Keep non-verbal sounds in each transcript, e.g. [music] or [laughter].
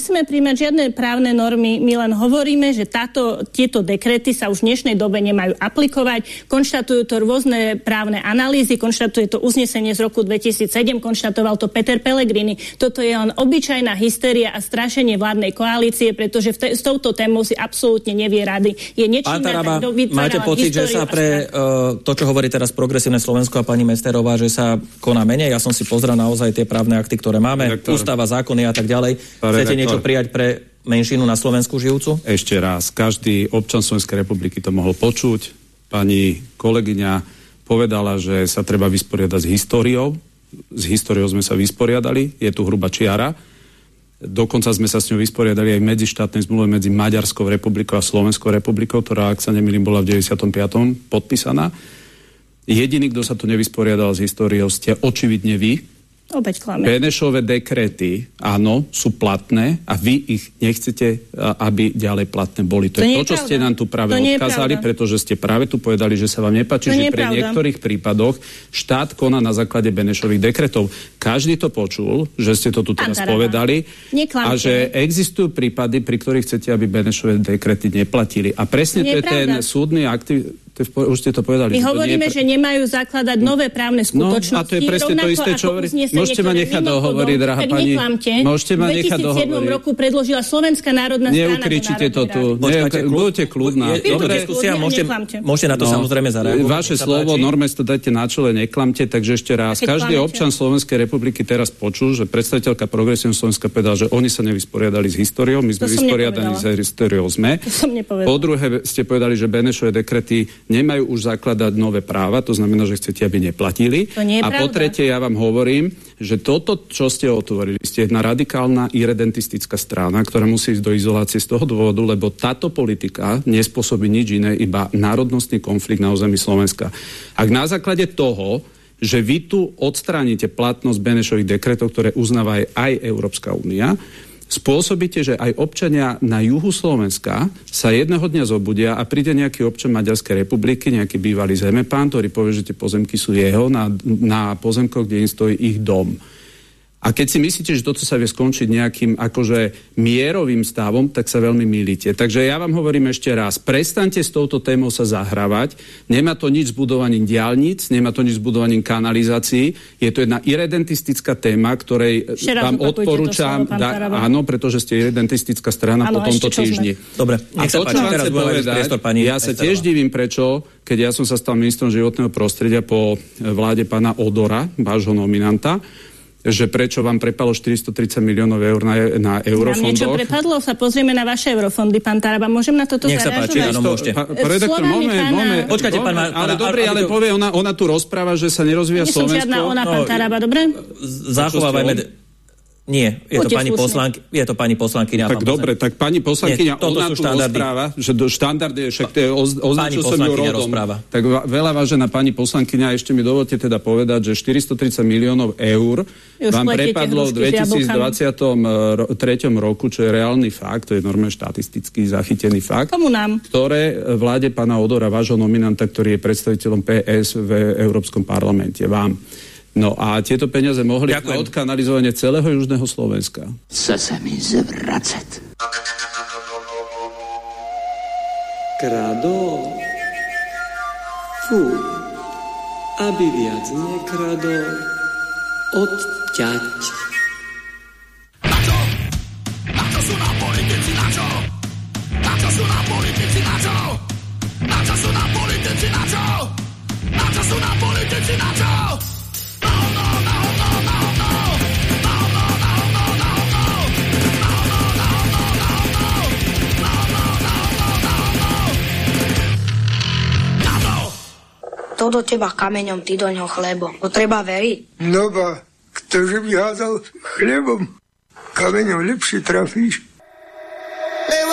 My chceme príjmať žiadne právne normy, my len hovoríme, že táto, tieto dekrety sa už v dnešnej dobe nemajú aplikovať. Konštatujú to rôzne právne analýzy, konštatuje to uznesenie z roku 2007, konštatoval to Peter Pellegrini. Toto je len obyčajná hysteria a strašenie vládnej koalície, pretože te, s touto témou si absolútne nevie rady. Je nečinná, Taraba, máte pocit, že sa pre uh, to, čo hovorí teraz progresívne Slovensko a pani Mesterová, že sa koná menej? Ja som si pozrel naozaj tie právne akty, ktoré máme, Redaktor. ústava, zákony a tak ďalej. Chcete niečo prijať pre menšinu na Slovensku žijúcu? Ešte raz, každý občan Slovenskej republiky to mohol počuť. Pani kolegyňa povedala, že sa treba vysporiadať s históriou. S históriou sme sa vysporiadali, je tu hruba čiara Dokonca sme sa s ňou vysporiadali aj v medzištátnej zmluve medzi Maďarskou republikou a Slovenskou republikou, ktorá, ak sa nemýlim, bola v 95. podpísaná. Jediný, kto sa tu nevysporiadal s históriou, ste očividne vy, Opäť klame. Benešové dekrety, áno, sú platné a vy ich nechcete, aby ďalej platné boli. To, to je to, čo pravda. ste nám tu práve to odkázali, pretože ste práve tu povedali, že sa vám nepačí, že pri pravda. niektorých prípadoch štát koná na základe Benešových dekretov. Každý to počul, že ste to tu teraz Antaraba. povedali Neklamte. a že existujú prípady, pri ktorých chcete, aby Benešové dekrety neplatili. A presne to je ten súdny aktiv už ste to povedali. My hovoríme, pre... že nemajú zakladať nové právne skutočnosti. No a to je presne to isté, čo hovorí. Môžete ma nechať dohovoriť, drahá pani. Môžete ma nechať dohovoriť. V 2007 roku predložila Slovenská národná strana. Neukričite to tu. Budete kľudná. Je to diskusia, môžete na to no. samozrejme zareagovať. Vaše slovo, normes to dajte na čele, neklamte, takže ešte raz. Každý občan Slovenskej republiky teraz počul, že predstaviteľka progresívneho Slovenska povedala, že oni sa nevysporiadali s históriou, my sme vysporiadani s históriou sme. Po druhé ste povedali, že Benešové dekrety nemajú už zakladať nové práva, to znamená, že chcete, aby neplatili. To nie je a pravda. po tretie, ja vám hovorím, že toto, čo ste otvorili, ste jedna radikálna irredentistická strana, ktorá musí ísť do izolácie z toho dôvodu, lebo táto politika nespôsobí nič iné, iba národnostný konflikt na území Slovenska. Ak na základe toho, že vy tu odstránite platnosť Benešových dekretov, ktoré uznáva aj, aj Európska únia, spôsobíte, že aj občania na juhu Slovenska sa jedného dňa zobudia a príde nejaký občan Maďarskej republiky, nejaký bývalý zemepán, ktorý povie, že tie pozemky sú jeho na, na pozemkoch, kde im stojí ich dom. A keď si myslíte, že toto sa vie skončiť nejakým akože mierovým stavom, tak sa veľmi milíte. Takže ja vám hovorím ešte raz, prestaňte s touto témou sa zahrávať. Nemá to nič s budovaním diálnic, nemá to nič s budovaním kanalizácií. Je to jedna irredentistická téma, ktorej Včera vám odporúčam. Slovo, da, áno, pretože ste irredentistická strana ano, po tomto týždni. Dobre, a to, čo vám chcem povedať, priestor, pani ja sa tiež divím, prečo, keď ja som sa stal ministrom životného prostredia po vláde pána Odora, vášho nominanta, že prečo vám prepalo 430 miliónov eur na, na eurofondoch. niečo prepadlo, sa pozrieme na vaše eurofondy, pán Taraba. Môžem na toto Nech sa páči, áno, môžete. Pa, redaktor, moment, pána... moment. Počkajte, pán Mar... Ale dobre, ale povie, ona, ona tu rozpráva, že sa nerozvíja Slovensko. Nie som žiadna ona, pán no, Taraba, dobre? Zachovávajme nie, je to, pani poslanky, je to pani poslankyňa. Tak dobre, tak pani poslankyňa, Nie, ona tu štandardy. rozpráva, že do štandard je však, to je označil som ju rodom. Rozpráva. Tak veľa vážená pani poslankyňa, ešte mi dovolte teda povedať, že 430 miliónov eur Už vám prepadlo v 2023 roku, čo je reálny fakt, to je normálne štatisticky zachytený fakt. Komu nám? Ktoré vláde pána Odora, vášho nominanta, ktorý je predstaviteľom PS v Európskom parlamente, vám. No a tieto peniaze mohli Ďakujem. na odkanalizovanie celého južného Slovenska. Chce sa mi zvracať. Kradol? Fú, aby viac nekradol, odťať. Na čo? Na čo sú nám politici, na čo? Na čo sú nám politici, na čo? Na čo sú nám politici, na čo? Na čo sú nám politici, na čo? To do teba kameňom, ty do ňoho chlebom. To treba veriť. No ba, ktože by házal chlebom, kameňom lepšie trafíš. Lay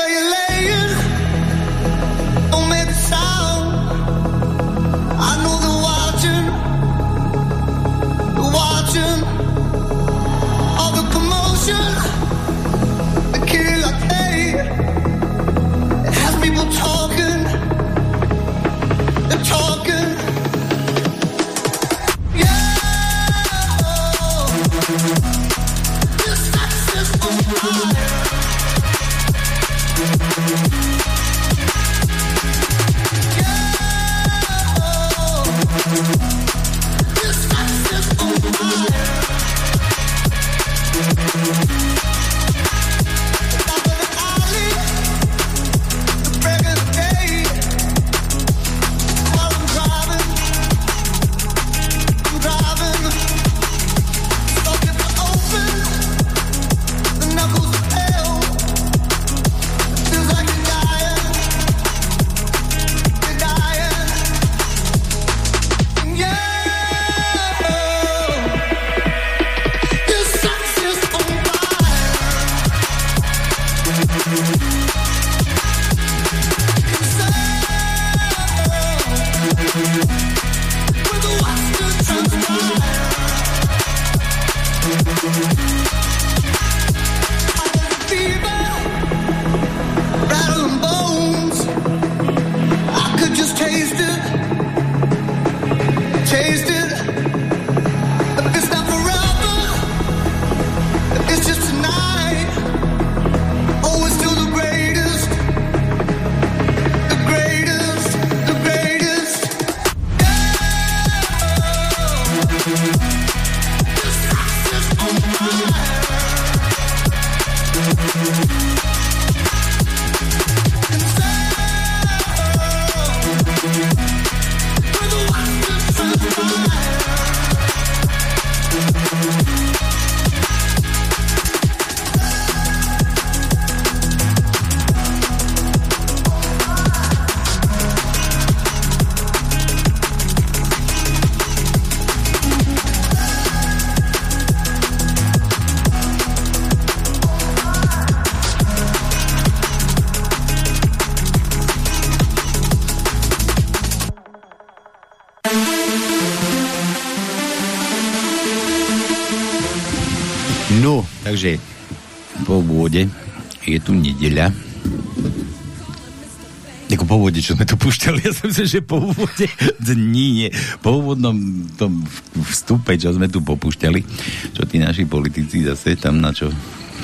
púšťali, ja som myslel, že po úvode dní, nie. Po úvodnom tom vstupe, čo sme tu popúšťali, čo tí naši politici zase tam na čo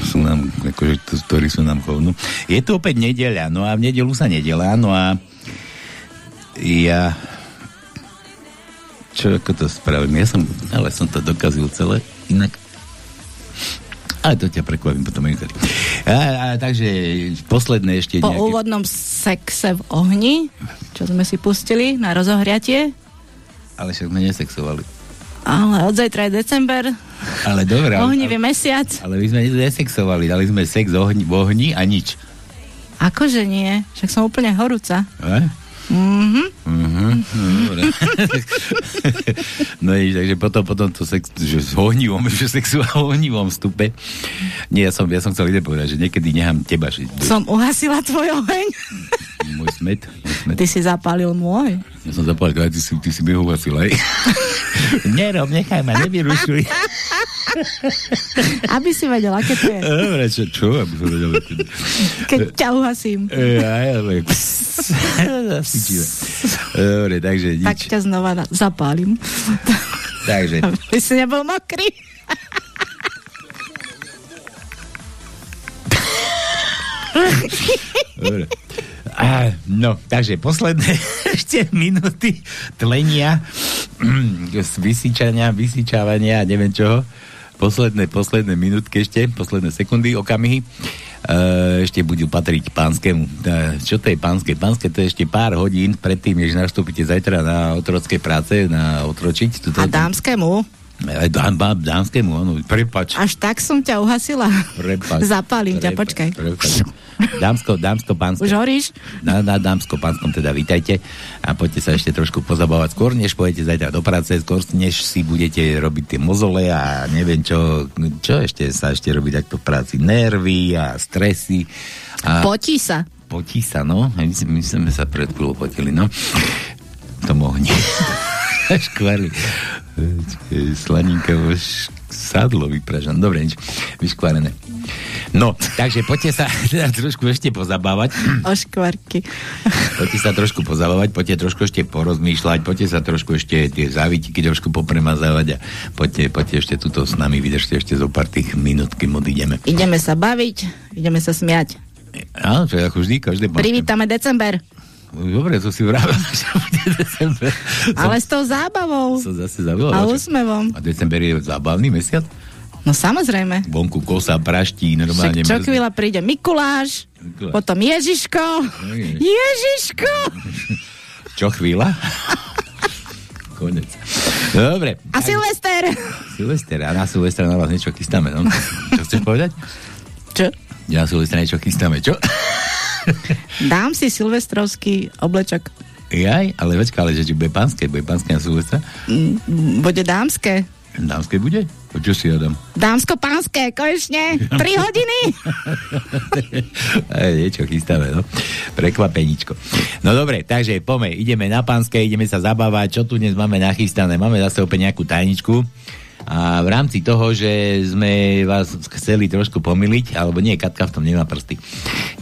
sú nám, akože, ktorí sú nám chovnú. Je to opäť nedeľa, no a v nedelu sa nedeľa, no a ja čo ako to spravím? Ja som, ale som to dokazil celé inak. Ale to ťa prekvapím potom a, a, takže posledné ešte Po nejaké... úvodnom sexe v ohni, čo sme si pustili na rozohriatie. Ale však sme nesexovali. Ale od zajtra je december. Ale dobré. Ohnivý mesiac. Ale my sme nesexovali, dali sme sex ohni, v ohni a nič. Akože nie, však som úplne horúca. E? Mhm. Mhm. [laughs] No, no takže potom, potom to sex, že s ohnivom, že sexu a ohnivom vstupe. Nie, ja som, ja som chcel ide povedať, že niekedy nechám teba žiť. Som uhasila tvoj oheň. Môj smet, môj smet. Ty si zapálil môj. Ja som zapálil, ty si, ty si mi uhasil, aj. [laughs] Nerob, nechaj ma, nevyrušuj. [laughs] [laughs] aby si vedel, aké to je. Dobre, čo, čo? Aby som vedel, Keď ťa uhasím. Ja, ja, [laughs] Dobre, takže nič. Tak ťa znova zapálim. [laughs] Takže. Aby si nebol mokrý. Dobre. A, no, takže posledné ešte minúty tlenia, [clears throat] vysičania, vysičávania a neviem čoho. Posledné, posledné minútky ešte, posledné sekundy, okamihy. E, ešte budú patriť pánskému. E, čo to je pánske? Pánske to je ešte pár hodín predtým, než nastúpite zajtra na otrockej práce, na otročiť. Tuto, a dámskému? Aj dám, dám, dámskému, áno, prepač. Až tak som ťa uhasila. Prepač. [laughs] Zapálim prepač, ťa, počkaj. Prepač. Dámsko, dámsko, pánske. Už horíš? Na, na dámsko, pánskom teda vítajte a poďte sa ešte trošku pozabávať skôr, než pôjdete zajtra do práce, skôr než si budete robiť tie mozole a neviem čo, čo ešte sa ešte robiť takto v práci. Nervy a stresy. A... Potí sa. Potí sa, no. My, my sme sa pred chvíľou potili, no. To mohni. [laughs] Škvarli. Slaninka už sadlo vypražané. Dobre, nič. Vyškvarené. No, takže poďte sa [laughs] teda trošku ešte pozabávať. O škvarky. Poďte sa trošku pozabávať, poďte trošku ešte porozmýšľať, poďte sa trošku ešte tie závitiky trošku popremazávať a poďte, poďte ešte tuto s nami, vydržte ešte zo pár tých minút, kým odídeme. Ideme sa baviť, ideme sa smiať. Áno, to je ako vždy, každé Privítame december. Dobre, to si vravil, [laughs] že bude december. Ale s tou zábavou. Som zase zabavil. A úsmevom. A december je zábavný mesiac? No samozrejme. Vonku kosa, praští, normálne. Však čo chvíľa príde Mikuláš, Mikuláš. potom Ježiško. Ježiško! [laughs] čo chvíľa? [laughs] Konec. Dobre. A. Silvester. Silvester. A na Silvestra na vás niečo chystáme, no? Čo chceš povedať? Čo? Ja na Silvestra niečo chystáme, čo? [laughs] Dám si silvestrovský oblečok. Jaj, ale večka, ale že bude pánske, bude pánske na Silvestra? Mm, bude dámske. Dámske bude? O čo si ja dám? Dámsko-pánske, konečne. 3 hodiny. [laughs] Aj, niečo chystáme, no. Prekvapeničko. No dobre, takže poďme, ideme na pánske, ideme sa zabávať. Čo tu dnes máme nachystané? Máme zase opäť nejakú tajničku. A v rámci toho, že sme vás chceli trošku pomiliť, alebo nie, Katka v tom nemá prsty.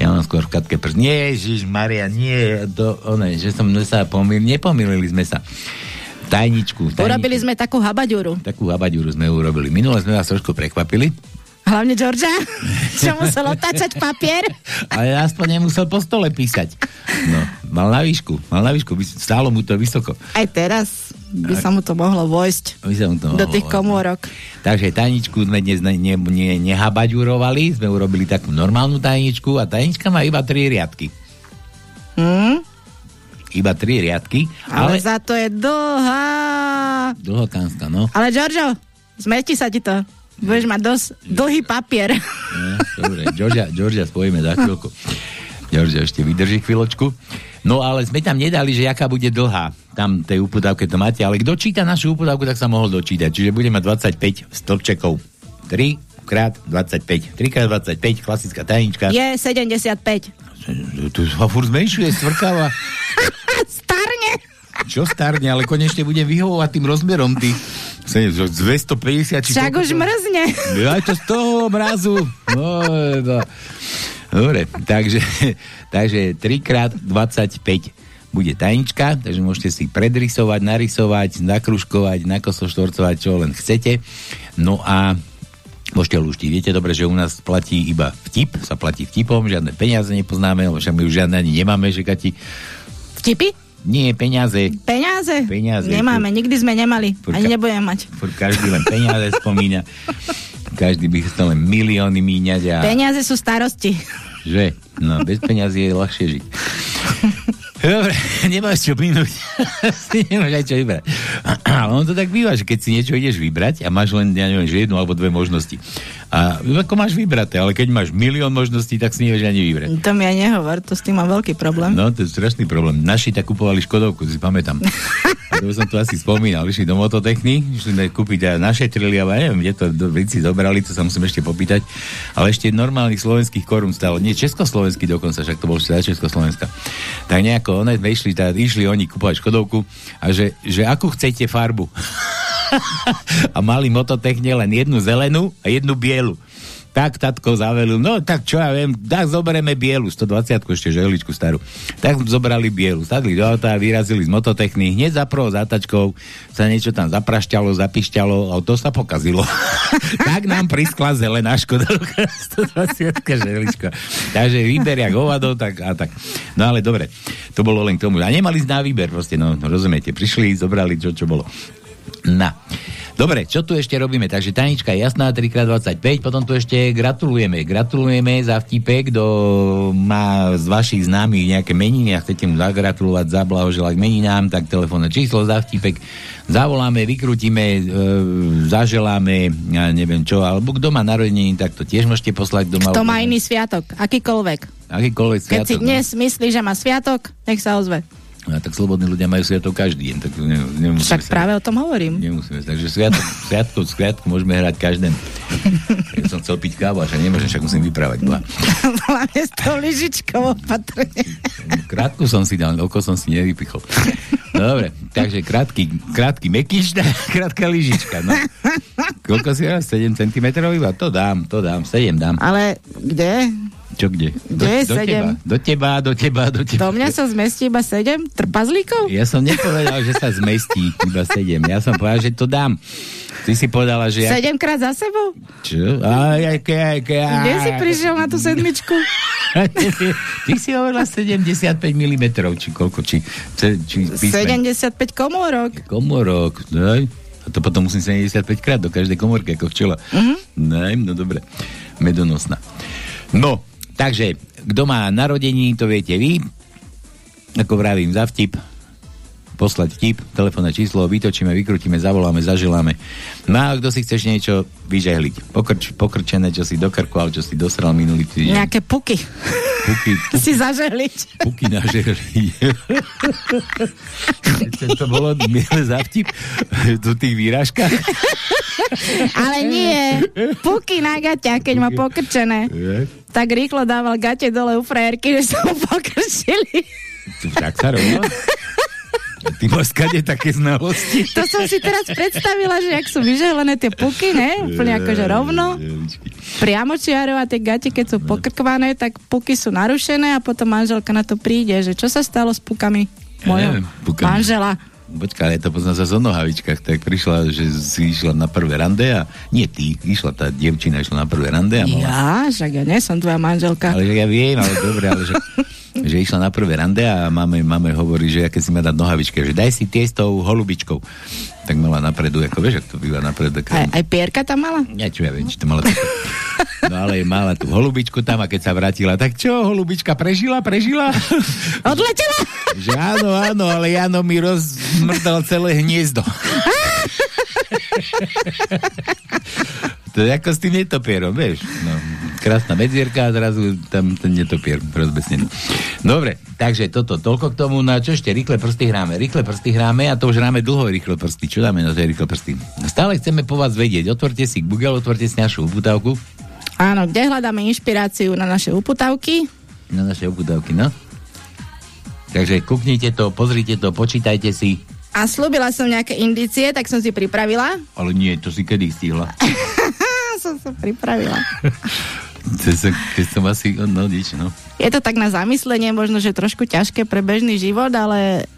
Ja mám skôr v Katke prst. Nie, Ježiš Maria, nie, to, one, že som sa pomýlil, nepomýlili sme sa. Tajničku, tajničku. Urobili sme takú habaďuru. Takú habaďuru sme urobili. Minule sme vás trošku prekvapili. Hlavne Georgia, [laughs] čo musel otáčať papier. Ale aspoň nemusel po stole písať. No, mal na výšku, mal na výšku, stálo mu to vysoko. Aj teraz by sa mu to mohlo vojsť by sa mu to mohlo do tých komórok. Takže tajničku sme dnes ne, ne, ne, nehabaďurovali, sme urobili takú normálnu tajničku a tajnička má iba tri riadky. Hmm? Iba tri riadky. Ale, ale za to je dlhá. Dlhokánska, no. Ale Giorgio, zmeti sa ti to. Budeš mať dosť dlhý papier. No, dobre, Georgia, Georgia spojíme za chvíľku. Georgia ešte vydrží chvíľočku. No ale sme tam nedali, že aká bude dlhá. Tam tej upodávke to máte, ale kto číta našu upodávku, tak sa mohol dočítať. Čiže budeme mať 25 stĺpčekov. 3 krát 25. 3 krát 25, klasická tajnička. Je 75. Tu sa furt zmenšuje, stvrkáva. [laughs] Starne. Čo starne, ale konečne budem vyhovovať tým rozmerom tých 250 či Však už mrzne. Ja to z toho mrazu. No, no. Dobre, takže, takže 3x25 bude tajnička, takže môžete si predrysovať, narysovať, nakružkovať, nakosoštvorcovať, čo len chcete. No a môžete luštiť. Viete dobre, že u nás platí iba vtip, sa platí vtipom, žiadne peniaze nepoznáme, lebo však my už žiadne ani nemáme, že Kati... Vtipy? Nie, peniaze. Peniaze? Peniaze. Nemáme, nikdy sme nemali. Furt, ani nebudeme mať. Furt každý len peniaze spomína. Každý by chcel len milióny míňať. A... Peniaze sú starosti. Že? No, bez peniazy je ľahšie žiť. [laughs] Dobre, nemáš čo minúť. si [laughs] nemáš aj čo vybrať. [clears throat] Ale on to tak býva, že keď si niečo ideš vybrať a máš len, ja neviem, že jednu alebo dve možnosti. A ako máš vybraté, ale keď máš milión možností, tak si nevieš ani vybrať. To mi aj nehovor, to s tým mám veľký problém. No, to je strašný problém. Naši tak kupovali Škodovku, si pamätám. [laughs] To som tu asi spomínal. Išli do mototechny, išli kúpiť a našetrili, ale neviem, kde to si zobrali, to sa musím ešte popýtať. Ale ešte normálnych slovenských korún stalo. Nie, československý dokonca, však to bol za Československa. Tak nejako one išli, tak išli oni kúpovať Škodovku a že, že akú chcete farbu. [laughs] a mali mototechne len jednu zelenú a jednu bielu. Tak tatko zavelil, no tak čo ja viem, tak zoberieme bielu, 120 ešte žehličku starú. Tak zobrali bielu, sadli do auta, vyrazili z mototechny, hneď za prvou zátačkou sa niečo tam zaprašťalo, zapišťalo to sa pokazilo. [laughs] tak nám priskla zelená škoda 120 žehlička. Takže výber jak hovado, tak a tak. No ale dobre, to bolo len k tomu. A nemali na výber proste, no, no rozumiete, prišli, zobrali čo, čo bolo. Na. Dobre, čo tu ešte robíme? Takže Tanička jasná, 3x25, potom tu ešte gratulujeme. Gratulujeme za vtipek, kto má z vašich známych nejaké meniny a chcete mu zagratulovať, zablahoželať meninám, tak telefónne číslo za vtipek zavoláme, vykrutíme, e, zaželáme, ja neviem čo, alebo kto má narodeniny, tak to tiež môžete poslať doma. Kto má iný sviatok, akýkoľvek. Akýkoľvek sviatok. Keď si dnes no. myslí, že má sviatok, nech sa ozve. A tak slobodní ľudia majú sviatok každý deň. Tak ne, Však sa, práve o tom hovorím. Nemusíme. Takže sviatok, sviatko, sviatko môžeme hrať každému. Ja som chcel piť kávu, a však nemôžem, však musím vyprávať. Hlavne [laughs] s tou lyžičkou opatrne. Krátku som si dal, oko som si nevypichol. Dobre, takže krátky, krátky mekyš, [laughs] krátka lyžička. No. Koľko si raz? 7 cm? To dám, to dám, 7 dám. Ale kde? Čo kde? Do, je do teba, do teba, do teba, do teba. Do mňa sa zmestí iba sedem trpazlíkov? Ja som nepovedal, že sa zmestí iba sedem. Ja som povedal, že to dám. Ty si povedala, že... Ja... Sedemkrát za sebou? Čo? Aj, aj, aj, aj, aj. Kde si prišiel na tú sedmičku? [laughs] Ty si hovorila 75 mm, či koľko, či... či 75 komórok. Komórok, daj. A to potom musím 75 krát do každej komórky, ako včela. Uh-huh. No, no dobre. Medonosná. No, Takže, kto má narodení, to viete vy. Ako vravím, za vtip, poslať vtip, telefónne číslo, vytočíme, vykrutíme, zavoláme, zaželáme. No a kto si chceš niečo vyžehliť? Pokrč, pokrčené, čo si do krku, ale čo si dosral minulý týždeň. Nejaké puky. Puky, [laughs] puky. Si zažehliť. Puky nažehliť. [laughs] to bolo milé za vtip do tých výražkách. [laughs] Ale nie. Puky na gaťa, keď má pokrčené. Tak rýchlo dával gate dole u frajerky, že sa mu pokrčili. Tak sa robilo? Ty máš skade také znalosti. To som si teraz predstavila, že ak sú vyželené tie puky, ne? Úplne akože rovno. Priamo čiaro a tie gate, keď sú pokrkvané, tak puky sú narušené a potom manželka na to príde, že čo sa stalo s pukami mojho ja manžela. Počkaj, ale to poznám sa o nohavičkách, tak prišla, že si išla na prvé rande a nie ty, išla tá dievčina, išla na prvé rande a mala... Ja, však ja nie som tvoja manželka. Ale ja viem, ale dobre, ale že [laughs] že išla na prvé rande a máme, máme hovorí, že aké si má dať nohavičke, že daj si tie s tou holubičkou. Tak mala napredu, ako vieš, ak to býva napredu. Aj, aj pierka tam mala? Ja čo ja viem, či to mala. No ale mala tú holubičku tam a keď sa vrátila, tak čo, holubička prežila, prežila? [laughs] Odletela? že áno, áno, ale Jano mi rozmrdal celé hniezdo. [laughs] to je ako s tým netopierom, vieš. No, krásna medzierka a zrazu tam ten netopier rozbesnený. Dobre, takže toto, toľko k tomu, na čo ešte rýchle prsty hráme. Rýchle prsty hráme a to už hráme dlho rýchle prsty. Čo dáme na tie rýchle prsty? Stále chceme po vás vedieť. Otvorte si Google, otvorte si našu uputavku. Áno, kde hľadáme inšpiráciu na naše uputavky? Na naše uputavky, no. Takže kúknite to, pozrite to, počítajte si A slúbila som nejaké indície, tak som si pripravila. Ale nie, to si kedy stihla? [laughs] som sa pripravila. [laughs] Keď som asi, no nič, no. Je to tak na zamyslenie, možno, že trošku ťažké pre bežný život, ale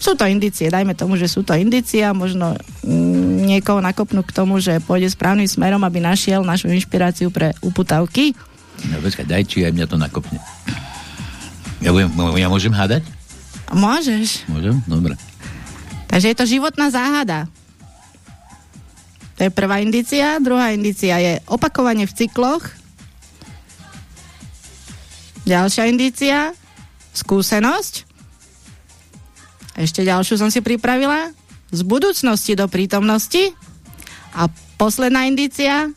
sú to indície, dajme tomu, že sú to indície a možno mm, niekoho nakopnú k tomu, že pôjde správnym smerom, aby našiel našu inšpiráciu pre uputavky. No počkaj, daj, či aj mňa to nakopne. Ja, budem, ja môžem hádať? Môžeš. Môžem? Dobre. Takže je to životná záhada. To je prvá indícia. Druhá indícia je opakovanie v cykloch. Ďalšia indícia. Skúsenosť. Ešte ďalšiu som si pripravila. Z budúcnosti do prítomnosti. A posledná indícia.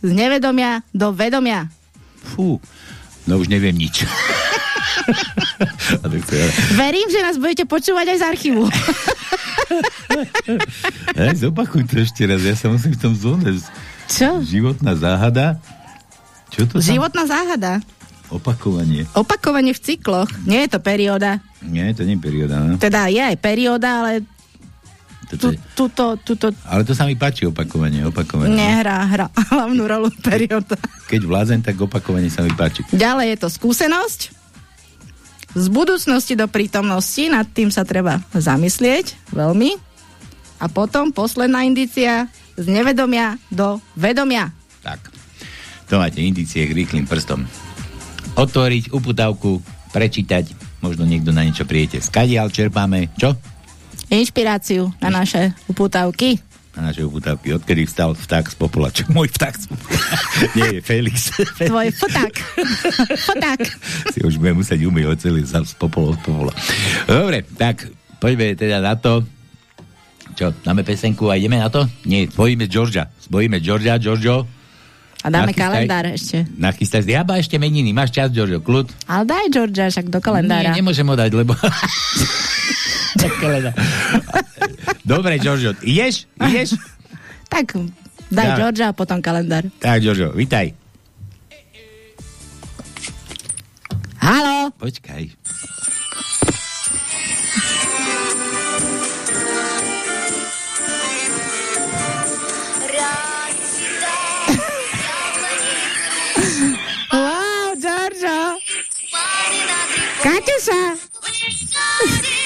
Z nevedomia do vedomia. Fú, no už neviem nič. [laughs] [laughs] Verím, že nás budete počúvať aj z archívu. [laughs] [laughs] Aj, zopakuj to ešte raz, ja sa musím v tom zóne. Čo? Životná záhada. Čo to Životná tam? záhada. Opakovanie. Opakovanie v cykloch. Nie je to perióda. Nie, to nie je perióda. No? Teda je aj perióda, ale tu, tuto, tuto... Ale to sa mi páči opakovanie, opakovanie. Nehrá, hra [laughs] hlavnú rolu perióda. Keď vládzem, tak opakovanie sa mi páči. Ďalej je to skúsenosť. Z budúcnosti do prítomnosti, nad tým sa treba zamyslieť veľmi. A potom posledná indícia, z nevedomia do vedomia. Tak, to máte indície rýchlým prstom. Otvoriť uputavku, prečítať, možno niekto na niečo prijete. Skadial čerpáme, čo? Inšpiráciu na naše uputavky na naše uputavky. Odkedy vstal vták z popola. Čo môj vták z popola? [laughs] Nie, Felix. Tvoj foták. foták. Si už budem musieť umyť od celý z popola, od popola. Dobre, tak poďme teda na to. Čo, dáme pesenku a ideme na to? Nie, spojíme Georgia. Spojíme Georgia, Giorgio. A dáme Nachystaj, kalendár ešte. Nachystaj, ja ešte meniny, máš čas, Giorgio, kľud. Ale daj Georgia však do kalendára. Nie, nemôžem ho dať, lebo... [laughs] Dobre, Giorgio, ideš? Ideš? tak, daj ja. Georgia a potom kalendár. Tak, Giorgio, vitaj. Halo? Počkaj. wow, Giorgio. Kaťuša. [laughs]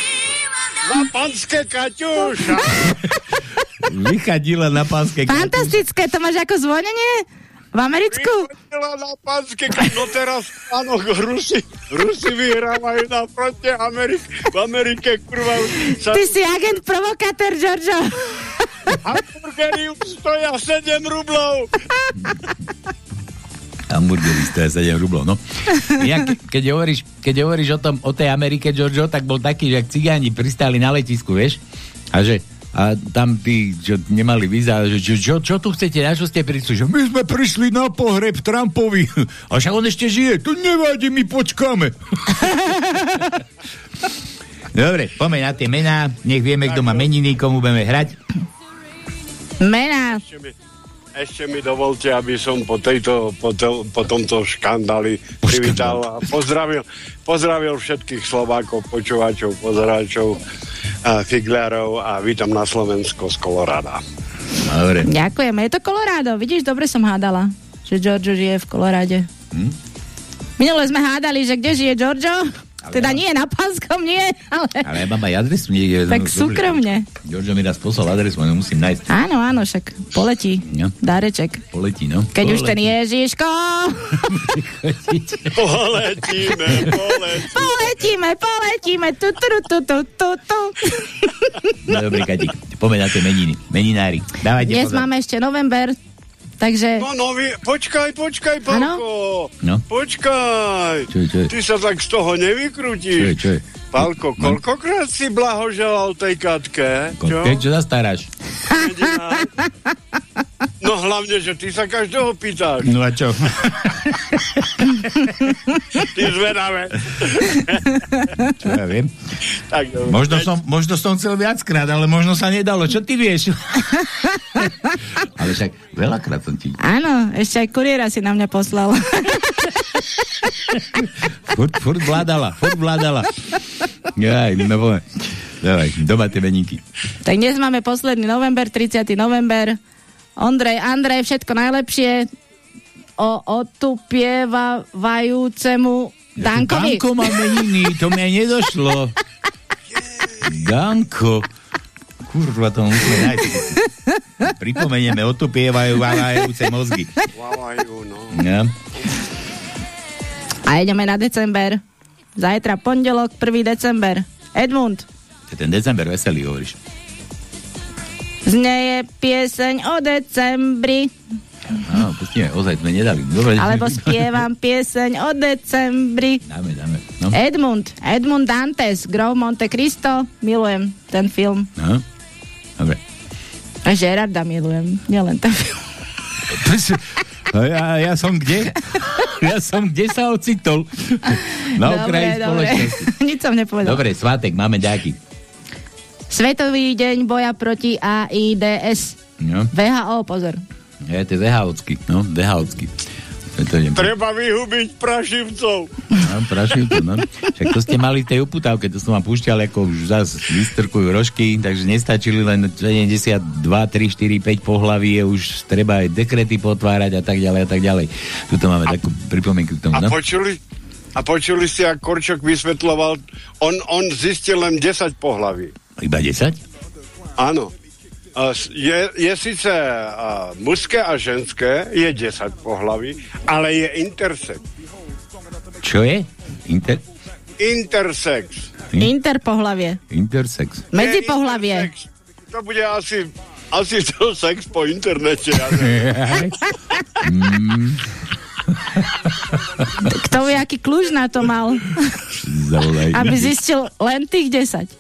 Na panské Kaťuša. [laughs] Vychadila na panské Kaťuša. Fantastické, to máš ako zvonenie? V Americku? Vychodila na panské No teraz, áno, Rusi, Rusi vyhrávajú na fronte Ameriky. V Amerike, kurva. Sa... Ty si agent provokátor, Giorgio. Hamburgery stoja 7 rublov [laughs] hamburgery stoja 7 rublov, no. Ja, keď, hovoríš, keď hovoríš o, tom, o tej Amerike, Giorgio, tak bol taký, že ak cigáni pristáli na letisku, vieš, a že a tam tí, čo nemali víza, že čo, čo, čo tu chcete, na čo ste prišli? Že my sme prišli na pohreb Trumpovi. A však on ešte žije. To nevadí, my počkáme. [laughs] Dobre, poďme na tie mená. Nech vieme, kto má meniny, komu budeme hrať. Mená. Ešte mi dovolte, aby som po, tejto, po, to, po tomto škandáli privítal a pozdravil, pozdravil všetkých Slovákov, počúvačov, pozeráčov, a figliarov a vítam na Slovensko z Koloráda. Dobre. Ďakujeme. Je to Kolorádo. Vidíš, dobre som hádala, že Giorgio žije v Koloráde. Hm? Minule sme hádali, že kde žije Giorgio? Ale teda ja... nie, na Pánskom nie, ale... Ale ja mám aj adresu niekde. Tak no, súkromne. Giorgio mi raz poslal adresu, ale musím nájsť. Áno, áno, však poletí. No. Dáreček. Poletí, no. Keď poletí. už ten Ježiško... [laughs] poletíme, poletíme. Poletíme, poletíme, tu, tu, tu, tu, tu, tu. No dobrý, Katik, poďme na tie meniny. Meninári. Dávajte Dnes pozor. máme ešte november, Takže... No, no, vy... počkaj, počkaj, Pálko. No? Počkaj. Čo, čo? Ty sa tak z toho nevykrutíš. Čo, čo? Pálko, no? koľkokrát si blahoželal tej Katke? Čo? Keď čo zastaráš? [laughs] No hlavne, že ty sa každého pýtaš. No a čo? ty zvedavé. čo ja viem. Tak, dobre. Možno, som, možno som chcel viackrát, ale možno sa nedalo. Čo ty vieš? ale však veľakrát som ti... Áno, ešte aj kuriéra si na mňa poslal. furt, furt vládala, furt vládala. Jaj, no Dávaj, doma tie meníky. Tak dnes máme posledný november, 30. november. Ondrej, Andrej, všetko najlepšie o otupievajúcemu Dankovi. Danko má meniny, to mi aj nedošlo. Danko. Kurva, to musíme nájsť. Pripomenieme, otupievajú vávajúce mozgy. Vávajú, no. Ja. A ideme na december. Zajtra pondelok, 1. december. Edmund. To je ten december veselý, hovoríš. Znieje pieseň o decembri. Áno, pustíme, ozaj sme nedali. Dobre. Alebo spievam pieseň o decembri. Dáme, dáme. No. Edmund, Edmund Dantes, Grove Monte Cristo, milujem ten film. no. Dobre. A Gerarda milujem, nielen ten film. [laughs] Ja, ja som kde? [laughs] Ja som kde sa ocitol? Na okraji spoločnosti. [laughs] Nič som nepovedal. Dobre, svátek, máme ďaky. Svetový deň boja proti AIDS. No. VHO, pozor. Je to VHOcky, no, VHOcky. Treba vyhubiť prašivcov. no, to, no. Však to ste mali v tej uputávke, to som vám púšťal, ako už zase vystrkujú rožky, takže nestačili len 72, 3, 4, 5 pohlaví, je už treba aj dekrety potvárať a tak ďalej a tak ďalej. Tuto máme takú pripomienku k tomu, A no. počuli, a počuli ste, ak Korčok vysvetloval, on, on zistil len 10 pohlaví. Iba 10? Áno. Je, je síce mužské a ženské, je 10 pohlaví, ale je intersex. Čo je? Inter... Intersex. Interpohlavie. Intersex. Medzipohlavie. Intersex. To bude asi, asi [laughs] to sex po internete. Ja [laughs] [laughs] Kto vie, aký kľúč na to mal, aby zistil len tých 10.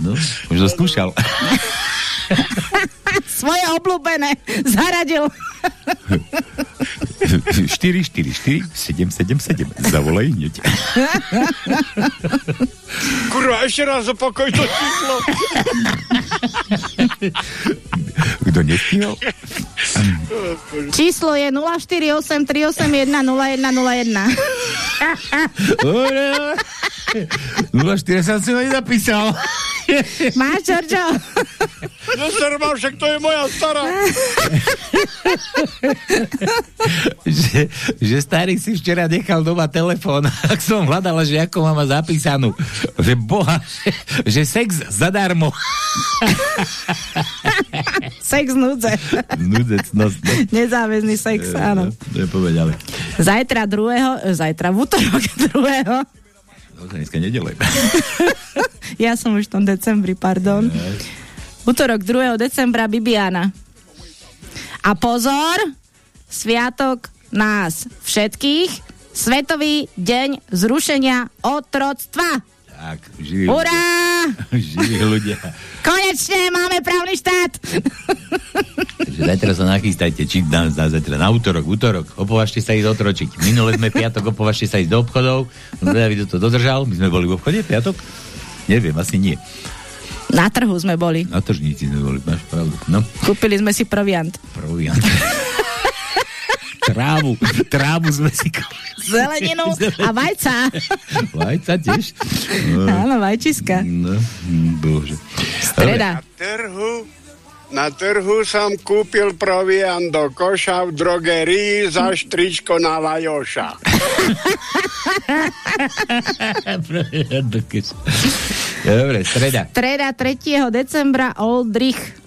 No, už to skúšal. [laughs] Svoje obľúbené zaradil. [laughs] 4, 4, 4, 7, 7, 7. Zavolaj hneď. Kurva, ešte raz opakoj to číslo. Kto nestihol? Číslo je 048 381 0101. 04 som si ho nenapísal. Máš, Čorčo? Neserma, však to je moja stará. Že, že starý si včera nechal doma telefón, [laughs] ak som hľadala, že ako mám zapísanú. Že boha, že, že sex zadarmo. [laughs] Sex núdze. Nudecnosť. No. Nezáväzný sex, áno. Nepovedali. Zajtra druhého, e, zajtra v útorok [laughs] druhého. No, dneska nedele. Ja som už v tom decembri, pardon. Útorok 2. decembra Bibiana. A pozor, sviatok nás všetkých, Svetový deň zrušenia otroctva. Tak, živí ľudia. [laughs] Živí ľudia. Konečne máme právny štát! Takže zajtra sa nachystajte, či na, na, zajtra, na útorok, útorok, opovažte sa ísť otročiť. Minule sme piatok, opovažte sa ísť do obchodov. David to dodržal, my sme boli v obchode piatok? Neviem, asi nie. Na trhu sme boli. Na tržnici sme boli, máš pravdu. No, Kúpili sme si proviant. proviant. [laughs] trávu, trávu sme si. Zeleninu a vajca. Vajca tiež? No, Áno, vajčiska. no, bože. Streda. Na trhu, na trhu som kúpil proviant do koša v drogerii za štričko na Lajoša. [laughs] Dobre, streda. Streda 3. decembra Oldrich.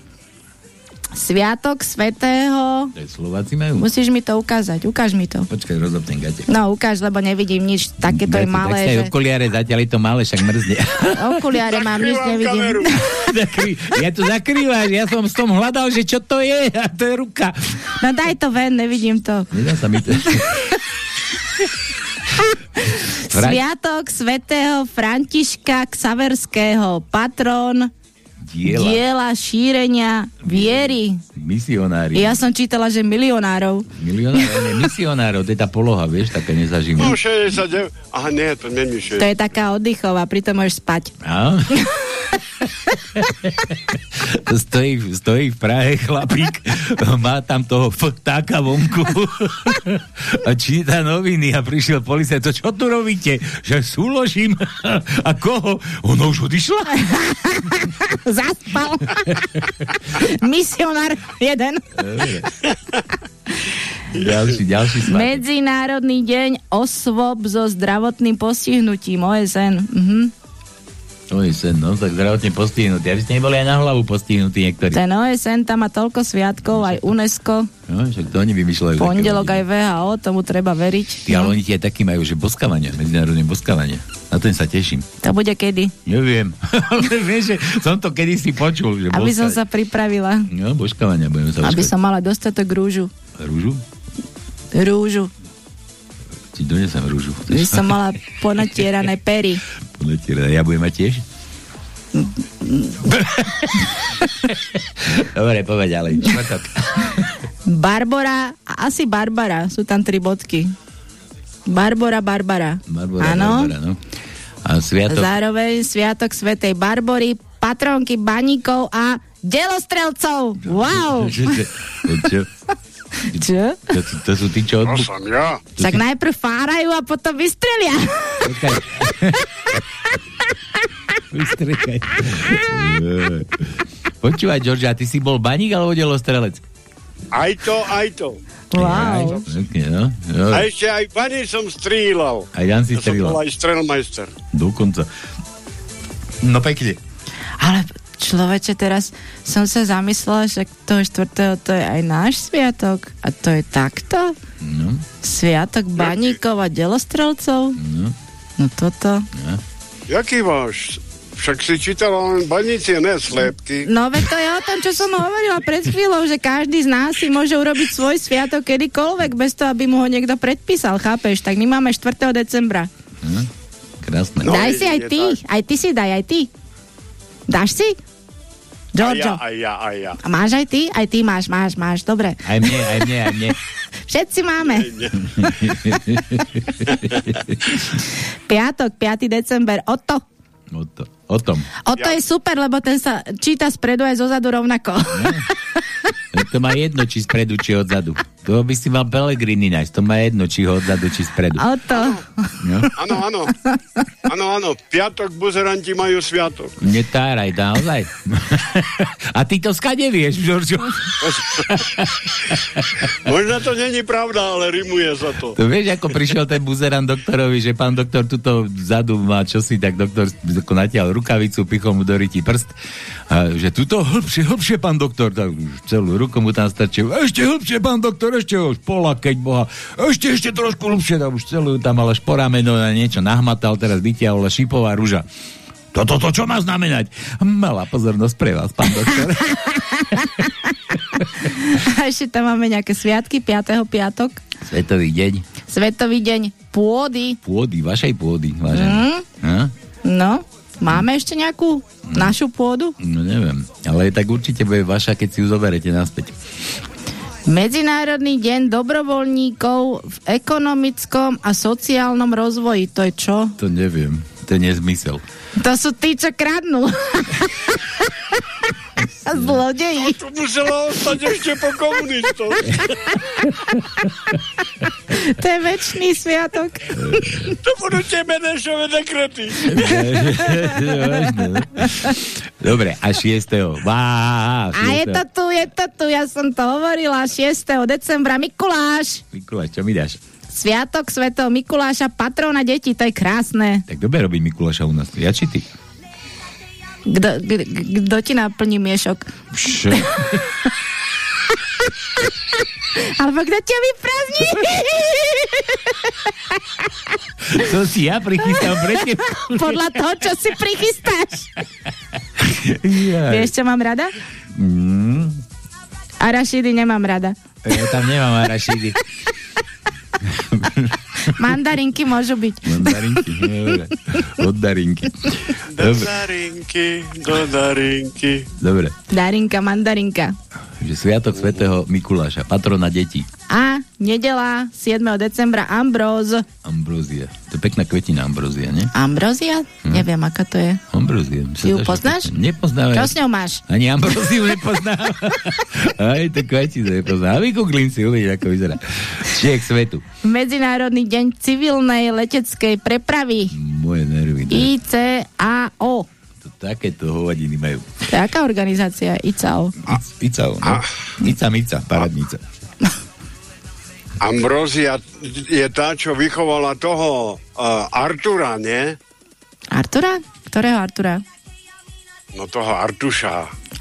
Sviatok svetého... Slováci majú? Musíš mi to ukázať, ukáž mi to. Počkaj, rozhob ten gate. No, ukáž, lebo nevidím nič, takéto je malé, aj že... okuliare, zatiaľ je to malé, však mrzne. [laughs] Okuliare mám, nič nevidím. [laughs] ja to zakrývaš, ja som s tom hľadal, že čo to je, a to je ruka. No daj to ven, nevidím to. Nedá sa mi to. [laughs] Sviatok svetého Františka Ksaverského, patron Diela. diela šírenia viery. Misionári. Ja som čítala, že milionárov. Milionárov, nie, misionárov, to je tá poloha, vieš, taká nezaživná. No 69. Aha, nie, to není To 60. je taká oddychová, pritom môžeš spať. Á? [laughs] stojí, stojí v Prahe chlapík, má tam toho vtáka vonku [laughs] a číta noviny a prišiel policajt, to čo tu robíte? Že súložím? [laughs] A koho? Ono už odišla? Zaspal. [laughs] Misionár jeden. [laughs] ďalší, ďalší svatok. Medzinárodný deň osôb so zdravotným postihnutím OSN. Mhm. OSN, no, tak zdravotne postihnutí. Aby ste neboli aj na hlavu postihnutí niektorí. Ten OSN tam má toľko sviatkov, aj UNESCO. No, však to oni vymýšľajú. Pondelok aj VHO, tomu treba veriť. Ty, ale oni tie taký majú, že boskávania, medzinárodné boskávania. Na ten sa teším. To bude kedy? Neviem. [laughs] vieš, že som to kedy si počul. Že Aby som sa pripravila. No, boskávania budeme sa Aby som mala dostatok rúžu. Rúžu? Rúžu. Ti donesem rúžu. By som mala ponatierané pery. [laughs] Ponatierané. Ja budem mať tiež? [laughs] Dobre, povedz ďalej. Čtvrtok. Barbara, asi Barbara, sú tam tri bodky. Barbara, Barbara. Barbara, Áno. Barbara, no. A sviatok... Zároveň Sviatok Svetej Barbory, patronky baníkov a delostrelcov. Wow! [laughs] Čo? To, to, to sú tí, čo To odbu... som ja. Tak najprv fárajú a potom vystrelia. Počkaj. [laughs] Vystriekaj. Počúvaj, George, a ty si bol baník alebo delostrelec? Aj to, aj to. Wow. Okay, no. no. A ešte aj bani som strieľal. Aj Jan si Ja som bol strieľal. aj strelmajster. Dokonca. No pekne. Ale človeče, teraz som sa zamyslela, že toho štvrtého to je aj náš sviatok. A to je takto? No, Sviatok baníkov a delostrelcov? no, No toto. no. Jaký váš? Však si čítal len banície, ne slepky. No veď to je o tom, čo som hovorila pred chvíľou, že každý z nás si môže urobiť svoj sviatok kedykoľvek, bez toho, aby mu ho niekto predpísal, chápeš? Tak my máme 4. decembra. no. Krásne. No, daj si aj ty, tak. aj ty si daj, aj ty. Dáš si? Aj ja, Giorgio. aj ja, aj ja. A máš aj ty? Aj ty máš, máš, máš, dobre. Aj mne, aj mne, aj mne. [laughs] Všetci máme. [laughs] Piatok, 5. december, Oto. O, to, o tom. Oto Ja. je super, lebo ten sa číta spredu aj zozadu rovnako. To má jedno, či spredu, či odzadu. To by si mal Pelegrini nájsť. To má jedno, či ho odzadu, či spredu. Oto. No. Áno, áno. Áno, áno. Piatok buzeranti majú sviatok. Netáraj, naozaj. A ty to skade vieš, Žoržo? Možno to není pravda, ale rimuje sa to. To vieš, ako prišiel ten buzerant doktorovi, že pán doktor tuto vzadu má čosi, tak doktor natiaľ rukavicu, pichol mu do ryti prst. A že tuto hlbšie, hlbšie, pán doktor, tak celú ruku mu tam strčil. Ešte hlbšie, pán doktor, ešte už pola, keď boha. Ešte, ešte trošku hlbšie, tam už celú tam ale šporameno na niečo nahmatal, teraz vytiahol šipová rúža. Toto, to, čo má znamenať? Malá pozornosť pre vás, pán doktor. [laughs] A ešte tam máme nejaké sviatky, 5. piatok. Svetový deň Svetový deň pôdy. pôdy, vašej pôdy, vážený. Mm. No, máme ešte nejakú našu pôdu? No neviem, ale tak určite bude vaša, keď si ju zoberete naspäť. Medzinárodný deň dobrovoľníkov v ekonomickom a sociálnom rozvoji. To je čo? To neviem, to je nezmysel. To sú tí, čo kradnú. [laughs] Zlodeji. To muselo ostať ešte po komunistoch. To je väčší sviatok. To budú tie Benešové dekrety. Dobre, a 6. Vá, A je to tu, je to tu, ja som to hovorila, 6. decembra Mikuláš. Mikuláš, čo mi dáš? Sviatok svetého Mikuláša, patrona detí, to je krásne. Tak dobre robí Mikuláša u nás. Ja či ty? Kto, k- k- kto ti naplní miešok? [laughs] Alebo kto ťa vyprázdni? To [laughs] si ja prichystám pre teba. Podľa toho, čo si prichystáš. Ja. Vieš, čo mám rada? Mm, Arašidy nemám rada. ja tam nemám arašidy. [laughs] Mandarinky môžu byť. Mandarinky, dobre. Od darinky. Do Dobre, darinky, do darinky. dobre. Darinka, mandarinka. Že Sviatok svätého Mikuláša, patrona detí. A nedela 7. decembra Ambróz. Ambrózia. To je pekná kvetina Ambrózia, nie? Ambrózia? Hm. Neviem, aká to je. Ambrózia. Ju poznáš? Nepoznám. Čo s ňou máš? Ani Ambróziu nepoznám. [laughs] Aj to kvetinu nepoznám. A vygooglím si, uvidíš, ako vyzerá. Čiek svetu. Medzinárodný deň civilnej leteckej prepravy. Moje nervy. ICAO. To takéto hovadiny majú. To je aká organizácia? ICAO. ICAO, no. Ica Mica, paradnica. [laughs] Ambrózia je tá, čo vychovala toho uh, Artura, nie? Artura? Ktorého Artura? No toho Artuša.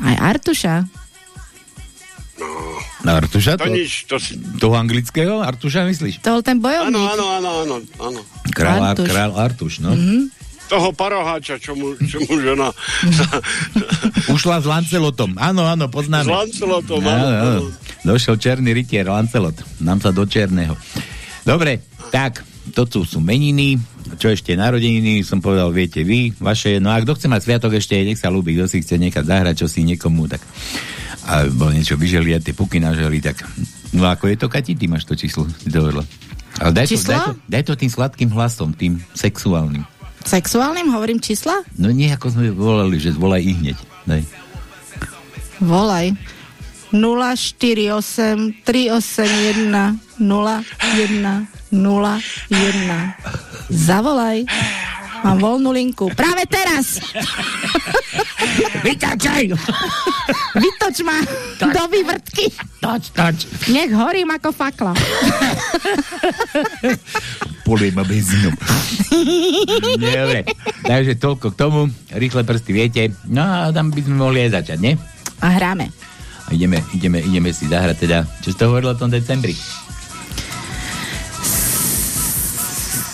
Aj Artuša? No. Na Artuša? To, to nič. To si... Toho anglického Artuša myslíš? To ten bojovník. Áno, áno, áno, áno. áno. Král Artuš. Král Artuš, no. Mm-hmm toho paroháča, čo mu, čo mu žena... [laughs] Ušla s Lancelotom. Áno, áno, poznáme. S Lancelotom, áno, áno. áno. Došiel černý rytier, Lancelot. Nám sa do černého. Dobre, tak, to sú, sú meniny, čo ešte narodeniny, som povedal, viete vy, vaše, no a kto chce mať sviatok ešte, nech sa ľúbi, kto si chce nechať zahrať, čo si niekomu, tak a bol niečo vyželi a tie puky naželi, tak no ako je to, Kati, ty máš to číslo, si dovedla. Ale daj to, daj, to, daj to tým sladkým hlasom, tým sexuálnym. Sexuálnym hovorím čísla? No nie, ako sme volali, že zvolaj ich hneď. Daj. Volaj. 048 381 01 01 Zavolaj. Mám voľnú linku. Práve teraz! [laughs] Vytačaj! Vytoč ma toč. do vývrtky. Toč, toč. Nech horím ako fakla. Poliem ma benzínom. Dobre, takže toľko k tomu. Rýchle prsty viete. No a tam by sme mohli aj začať, nie? A hráme. A ideme, ideme, ideme si zahrať teda. Čo ste hovorili o tom decembri?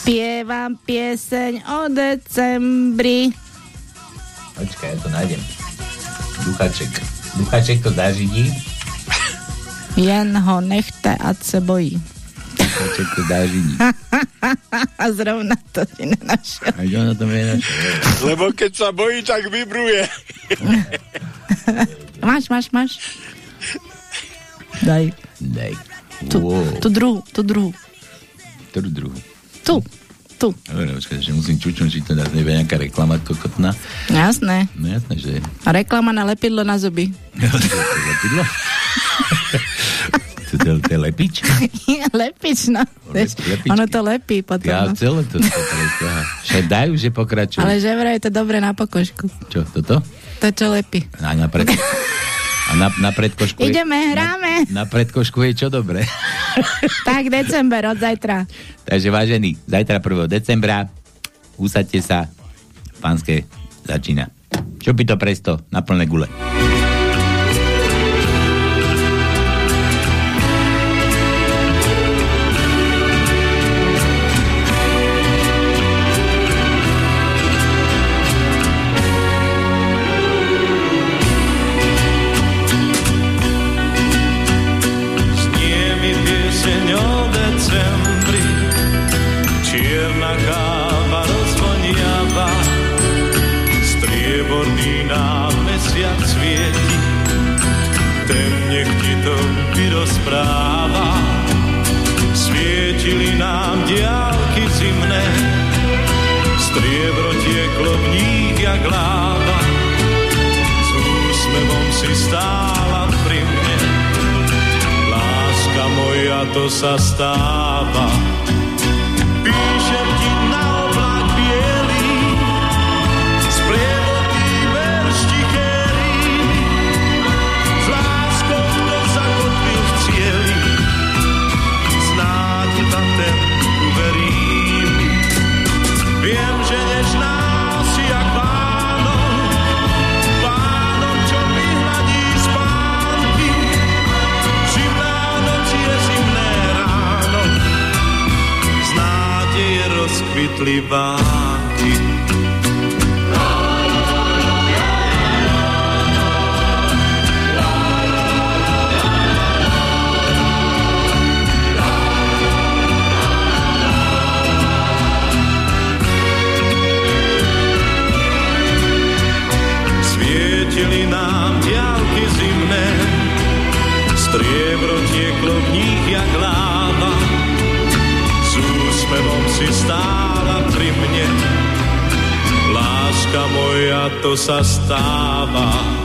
Spievam pieseň o decembri. Počkaj, ja to nájdem. Duchaček. Duchaček to zažidí. Jen ho nechte, a se bojí. Duchaček to zažidí. [laughs] a zrovna to si nenašiel. A na to nenašiel. Lebo keď sa bojí, tak vybruje. [laughs] máš, máš, máš. Daj. Daj. Tu, wow. tu druhú, tu druhú. Ktorú druhú? Tu tu. Dobre, počkaj, že musím čučnúť, či to nevie nejaká reklama kokotná. Jasné. No jasné, že... A reklama na lepidlo na zuby. [laughs] lepidlo? [laughs] to, to, to je lepič? [laughs] lepič, no. Lepičky. Ono to lepí potom. Ja no. celé to, to Však dajú, že pokračujú. Ale že vraj je to dobre na pokožku. Čo, toto? To, čo lepí. Na pred... A na, na predkošku Ideme, hráme. Na, na predkošku je čo dobre. [laughs] tak december od zajtra. Takže vážení, zajtra 1. decembra usadte sa, pánske začína. Čo by to presto na plné gule. passas. V Láska moja, to sa stáva.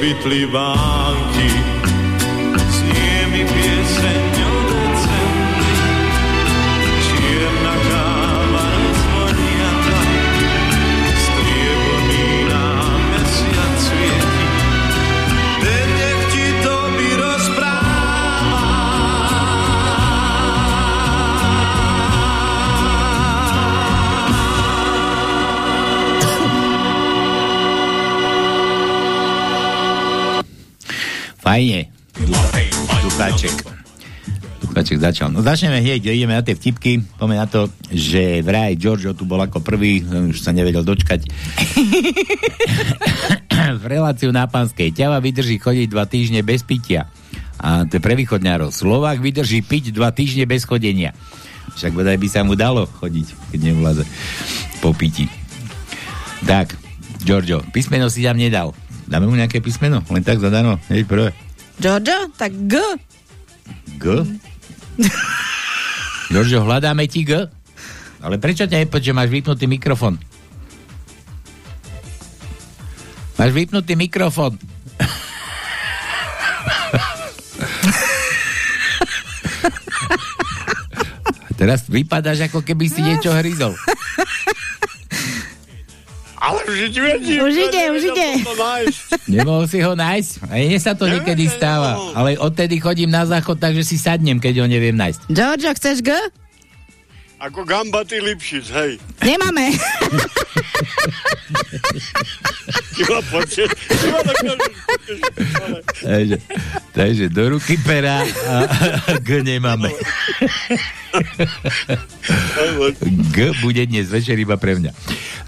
Rozkvitli vánky. Fajne. Ducháček. Ducháček začal. No začneme hneď, ideme na tie vtipky. Poďme na to, že vraj Giorgio tu bol ako prvý, už sa nevedel dočkať. v reláciu na Panskej. Ťava vydrží chodiť dva týždne bez pitia. A to je pre východňárov. Slovák vydrží piť dva týždne bez chodenia. Však bodaj by sa mu dalo chodiť, keď nevláze po piti. Tak, Giorgio, písmeno si tam nedal. Dáme mu nejaké písmeno? Len tak zadarmo? Hej, prvé. Giorgio, tak G. G? Giorgio, hľadáme ti G? Ale prečo ťa nepoď, že máš vypnutý mikrofón? Máš vypnutý mikrofón. [laughs] Teraz vypadáš, ako keby si niečo hryzol. Ale už ide, Už ide, už ide. Nemohol si ho nájsť? Aj mne sa to niekedy stáva. Ale odtedy chodím na záchod, takže si sadnem, keď ho neviem nájsť. Giorgio, chceš G? Ako gambatý Lipšic, hej. Nemáme. [laughs] Dokážeš. Takže, takže do ruky pera a G nemáme. G bude dnes večer iba pre mňa.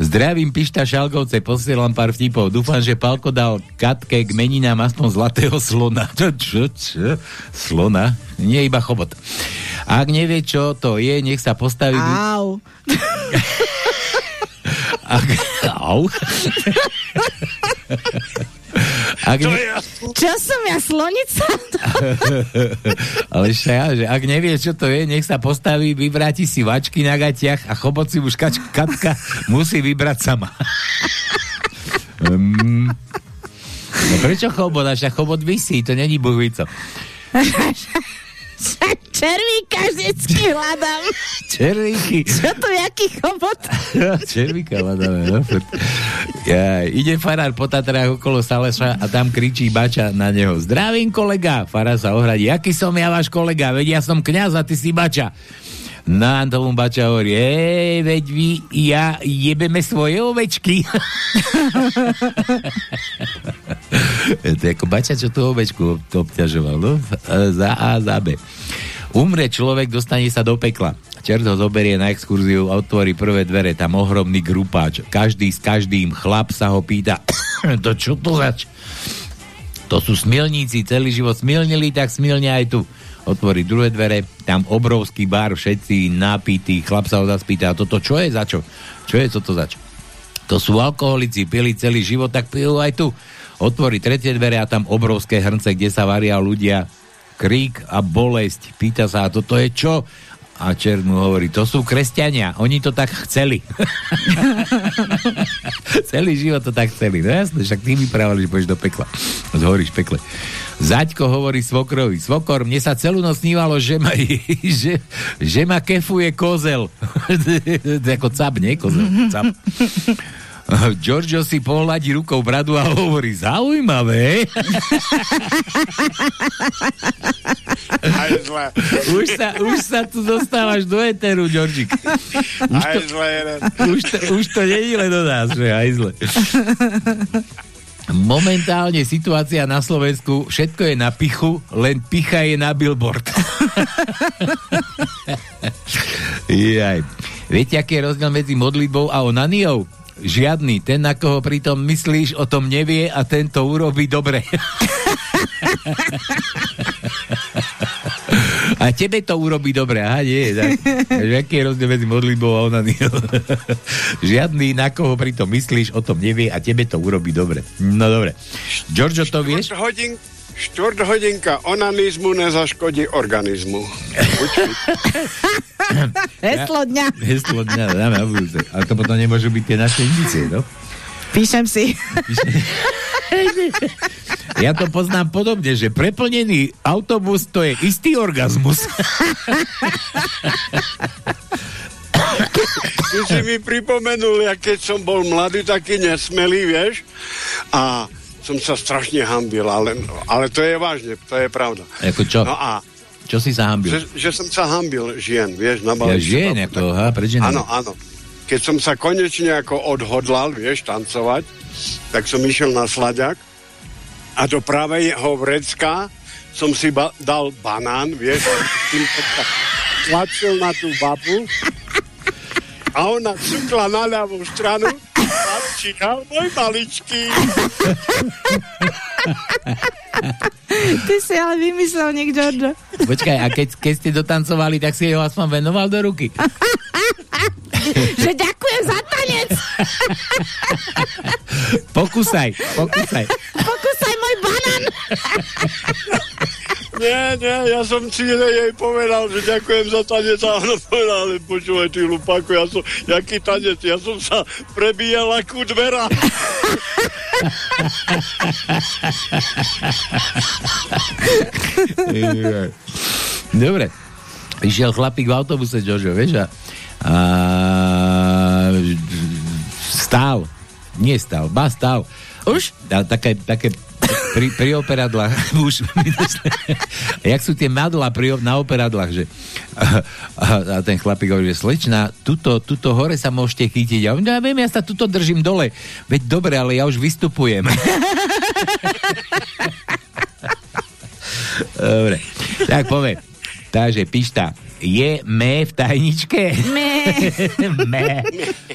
Zdravím Pišta Šalgovce, posielam pár vtipov. Dúfam, že Palko dal Katke k meninám aspoň zlatého slona. [laughs] Čo, čo, čo? Slona? Nie iba chobot. Ak nevie, čo to je, nech sa postaví... Au. Ak... Au. Ak ne... Čo som ja, slonica? [laughs] Ale šaja, že ak nevie, čo to je, nech sa postaví, vyvráti si vačky na gatiach a chobot si už kač, katka musí vybrať sama. um, no prečo chobot? Až chobot vysí, to není buhvico. [laughs] [laughs] Červíka vždycky hľadám. Červíky. [laughs] Čo to, jaký chobot? [laughs] Červíka hľadáme, no. Ja, ide farár po Tatrách okolo Saleša a tam kričí bača na neho. Zdravím kolega. Farár sa ohradí. Aký som ja váš kolega? Veď ja som kňaz a ty si bača. No a tomu bača hovorí, ej, veď vy, ja jebeme svoje ovečky. [laughs] to je ako bača, čo tú ovečku obťažoval, no? Za A, za B. Umre človek, dostane sa do pekla. Čert ho zoberie na exkurziu otvorí prvé dvere, tam ohromný grupáč. Každý s každým chlap sa ho pýta, [coughs] to čo to zač? To sú smilníci, celý život smilnili, tak smilne aj tu. Otvorí druhé dvere, tam obrovský bar, všetci napití, chlap sa ho zase pýta, toto čo je za čo? Čo je toto za čo? To sú alkoholici, pili celý život, tak pijú aj tu. Otvorí tretie dvere a tam obrovské hrnce, kde sa varia ľudia. Krík a bolesť. Pýta sa, a toto je čo? A čert mu hovorí, to sú kresťania, oni to tak chceli. [laughs] Celý život to tak chceli. No jasne, však ty vyprávali, že pôjdeš do pekla. Zhoríš pekle. Zaďko hovorí svokrovi, svokor, mne sa celú noc snívalo, že ma, [laughs] že, že ma kefuje kozel. [laughs] ako cap, nie? Kozel, cap. [laughs] Giorgio si pohľadí rukou bradu a hovorí, zaujímavé. Už, sa, už sa tu dostávaš do eteru, Georgik. Už to, už to, už to není len do nás, že aj zle. Momentálne situácia na Slovensku, všetko je na pichu, len picha je na billboard. [laughs] Jaj. Viete, aký je rozdiel medzi modlitbou a onaniou? Žiadny. Ten, na koho pritom myslíš, o tom nevie a ten to urobí dobre. [laughs] A tebe to urobí dobre, aha, nie. Tak, [laughs] aký je rozdiel medzi modlitbou a onaniou? [laughs] Žiadny, na koho pritom myslíš, o tom nevie a tebe to urobí dobre. No dobre. Giorgio, to vieš? Hodin, štvrt hodinka onanizmu nezaškodí organizmu. [laughs] Heslo dňa. Heslo dňa, dáme na budúce. Ale to potom nemôžu byť tie naše indície, no? Píšem si. Ja to poznám podobne, že preplnený autobus to je istý orgazmus. Ty si mi pripomenul, ja keď som bol mladý, taký nesmelý, vieš, a som sa strašne hambil, ale, ale to je vážne, to je pravda. Ako čo? No a čo si sa hambil? že, že som sa hambil žien, vieš, na Ja žien, ako, aha, pre. Áno, áno. Keď som sa konečne ako odhodlal, vieš, tancovať, tak som išiel na slaďak a do pravého vrecka som si ba- dal banán, vieš, tlačil na tú babu a ona cukla na ľavú stranu a číhal môj maličký. Ty si ale vymyslel niek, Giorgio. Počkaj, a keď, keď ste dotancovali, tak si ho aspoň venoval do ruky. Že ďakujem za tanec. Pokúsaj, pokúsaj. Pokúsaj môj banán. Nie, nie, ja som si jej povedal, že ďakujem za tanec a ona povedala, ale počúvaj ty hlupáku, ja som, jaký tanec, ja som sa prebíjal ako dvera. Dobre. Išiel chlapík v autobuse, Jožo, vieš, a, a stál. Nie stál, ba stál. Už? A, také, také pri, pri operadlách [laughs] už jak sú tie madla pri, na operadlách, že a, a, a ten chlapík hovorí, že slečna, tuto, tuto hore sa môžete chytiť. A on, ja viem, ja sa tuto držím dole. Veď dobre, ale ja už vystupujem. [laughs] dobre, tak poviem. Takže pišta, je me v tajničke? Me. me.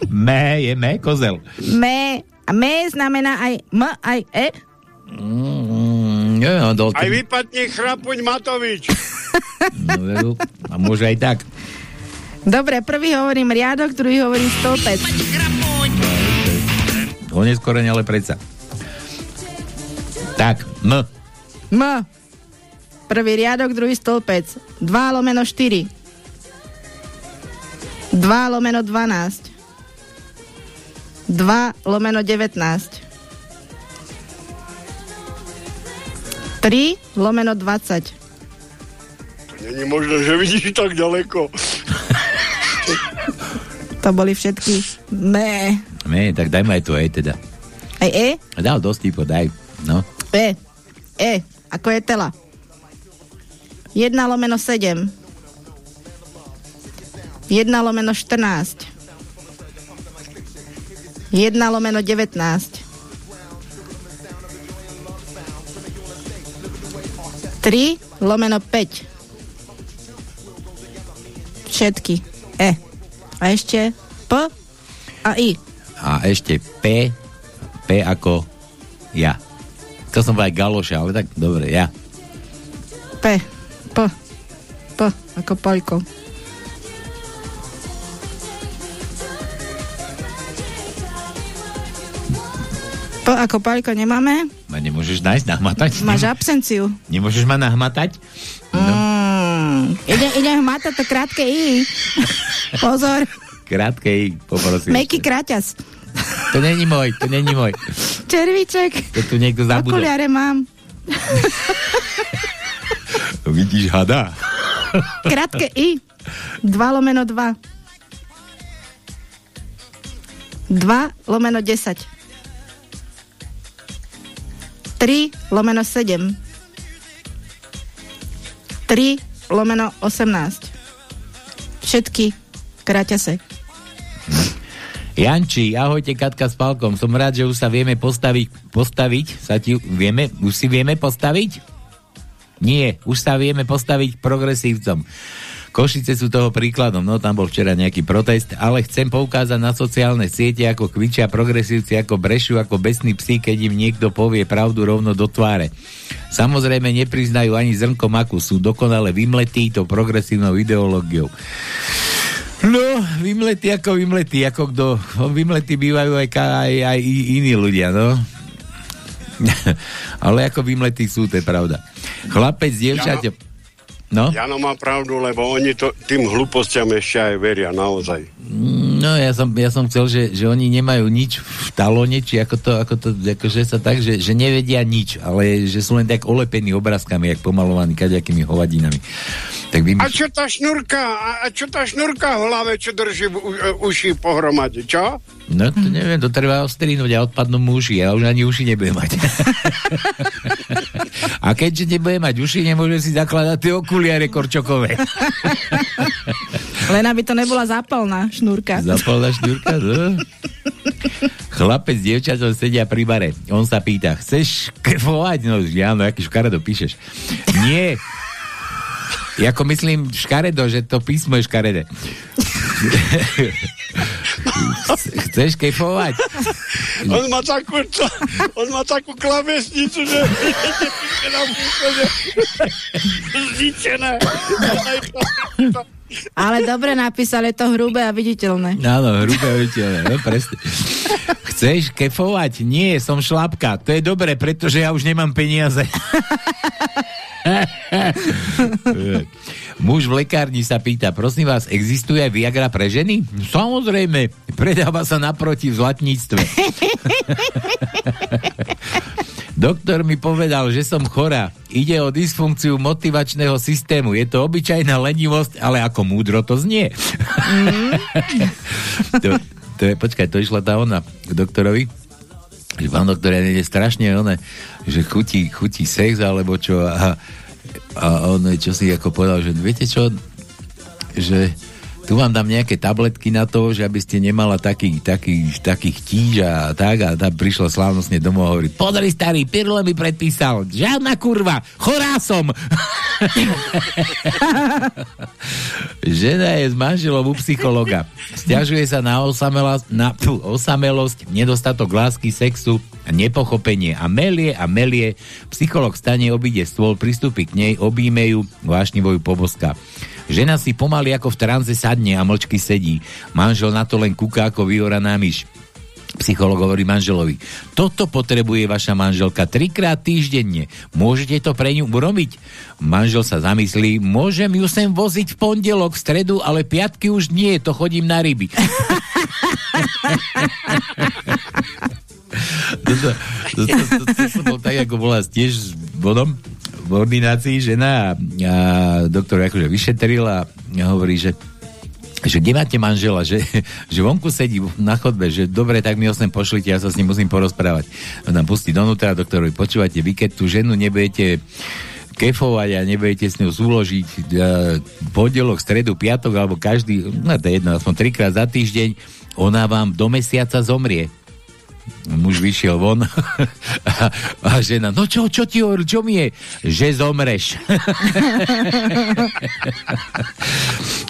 Me, je me, kozel. Me. A me znamená aj m, aj e? Mm, neviem, on dol Aj vypadne chrapuň Matovič. No, veru, a môže aj tak. Dobre, prvý hovorím riadok, druhý hovorím stĺpec. Oneskoreň, ale predsa. Tak, M. M. Prvý riadok, druhý stĺpec. 2 lomeno 4. 2 lomeno 12. 2 lomeno 19. 3 lomeno 20. To není možné, že vidíš tak ďaleko. [laughs] To boli všetky me. Me, tak dajme aj tu E teda. Aj e? Dal dosť typo, daj. No. E. E. Ako je tela. 1 lomeno 7. 1 lomeno 14. 1 lomeno 19. 3 lomeno 5. Všetky. E. A ešte P a I. A ešte P, P ako ja. To som povedal galoša, ale tak dobre, ja. P. P. P. Ako Poľko. P ako Paľko nemáme. Ma nemôžeš nájsť, nahmatať? Máš absenciu. Nemôžeš ma nahmatať? No. Mm. Ide, ide hmatať to krátke I. [laughs] Pozor. Krátke I, poprosím. Meký kraťas. To není môj, to není môj. Červíček. To tu niekto zabudol. Okuliare mám. [laughs] Vidíš hada? Krátke I. 2 lomeno 2. 2 lomeno 10. 3 lomeno 7. 3 lomeno 18. Všetky kraťase. Janči, ahojte Katka s Palkom. Som rád, že už sa vieme postaviť. Postaviť? Sa ti vieme? Už si vieme postaviť? Nie, už sa vieme postaviť progresívcom. Košice sú toho príkladom, no tam bol včera nejaký protest, ale chcem poukázať na sociálne siete, ako kvičia progresívci, ako brešu, ako besní psi, keď im niekto povie pravdu rovno do tváre. Samozrejme nepriznajú ani zrnko maku, sú dokonale vymletí tou progresívnou ideológiou. No, vymletí ako vymletí, ako kto, vymletí bývajú aj, aj, aj iní ľudia, no. [laughs] Ale ako vymletí sú, to je pravda. Chlapec, dievčate... Ja, No? Jano má pravdu, lebo oni to, tým hlúpostiam ešte aj veria, naozaj. No, ja som, ja som chcel, že, že oni nemajú nič v talóne, či ako to, ako to akože sa tak, že, že nevedia nič, ale že sú len tak olepení obrázkami, jak pomalovaní kaďakými hovadinami. Tak. A čo tá šnurka, a čo tá šnurka v hlave, čo drží u, uši pohromade, čo? No to neviem, to treba ostrínúť a odpadnú mu uši. Ja už ani uši nebudem mať. [laughs] a keďže nebude mať uši, nemôže si zakladať tie okuliare korčokové. [laughs] Len aby to nebola zápalná šnúrka. Zápalná šnúrka, no. Chlapec dievčatom sedia pri bare. On sa pýta, chceš kefovať? No, áno, aký škaredo píšeš. Nie. Jako myslím škaredo, že to písmo je škaredé. [laughs] Chceš kejfovať? On má takú, on má takú klavesnicu, že je nám úplne zničené. Ale dobre napísali to hrubé a viditeľné. Áno, hrubé a viditeľné, no presne. Chceš kefovať? Nie, som šlapka. To je dobre, pretože ja už nemám peniaze. [laughs] Muž v lekárni sa pýta, prosím vás, existuje aj Viagra pre ženy? Samozrejme, predáva sa naproti v zlatníctve. [laughs] Doktor mi povedal, že som chorá. Ide o dysfunkciu motivačného systému. Je to obyčajná lenivosť, ale ako múdro to znie. Mm. [laughs] to, to je, počkaj, to išla tá ona k doktorovi že pán doktor, ja strašne one, že chutí, chutí sex alebo čo a a on čo si ako povedal, že viete čo, že tu vám dám nejaké tabletky na to, že aby ste nemala takých, takých, takých tíž a tak a tam prišla slávnostne domov a hovorí, podri starý, Pirle mi predpísal, žiadna kurva, chorá som. [laughs] Žena je s manželom u psychologa. Stiažuje sa na, osamelosť, na pú, osamelosť, nedostatok lásky, sexu, nepochopenie a melie a melie. Psycholog stane, obíde stôl, pristúpi k nej, obíme ju, vášnivo ju poboska. Žena si pomaly ako v tranze sadne a mlčky sedí. Manžel na to len kúka ako vyoraná myš. Psycholog hovorí manželovi, toto potrebuje vaša manželka trikrát týždenne. Môžete to pre ňu urobiť? Manžel sa zamyslí, môžem ju sem voziť v pondelok, v stredu, ale piatky už nie, to chodím na ryby. toto, toto, toto, toto bol tak, ako bola tiež bodom v ordinácii žena a, a doktor akože vyšetril a hovorí, že že kde máte manžela, že, že vonku sedí na chodbe, že dobre, tak mi ho sem pošlite, ja sa s ním musím porozprávať. No tam pustí donútra, doktorovi, počúvate, vy keď tú ženu nebudete kefovať a nebudete s ňou súložiť uh, pondelok, stredu, piatok alebo každý, no to je jedno, aspoň trikrát za týždeň, ona vám do mesiaca zomrie muž vyšiel von [laughs] a, žena, no čo, čo ti hovoril, čo mi je? Že zomreš. [laughs]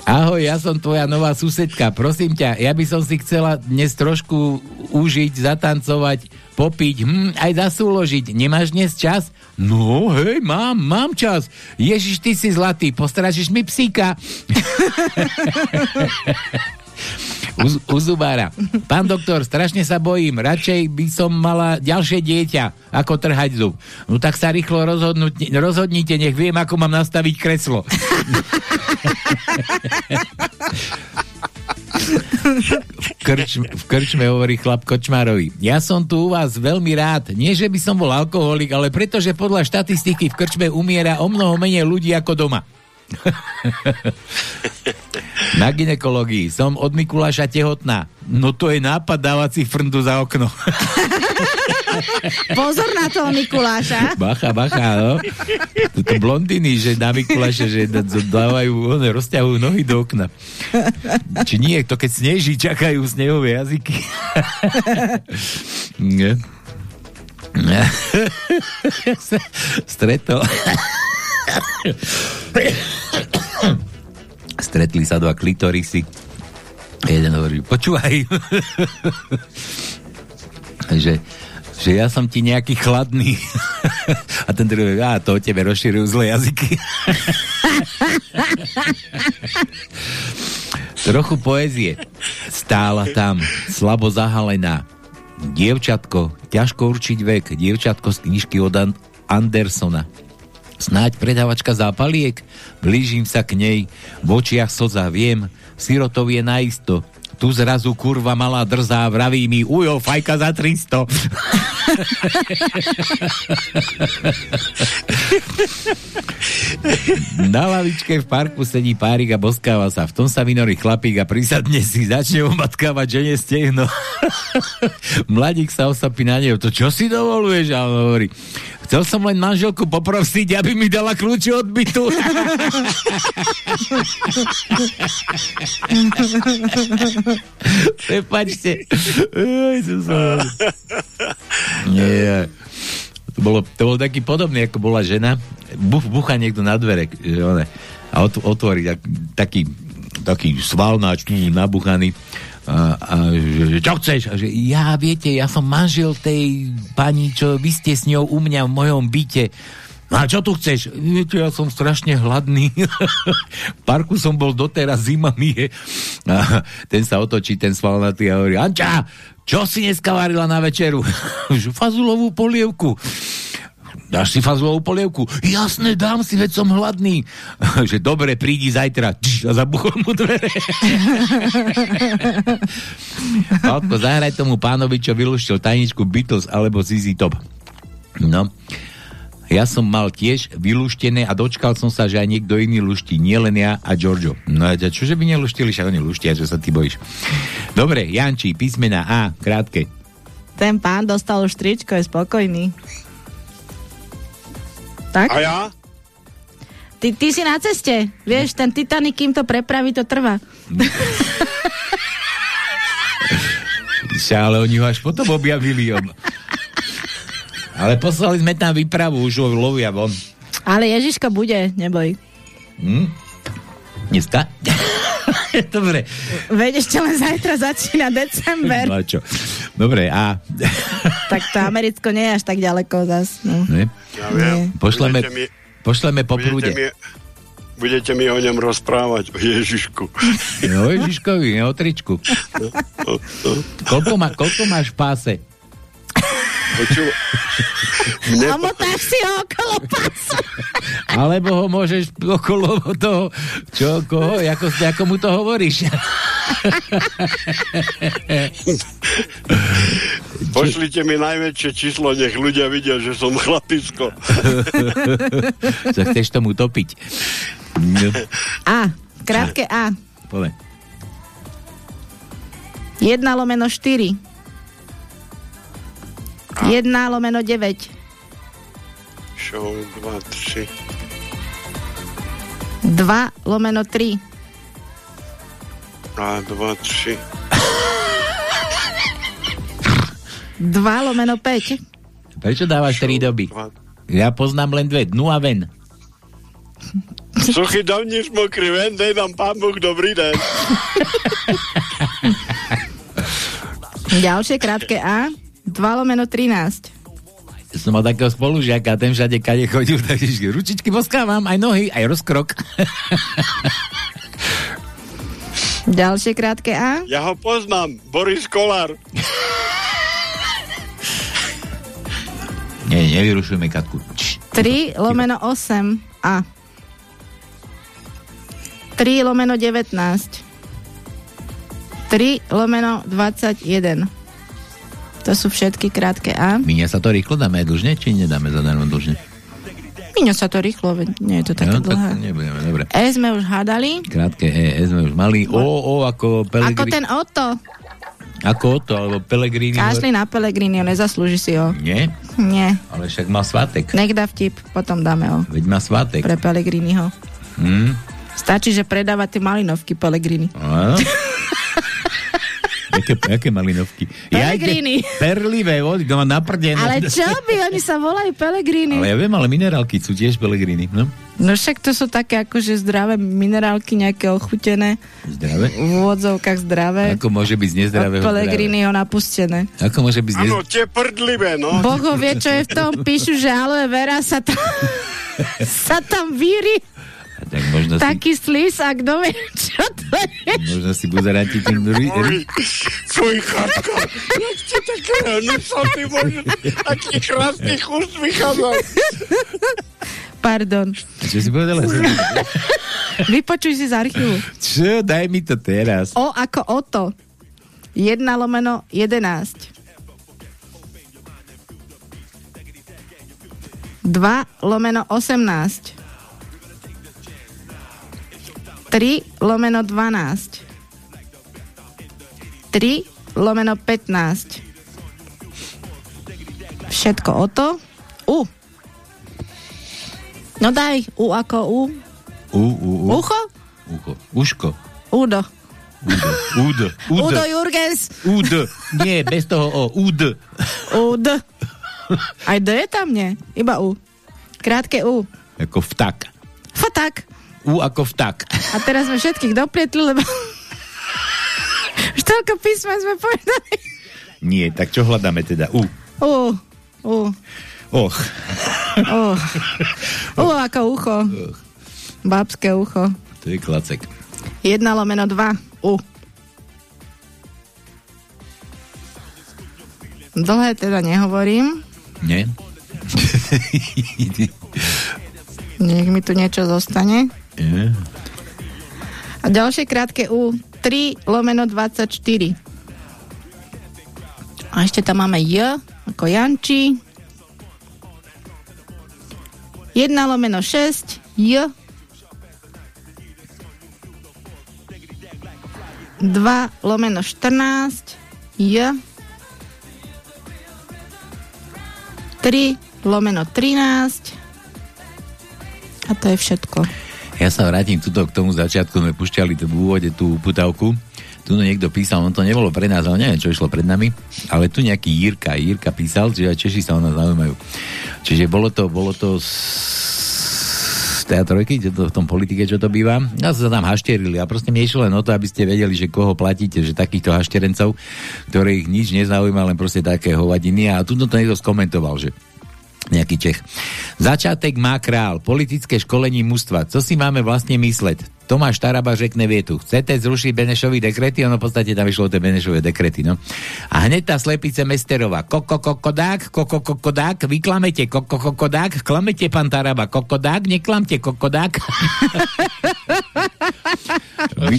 Ahoj, ja som tvoja nová susedka, prosím ťa, ja by som si chcela dnes trošku užiť, zatancovať, popiť, hm, aj zasúložiť. Nemáš dnes čas? No, hej, mám, mám čas. Ježiš, ty si zlatý, postražíš mi psíka. [laughs] u, u zubára. Pán doktor, strašne sa bojím, radšej by som mala ďalšie dieťa, ako trhať zub. No tak sa rýchlo rozhodnite, nech viem, ako mám nastaviť kreslo. v, krčme, v krčme hovorí chlap Kočmárovi. Ja som tu u vás veľmi rád. Nie, že by som bol alkoholik, ale pretože podľa štatistiky v krčme umiera o mnoho menej ľudí ako doma. [laughs] Na ginekologii som od Mikuláša tehotná. No to je nápad dávať si frndu za okno. [laughs] Pozor na toho Mikuláša. Bacha, bacha, no. Toto blondiny, že na Mikuláša, že dávajú, one, rozťahujú nohy do okna. Či nie, to keď sneží, čakajú snehové jazyky. [laughs] Nie. [laughs] Stretol. Stretli sa dva klitorisy. Jeden hovorí, počúvaj. [laughs] že, že ja som ti nejaký chladný. [laughs] A ten druhý, a to o tebe rozširujú zlé jazyky. [laughs] Trochu poezie. Stála tam, slabo zahalená. Dievčatko, ťažko určiť vek. Dievčatko z knižky od An- Andersona. Snáď predávačka zápaliek? Blížim sa k nej, v očiach slza viem, sirotov je naisto. Tu zrazu kurva malá drzá, vraví mi, ujo, fajka za 300. Na lavičke v parku sedí párik a boskáva sa. V tom sa vynorí chlapík a prisadne si, začne umatkávať žene stehno. [laughs] Mladík sa osapí na neho. To čo si dovoluješ? A hovorí, chcel som len manželku poprosiť, aby mi dala kľúče od bytu. [laughs] [laughs] Prepačte. Nie. To bolo, to bolo taký podobný, ako bola žena. Buf, bucha niekto na dvere. Že a ot, otvorí tak, taký, taký svalnáč nabuchaný. A, a že, čo chceš? A že ja, viete, ja som manžel tej pani, čo vy ste s ňou u mňa v mojom byte. No a čo tu chceš? Viete, ja som strašne hladný. [laughs] v parku som bol doteraz, zima mi je. A ten sa otočí, ten svalnatý a hovorí, Anča, čo si dneska varila na večeru? [laughs] Fazulovú polievku. Dáš si fazulovú polievku? Jasné, dám si, veď som hladný. [laughs] že dobre, prídi zajtra. a zabuchol mu dvere. Pálko, zahraj tomu pánovi, čo vylúštil tajničku Beatles alebo ZZ Top. No. Ja som mal tiež vylúštené a dočkal som sa, že aj niekto iný luští, nielen ja a Giorgio. No a čože by neluštili, však oni luštia, že sa ty bojíš. Dobre, Janči, písmena A, krátke. Ten pán dostal už tričko, je spokojný. Tak? A ja? Ty, ty si na ceste. Vieš, ten Titanic, kým to prepraví, to trvá. ale oni ho až potom objavili. [laughs] Ale poslali sme tam výpravu, už ho lovia von. Ale Ježiško bude, neboj. Hm? Dneska? [laughs] Dobre. Veď ešte len zajtra začína december. No čo? Dobre, a... [laughs] tak to Americko nie je až tak ďaleko zas. No. Ne? Ja viem. Pošleme, mi, pošleme po prúde. Mi, budete mi o ňom rozprávať, o Ježišku. No, o Ježiškovi, o tričku. No, no, no. Koľko, má, koľko máš v páse? Poču... Mne... A motáš si ho okolo pása. Alebo ho môžeš okolo toho, čo, koho, ako, ako mu to hovoríš? Pošlite mi najväčšie číslo, nech ľudia vidia, že som chlapisko. Chceš tomu topiť? A, krátke A. Pole. 1 lomeno 4. 1 lomeno 9. Show 2, 3. 2 lomeno 3. A 2, 3. 2 lomeno 5. Prečo dávaš 3 doby? Ja poznám len dve. Dnu a ven. Suchy dovnitř, mokrý ven, dej nám pán Boh dobrý den. Ďalšie krátke A. 2 lomeno 13. Som mal takého spolužiaka, ten všade kade chodil, [laughs] takže ručičky boskávam, aj nohy, aj rozkrok. [laughs] Ďalšie krátke A. Ja ho poznám, Boris Kolár. [laughs] Nie, nevyrušujme Katku. 3 lomeno 8 A. 3 lomeno 19. 3 lomeno 21. To sú všetky krátke A. Minia sa to rýchlo, dáme dlžne, či nedáme zadarmo dlžne? Míňa sa to rýchlo, veď nie je to také no, dlhé. Tak nebudeme, dobre. E sme už hádali. Krátke E, E sme už mali. O, O ako Pelegrini. Ako ten Oto. Ako Oto, alebo Pelegrini. Kašli na Pelegrini, nezaslúži si ho. Nie? Nie. Ale však má svatek. Nech dá vtip, potom dáme ho. Veď má svatek. Pre Pelegriniho. Hm? Stačí, že predáva tie malinovky Pelegrini. Áno. [laughs] Jaké, jaké malinovky? Pelegrini. Ja, perlivé vody, to má naprdené. Ale čo by? Oni sa volajú Pelegrini. Ale ja viem, ale minerálky sú tiež Pelegrini, no? No však to sú také akože zdravé minerálky, nejaké ochutené. Zdravé? V úvodzovkách zdravé. Ako môže byť z nezdravého Od Pelegrini ho napustené. Ako môže byť z Áno, tie prdlivé, no. Boh ho vie, čo je v tom. Píšu, že aloe vera sa tam, [laughs] sa tam víri. Tak možno Taký slis a kto vie, čo to je. si, možno si buzeráti tým druhý. Oj, fuj, chatka, jak ti také nusoty môžu, taký krásny chust vychádzať. Pardon. Čo si povedala? Vypočuj si z archívu. Čo? Daj mi to teraz. O ako Oto. 1 lomeno 11. 2 lomeno 18. 3 lomeno 12. 3 lomeno 15. Všetko o to. U. No daj, U ako U. U, u, u. Ucho? Ucho. Uško. Udo. Udo. Udo. Udo. Udo Jurgens. Udo. Nie, bez toho O. Udo. Ud. Aj D je tam, nie? Iba U. Krátke U. Ako vtak. Fatak. U ako vtak. A teraz sme všetkých doplietli, lebo už toľko písma sme povedali. Nie, tak čo hľadáme teda? U. U. U. Och. U. U ako ucho. Babské ucho. To je klacek. 1 lomeno 2. U. Dlhé teda nehovorím. Nie? Nech mi tu niečo zostane. Nie? A ďalšie krátke U. 3 lomeno 24. A ešte tam máme J, ako Janči. 1 lomeno 6, J. 2 lomeno 14, J. 3 lomeno 13. A to je všetko. Ja sa vrátim tuto k tomu začiatku, sme pušťali v úvode tú putavku. Tu no niekto písal, on to nebolo pre nás, ale neviem, čo išlo pred nami, ale tu nejaký Jirka, Jirka písal, že aj Češi sa o nás zaujímajú. Čiže bolo to, bolo to z teatrojky, čo to, v tom politike, čo to býva. A sa tam hašterili a proste mi išlo len o to, aby ste vedeli, že koho platíte, že takýchto hašterencov, ktorých nič nezaujíma, len proste také hovadiny. A tu to niekto skomentoval, že nejaký Čech. Začátek má král, politické školení mužstva. Co si máme vlastne mysleť? Tomáš Taraba řekne vietu. Chcete zrušiť Benešový dekrety? Ono v podstate tam vyšlo tie Benešové dekrety, no. A hneď tá slepice Mesterová. Koko kokodák, koko kokodák, vy klamete, koko kokodák, klamete, pán Taraba, kokodák, neklamte, kokodák. Vy,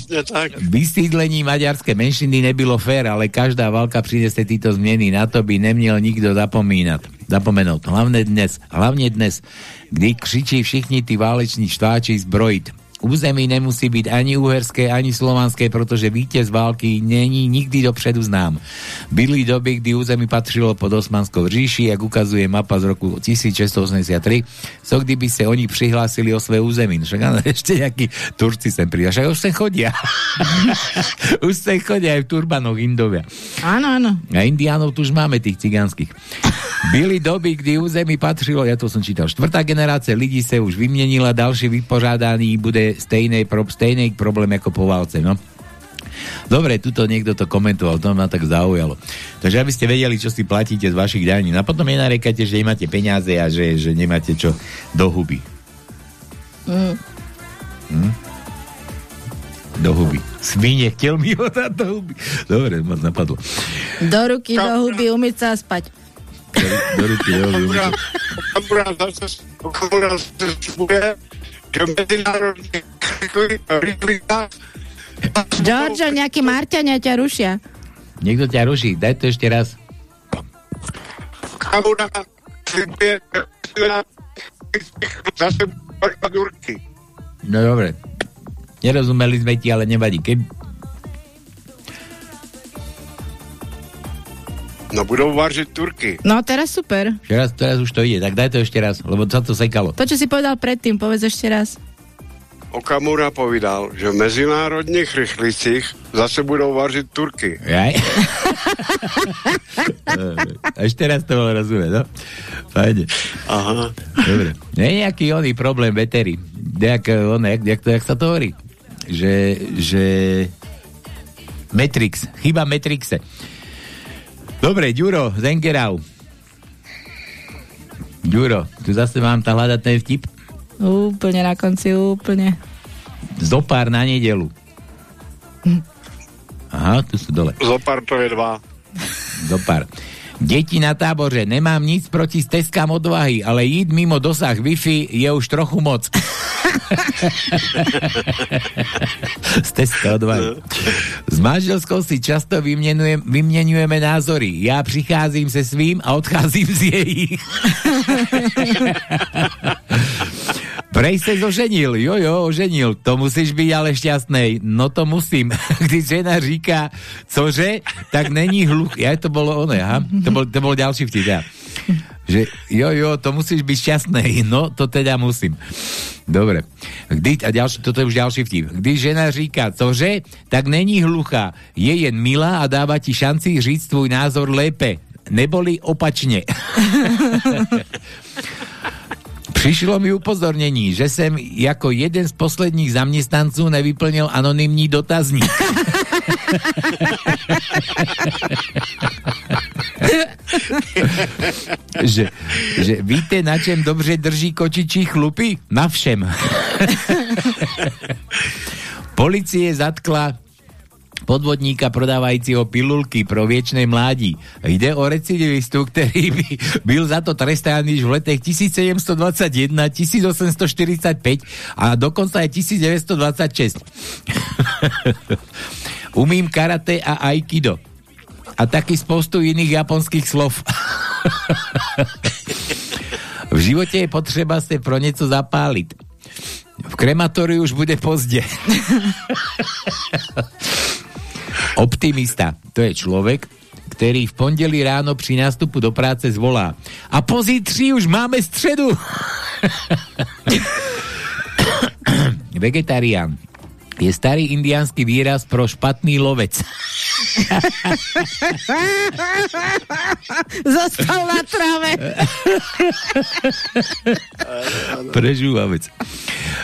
vysídlení maďarské menšiny nebylo fér, ale každá válka přinese títo zmeny. Na to by neměl nikdo zapomínat. Zapomenout. Hlavne dnes, hlavne dnes, kdy křičí všichni tí váleční štváči zbrojit. Území nemusí byť ani uherské, ani slovanské, pretože vítěz války není nikdy dopředu znám. Byli doby, kdy území patřilo pod Osmanskou říši, jak ukazuje mapa z roku 1683, co kdyby se oni přihlásili o své území. Však áno, [laughs] ešte nejakí Turci sem prídu. Však už sem chodia. [laughs] už sem chodia aj v turbanoch Indovia. Áno, áno. A Indiánov tu už máme, tých cigánskych. Byli doby, kdy území patrilo, ja to som čítal, štvrtá generácia ľudí sa už vymienila, ďalší vypořádaný bude stejnej, pro, stejnej problém ako po válce, no. Dobre, tuto niekto to komentoval, to ma tak zaujalo. Takže aby ste vedeli, čo si platíte z vašich daní. No a potom nenarekate, že nemáte peniaze a že, že nemáte čo do huby. Mm. Hm? Do huby. Svine, chtěl mi ho dať do huby. Dobre, ma napadlo. Do ruky, do huby, umyť sa a spať. Do, do ruky, do huby. umyť sa. Že medzinárodne Giorgio, nejaký Marťania ťa rušia. Niekto ťa ruší, daj to ešte raz. No dobre. Nerozumeli sme ti, ale nevadí. Keď... No budou vařit Turky. No teraz super. Teraz, teraz už to ide, tak daj to ešte raz, lebo sa to sekalo. To, čo si povedal predtým, povedz ešte raz. Okamura povedal, že v mezinárodných rychlicích zase budou vařit Turky. Jaj? [laughs] ešte raz to bolo rozumieť, no? Fajne. Aha. Dobre. Nie je nejaký oný problém vetery. Jak, on, jak, jak, to, jak sa to hovorí? Že, že Matrix. Chyba Matrixe. Dobre, Ďuro, Zengerau. Ďuro, tu zase mám tam hľadať ten vtip. Úplne na konci, úplne. Zopár na nedelu. Aha, tu sú dole. Zopár to je dva. Zopár. Deti na tábore, nemám nic proti steskám odvahy, ale ísť mimo dosah Wi-Fi je už trochu moc. Odvahy. S manželskou si často vyměňujeme názory. Já přicházím se svým a odcházím z jejich. Prej se zoženil, jo, jo, oženil, to musíš být ale šťastný. No to musím. [laughs] Když žena říká, cože, tak není hluch. Ja, to bolo ono, aha. To bol, to bol ďalší vtip, ja. Že jo, jo, to musíš byť šťastný. [laughs] No, to teda musím. Dobre. Kdy, a ďalší, toto je už ďalší vtip. Když žena říká, cože, tak není hluchá. Je jen milá a dáva ti šanci říct tvůj názor lépe. Neboli opačne. [laughs] Přišlo mi upozornění, že jsem jako jeden z posledních zaměstnanců nevyplnil anonymní dotazník. [laughs] [laughs] že, že víte, na čem dobře drží kočičí chlupy? Na všem. [laughs] Policie zatkla podvodníka prodávajúceho pilulky pro viečnej mládí. Ide o recidivistu, ktorý by byl za to trestaný v letech 1721, 1845 a dokonca aj 1926. [laughs] Umím karate a aikido. A taky spoustu iných japonských slov. [laughs] v živote je potreba sa pro něco zapáliť. V krematóriu už bude pozde. [laughs] Optimista, to je človek, ktorý v pondelí ráno pri nástupu do práce zvolá. A pozítří už máme středu. [laughs] Vegetarián je starý indiánsky výraz pro špatný lovec. [laughs] Zostal na tráve. [laughs] Prežúvavec.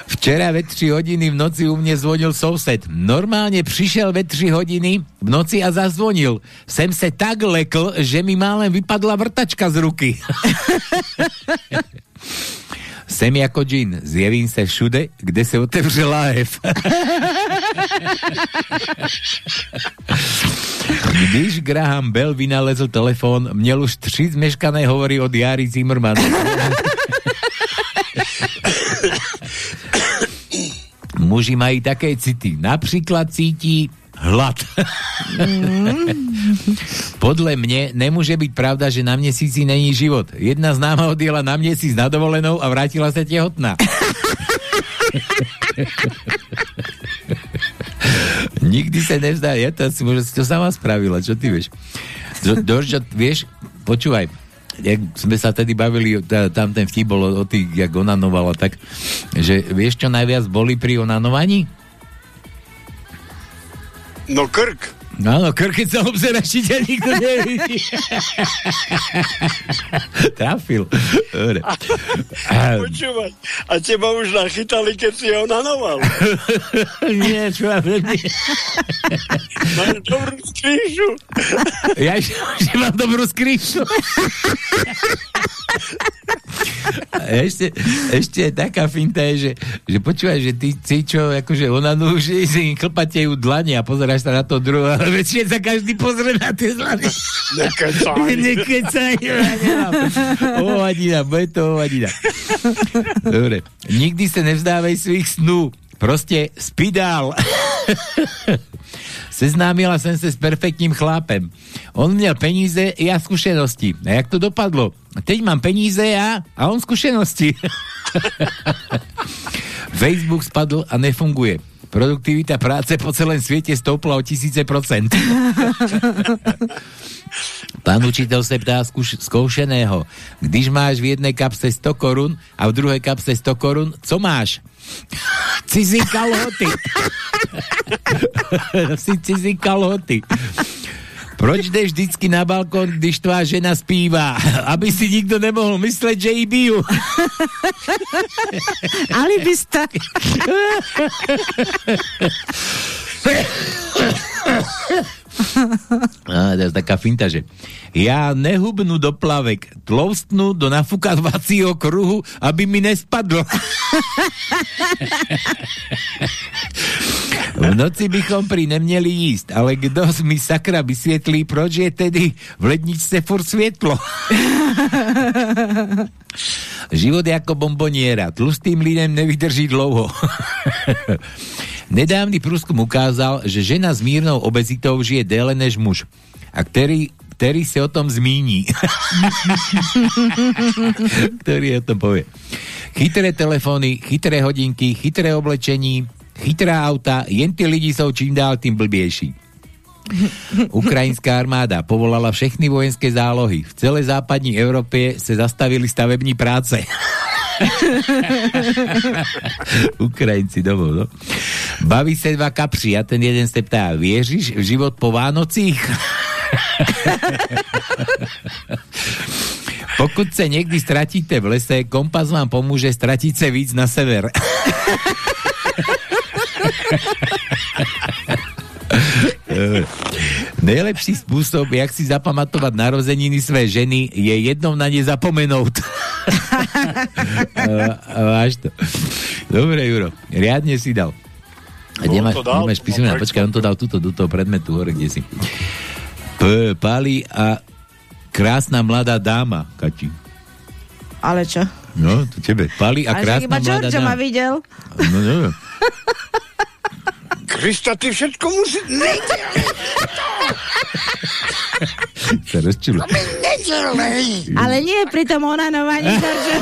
Včera ve 3 hodiny v noci u mne zvonil soused. Normálne prišiel ve 3 hodiny v noci a zazvonil. Sem se tak lekl, že mi málem vypadla vrtačka z ruky. [laughs] Sem jako džin, zjevím se všude, kde se otevře láhev. Když Graham Bell vynalezl telefon, měl už tři zmeškané hovory od Jary Zimmerman. Muži mají také city. Například cítí hlad. [laughs] Podle mne nemôže byť pravda, že na měsíci není život. Jedna známa odjela na měsíc na dovolenou a vrátila sa tehotná. [laughs] Nikdy sa nevzdá, ja to, možno si to sama spravila, čo ty vieš? Dož, vieš, počúvaj, jak sme sa tedy bavili, tam ten vtip bol o, o tých, jak onanovala, tak, že vieš, čo najviac boli pri onanovaní? No krk. No áno, krk, keď sa obzeráš, či ťa nikto nevidí. [laughs] Trafil. Dobre. Počúvaj, a teba už nachytali, keď si ho nanoval. [laughs] Nie, čo ja viem. [laughs] Máš dobrú skríšu. Ja že mám dobrú skríšu. Ešte, ešte taká finta je, že, že počúvaj, že ty, ty čo, akože ona no, že si klpate ju dlane a pozeráš sa na to druhé, ale väčšine sa každý pozrie na tie dlane. Nekecaj. [laughs] Nekecaj. Ovadina, bude to ovadina. Dobre. Nikdy sa nevzdávej svých snú. Proste spidál. Seznámila som sa s perfektním chlápem. On měl peníze, ja skúsenosti. A jak to dopadlo? Teď mám peníze ja a on skúsenosti. [laughs] Facebook spadl a nefunguje. Produktivita práce po celém svete stoupla o tisíce procent. [laughs] Pán učiteľ sa ptá skoušeného. Když máš v jednej kapse 100 korun a v druhej kapse 100 korun, co máš? [laughs] Cizí kalhoty. [laughs] si cizí kalhoty. Proč jdeš vždycky na balkón, když tvá žena zpívá? [laughs] Aby si nikto nemohol mysleť, že ji bijú. [laughs] Alibista. [laughs] [laughs] Á, to je taká finta, že ja nehubnú do plavek, tloustnú do nafúkavacího kruhu, aby mi nespadlo. V noci bychom pri neměli jíst, ale kdo mi sakra vysvětlí, proč je tedy v ledničce furt světlo? Život je ako bomboniera. Tlustým lidem nevydrží dlouho. Nedávny průzkum ukázal, že žena s mírnou obezitou žije déle než muž. A který, který se o tom zmíní. [laughs] který o tom povie. Chytré telefony, chytré hodinky, chytré oblečení, chytrá auta, jen ty lidi jsou čím dál tým blbější. Ukrajinská armáda povolala všechny vojenské zálohy. V celé západní Európe se zastavili stavební práce. [laughs] [laughs] Ukrajinci domov, no. Baví se dva kapři a ten jeden se ptá, věříš v život po Vánocích? [laughs] Pokud se někdy ztratíte v lese, kompas vám pomůže stratit se víc na sever. [laughs] [laughs] Nejlepší spôsob, jak si zapamatovať narozeniny své ženy, je jednou na ne zapomenout. [laughs] Máš to. Dobre, Juro, riadne si dal. A No, nemáš, to dal, nemáš písmena, no, počkaj, on to dal tuto, do toho predmetu, hore, kde si. P, Pali a krásna mladá dáma, Kati. Ale čo? No, to tebe. Pali a Ale však krásna iba mladá Giorgio ma dáma. videl. No, neviem. [laughs] Krista, ty všetko musí... Sa rozčulo. Ale nie pri tom onanovaní, Giorgio.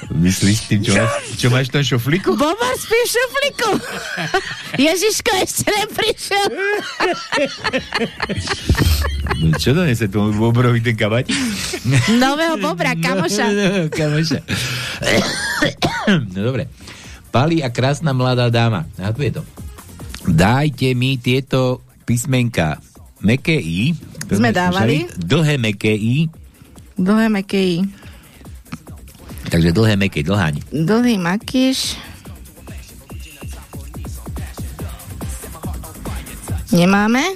[laughs] Myslíš tým, čo, máš, čo máš v tom šoflíku? Bobar spí v šuflíku. [laughs] Ježiško ešte neprišiel. No, čo to nese tomu bobrovi ten kabať? Nového bobra, kamoša. [laughs] No, no, kamoša. no dobre. Pali a krásna mladá dáma. A tu je to. Dajte mi tieto písmenka. Meké I. Sme dávali. Dlhé meké I. Dlhé mekejí. Takže dlhé meké, dlháň. Dlhý makíš. Nemáme?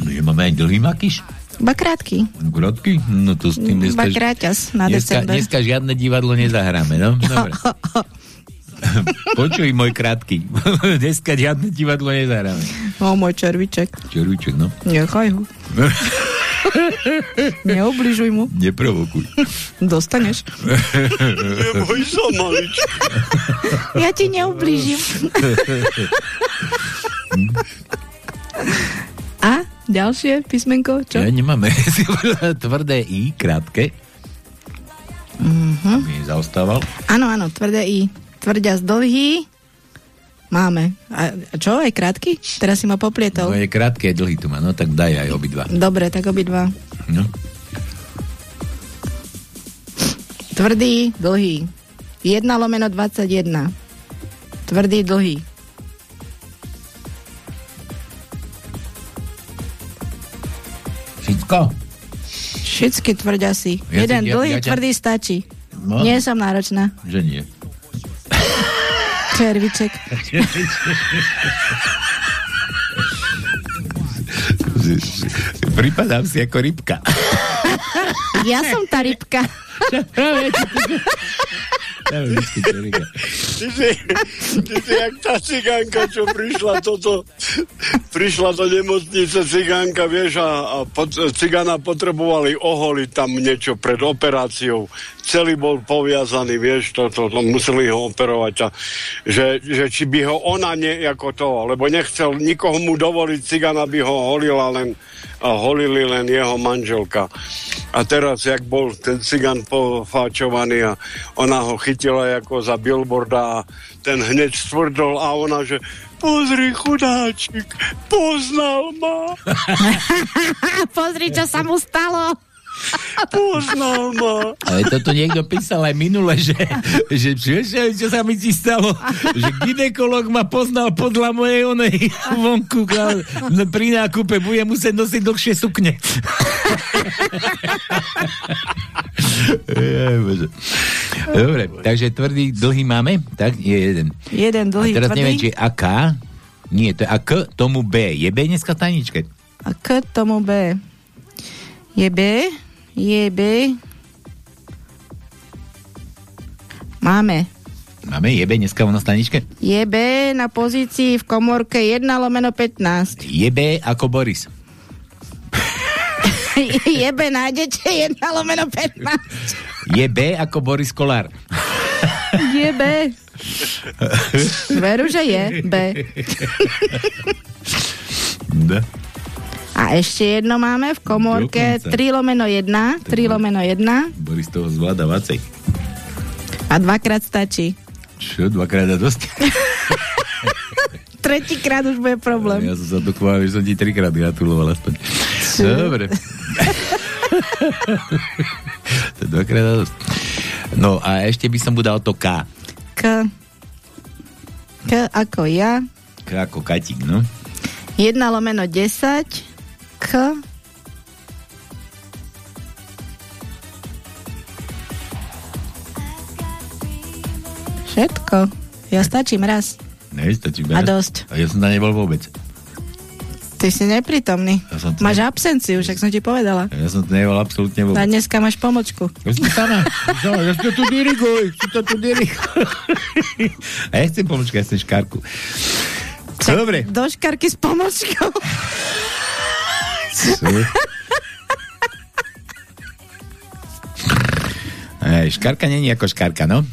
No, že máme aj dlhý makyš? Iba krátky. Krotky? No to s tým Iba dneska, kráťas na dneska, december. dneska žiadne divadlo nezahráme, no? [laughs] Dobre. [laughs] Počuj, môj krátky. [laughs] dneska žiadne divadlo nezahráme. O, môj červiček. Červíček, no. Nechaj ho. [laughs] Neobližuj mu. Neprovokuj. Dostaneš. Neboj sa, maličko. [laughs] Ja ti neublížim. A ďalšie písmenko, čo? Ja nemáme [laughs] tvrdé I, krátke. Mhm. Mi zaostával. Áno, áno, tvrdé I. Tvrdia z dlhý. Máme. A čo, aj krátky? Teraz si ma No poplietol. je krátke, dlhý tu má, no tak daj aj obidva. Dobre, tak obidva. No. Tvrdý, dlhý. 1 lomeno 21. Tvrdý, dlhý. Všetko? Všetky tvrdia si. Ja Jeden ja- dlhý, ja ťa- tvrdý stačí. No. Nie som náročná. Že nie. Červiček. Pripadám si ako rybka. Ja som tá rybka. Ty si, ty si jak tá cigánka, čo prišla toto, prišla do nemocnice cigánka, vieš, a, a pot, cigána potrebovali oholiť tam niečo pred operáciou. Celý bol poviazaný, vieš, to, to, to museli ho operovať. A, že, že či by ho ona nie ako to, lebo nechcel nikoho mu dovoliť, cigána by ho holila len a holili len jeho manželka. A teraz, jak bol ten cigan pofáčovaný a ona ho chytila ako za billboarda a ten hneď stvrdol a ona, že pozri chudáčik, poznal ma. [laughs] pozri, čo sa mu stalo. [laughs] Poznal ma. Ale toto niekto písal aj minule, že, že čo, čo sa mi ti stalo? Že ginekolog ma poznal podľa mojej onej [laughs] vonku pri nákupe bude musieť nosiť dlhšie sukne. Dobre, takže tvrdý, dlhý máme? Tak je jeden. Jeden dlhý, A teraz tvrdý. neviem, či AK, nie, to je a k tomu B. Je B dneska v tajničke? A k tomu B. Je B, je B. Máme. Máme je B dneska u nás v tajničke? Je B na pozícii v komórke 1 lomeno 15. Je B ako Boris. [laughs] je B nájdete 1 lomeno 15. Je B ako Boris Kolár. Je B. Veru, že je B. [laughs] A ešte jedno máme v komórke Dokonca. 3 lomeno 1. 3 lomeno 1. Boris toho zvláda vacej. A dvakrát stačí. Čo, dvakrát a dosť? [laughs] Tretíkrát už bude problém. Ja som sa to chválil, že som ti trikrát gratuloval aspoň. Dobre. [laughs] to je dvakrát a dosť. No a ešte by som mu dal to K. K. K ako ja. K ako Katík, no. 1 lomeno 10. K. Všetko. Ja stačím raz. Nestačí A dosť. A ja som tam nebol vôbec. Ty si neprítomný. Ja som Máš absenciu, však som ti povedala. Ja som to nebol absolútne A vôbec. dneska máš pomočku. Ja som. No, ja som tu diriguj. To tu diriguj. [laughs] A ja chcem pomôcť, ja chcem škárku. Dobre. Do škarky s pomočkou. [laughs] Ej, škárka není ako škárka, no?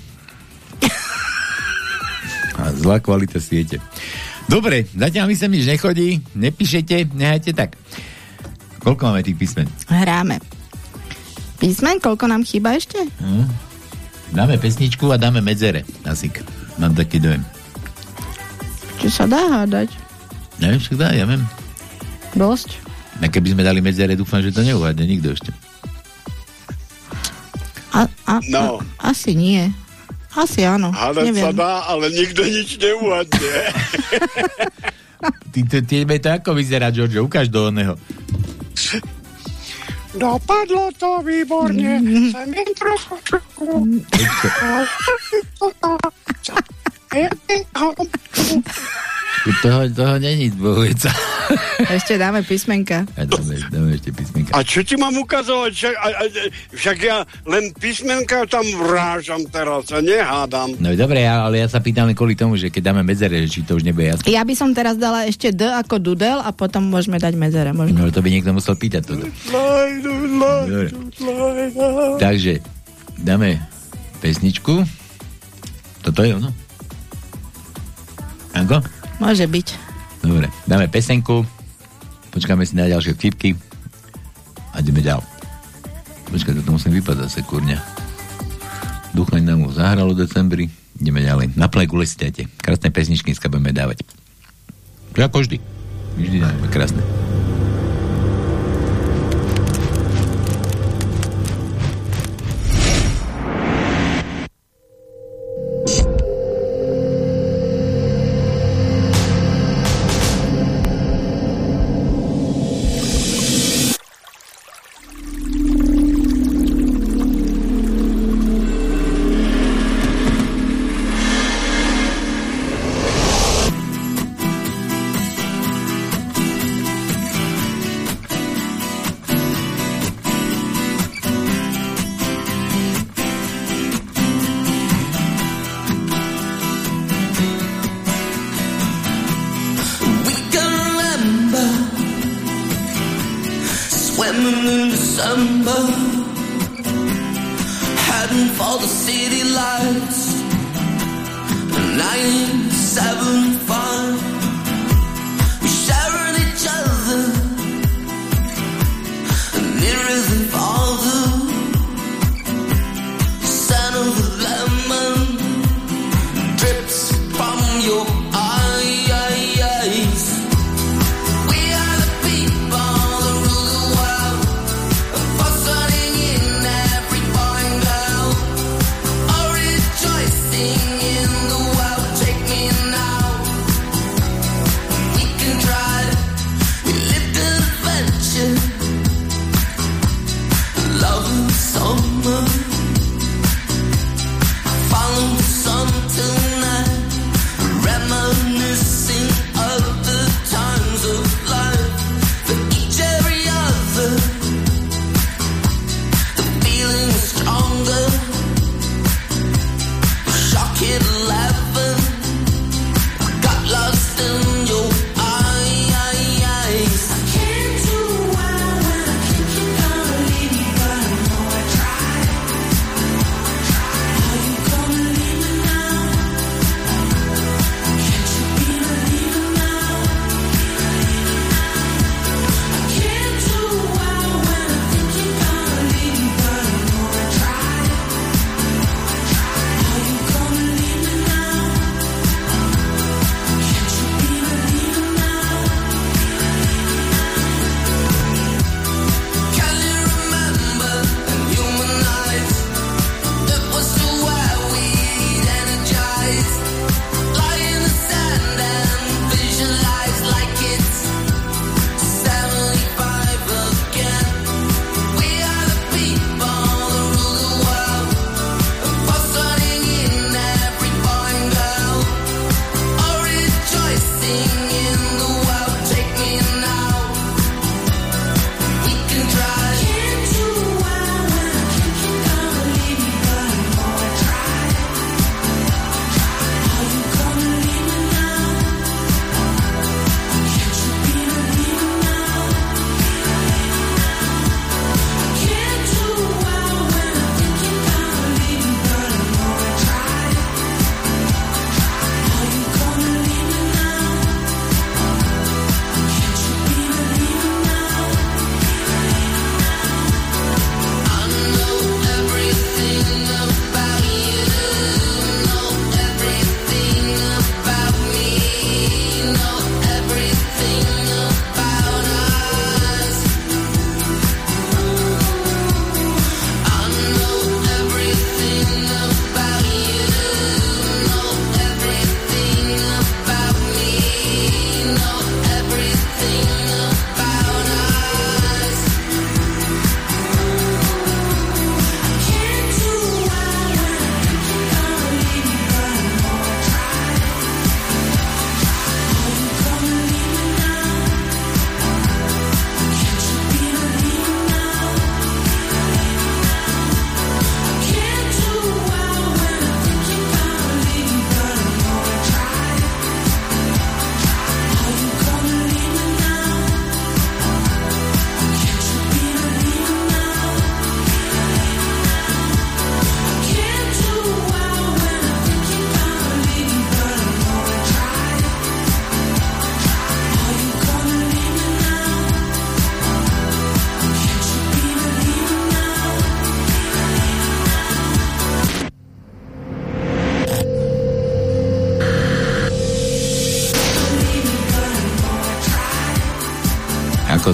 A zlá kvalita siete. Dobre, zatiaľ mi sem nič nechodí, nepíšete, nehajte tak. Koľko máme tých písmen? Hráme. Písmen, koľko nám chýba ešte? Hm? Dáme pesničku a dáme medzere. Asi. Mám taký dojem. Či sa dá hádať? Neviem, však dá, ja viem. Dosť. A keby sme dali medzere, dúfam, že to neuhádne nikto ešte. A, a, No. a, asi nie. Asi áno. Hádať sa dá, ale nikto nič neuhadne. Ty, ty, tebe to ako vyzerá, Giorgio? Ukáž do oného. Dopadlo to výborne. Sem jen trochu čuku. Toho, toho není dvojca. Ešte dáme písmenka. A dáme, dáme ešte písmenka. A čo ti mám ukazovať? Však, a, a, však ja len písmenka tam vrážam teraz a nehádam. No dobre, ale ja sa pýtam len kvôli tomu, že keď dáme medzere, či to už nebude jasné. Ja by som teraz dala ešte D ako Dudel a potom môžeme dať medzere. Možno. No to by niekto musel pýtať toto. Dobre. Takže, dáme pesničku. Toto je ono? Anko? Môže byť. Dobre, dáme pesenku. Počkáme si na ďalšie vtipky. A ideme ďal. Počkaj, toto musím vypadať zase, kurňa. Duchleň nám už zahral v decembri. Ideme ďalej. Na plejku lesíte. Krásne pesničky dneska budeme dávať. To ako vždy. Vždy dáme krásne.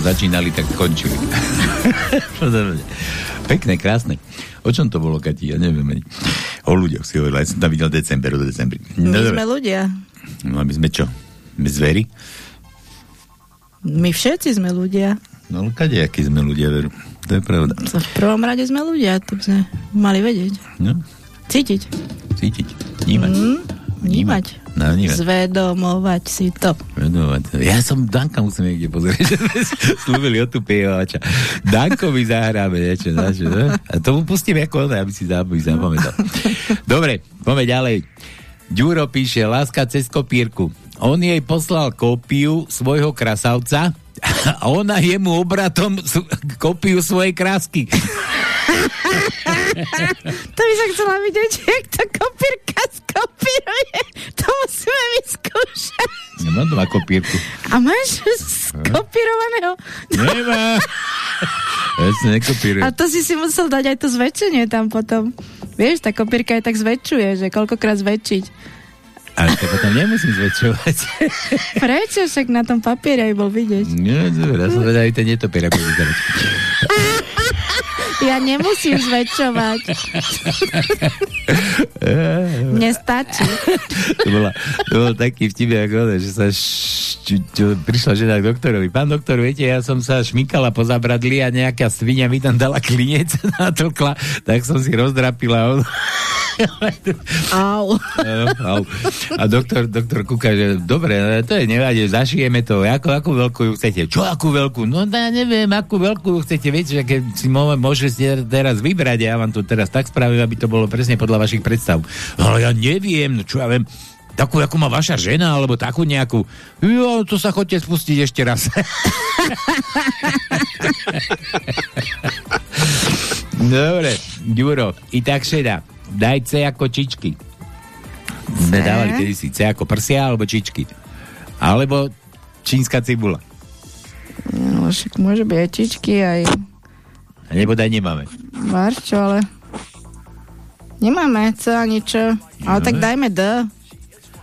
Začínali, tak končili. [laughs] Pekné, krásne. O čom to bolo, Kati? Ja neviem. ani. O ľuďoch si hovorila. Ja som tam videl december, do decembri. My No, sme dobre. ľudia. no a my sme čo? My zvery? My všetci sme ľudia. No, kade, akí sme ľudia, veru. To je pravda. V prvom rade sme ľudia, to by sme mali vedieť. No, Cítiť. cítiť, vnímať. Mm, vnímať. No, vnímať. Zvedomovať si to. Vedovať. Ja som Danka musím niekde pozrieť, [laughs] že sme slúbili o tú pievača. Danko mi zahráme niečo, niečo ne? A tomu pustím ako ono, aby si zapamätal. Dobre, poďme ďalej. Ďuro píše, láska cez kopírku. On jej poslal kópiu svojho krasavca a ona jemu obratom kópiu svojej krásky. To by som chcela vidieť, jak to kopírka skopíruje. To musíme vyskúšať. Nemám doma kopírku. A máš skopírovaného? Nemá. Ja si nekopírujem. A to si si musel dať aj to zväčšenie tam potom. Vieš, tá kopírka aj tak zväčšuje, že koľkokrát zväčšiť. Ale to potom nemusím zväčšovať. Prečo? Však na tom papieri aj bol vidieť. Nie, ja som vedel, ten netopier ako vyzerať. [laughs] Ja nemusím zväčšovať. [laughs] Mne stačí. to, bola, to bol taký vtip, ako že sa čo, prišla žena k doktorovi. Pán doktor, viete, ja som sa šmykala po zabradli a nejaká svinia mi tam dala klinec [laughs] natlkla, tak som si rozdrapila. [laughs] Au. Au. A doktor, doktor kúka, že dobre, to je nevadí, zašijeme to. Ako, akú veľkú ju chcete? Čo akú veľkú? No ja neviem, akú veľkú chcete. Viete, že keď si mo- môžete teraz vybrať, ja vám to teraz tak spravím, aby to bolo presne podľa vašich predstav. Ale ja neviem, no čo ja viem, takú, ako má vaša žena, alebo takú nejakú. Jo, to sa chodte spustiť ešte raz. [laughs] Dobre, Ďuro, i tak šeda. Daj C ako čičky. Sme dávali kedysi C ako prsia alebo čičky. Alebo čínska cibula. No, však môže byť aj čičky, aj nebodaj nemáme. varčo, ale nemáme C ani čo. Ale tak dajme D.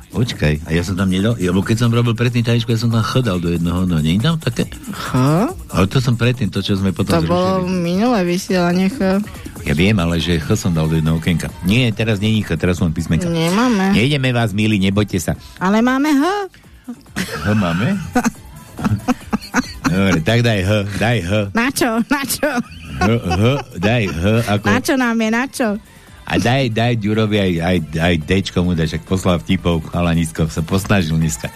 Počkaj, a ja som tam nedal, lebo keď som robil predtým tajičku, ja som tam chodal do jednoho, no nie je tam také? H? Ale to som predtým, to čo sme potom To bolo zrušili. minulé vysielanie H. Ja viem, ale že H som dal do jedného okienka. Nie, teraz nie je H, teraz len písmenka. Nemáme. Nejdeme vás, milí, nebojte sa. Ale máme H. H máme? [laughs] Dobre, tak daj H, daj H. Na čo? Na čo? H, H, daj H ako... Na čo nám je? Na čo? A daj, daj Ďurovi aj, aj, aj Dčko mu daj, však poslal vtipov, chalanisko, sa posnažil dneska.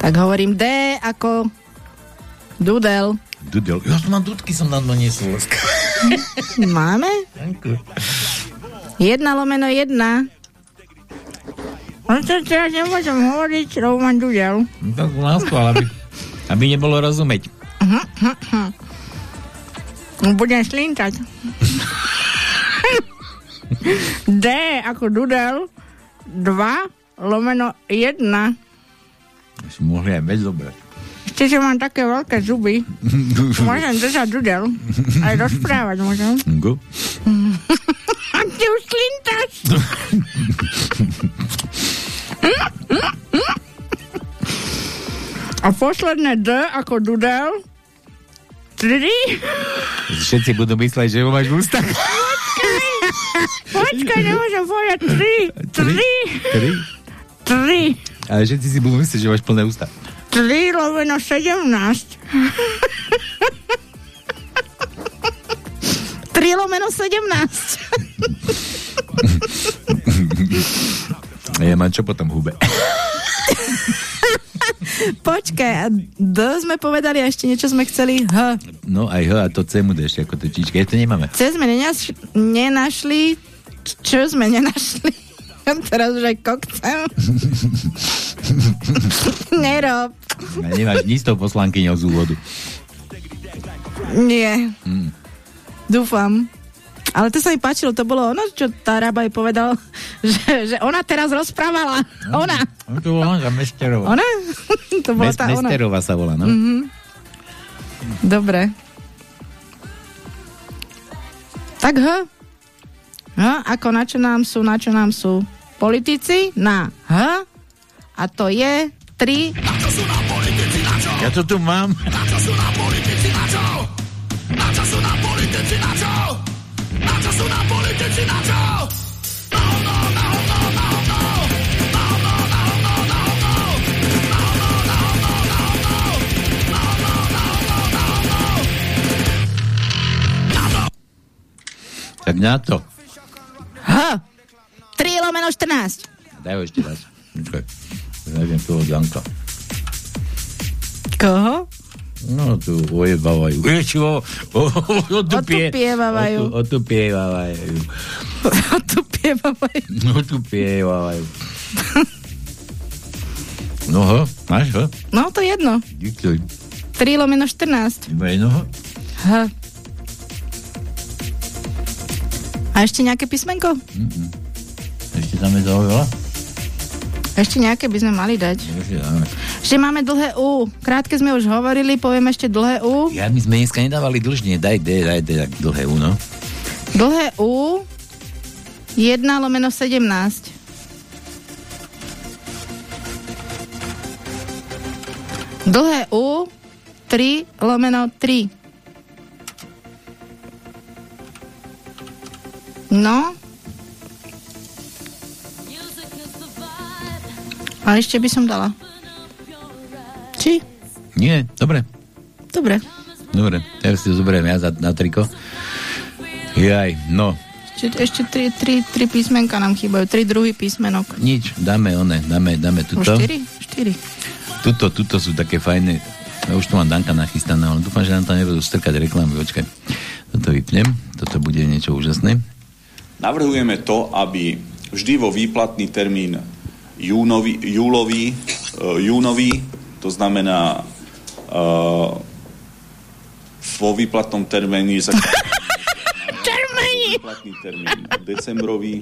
Tak hovorím D ako Dudel. Dudel, ja som mám dudky, som nám doniesol. [laughs] Máme? Jedna lomeno jedna. No to ja nemôžem hovoriť, mám Dudel. No tak náskval, aby, aby nebolo rozumieť. Budem slintať. D ako Dudel. 2 lomeno 1. Si mohli aj bez zobrať. Ešte, že mám také veľké zuby. Môžem držať Dudel. Aj rozprávať môžem. Go. A ty už slintáš. A posledné D ako Dudel. 3. Všetci budú mysleť, že ho máš v ústach. Počkaj, nemôžem povedať 3. 3. 3. Ale všetci si budú myslieť, že máš plné ústa. 3 loveno 17. 3 lomeno 17. A ja mám čo potom hube. Počkaj, a D sme povedali a ešte niečo sme chceli H. No aj H a to C mu ešte ako to čička. Ja to nemáme. C sme nenaš- nenašli, čo sme nenašli. [laughs] Teraz už aj kokcem. [laughs] Nerob. A nemáš ni s tou poslankyňou z úvodu. Nie. Hm. Dúfam. Ale to sa mi páčilo, to bolo ono, čo tá Rabaj povedal, [laughs] že, že ona teraz rozprávala. Ona. No to bola Hanka Mesterová. Ona? [laughs] to bola Mes, tá ona. Mesterová sa volá, no. Mhm. Dobre. Tak H. H, ako na čo nám sú, na čo nám sú politici? Na H. A to je 3. Ja to tu mám. politici sú nám politici na čo? Na hovno, na hovno, na hovno. Na na na. Na na na. Na na na. Na. Tak na to. H. 3 lomeno 14. Daj ho ešte raz. Počkaj. Nájdem toho Janka. Koho? No tu ojebávajú. Otupie, Otupievajú. Otupievajú. [laughs] Otupievajú. Otupievajú. [laughs] No ho, máš ho? No to jedno. Diktuj. 3 lomeno 14. Iba jedno ho? H. A ešte nejaké písmenko? Ešte tam je toho veľa? Ešte nejaké by sme mali dať. Že máme dlhé U. Krátke sme už hovorili, poviem ešte dlhé U. Ja, my sme dneska nedávali dlžne. Daj, daj, daj, daj, tak dlhé U, no. Dlhé U 1 lomeno 17. Dlhé U 3 lomeno 3. No. A ešte by som dala. Či? Nie, dobre. Dobre. Dobre, teraz si to zoberiem ja za, na triko. Jaj, no, Ešte, ešte tri, tri, tri písmenka nám chýbajú. Tri druhy písmenok. nič, dáme one, dáme, dáme Už tuto. štyri? Štyri. Tuto, tuto sú také fajné. Ja už tu mám Danka nachystané, ale dúfam, že nám tam nebudú strkať reklamy. Počkaj. Toto vypnem. Toto bude niečo úžasné. Navrhujeme to, aby vždy vo výplatný termín júnový, júlový, uh, júnový, to znamená uh, vo výplatnom termíne za výplatný termín. Decembrový.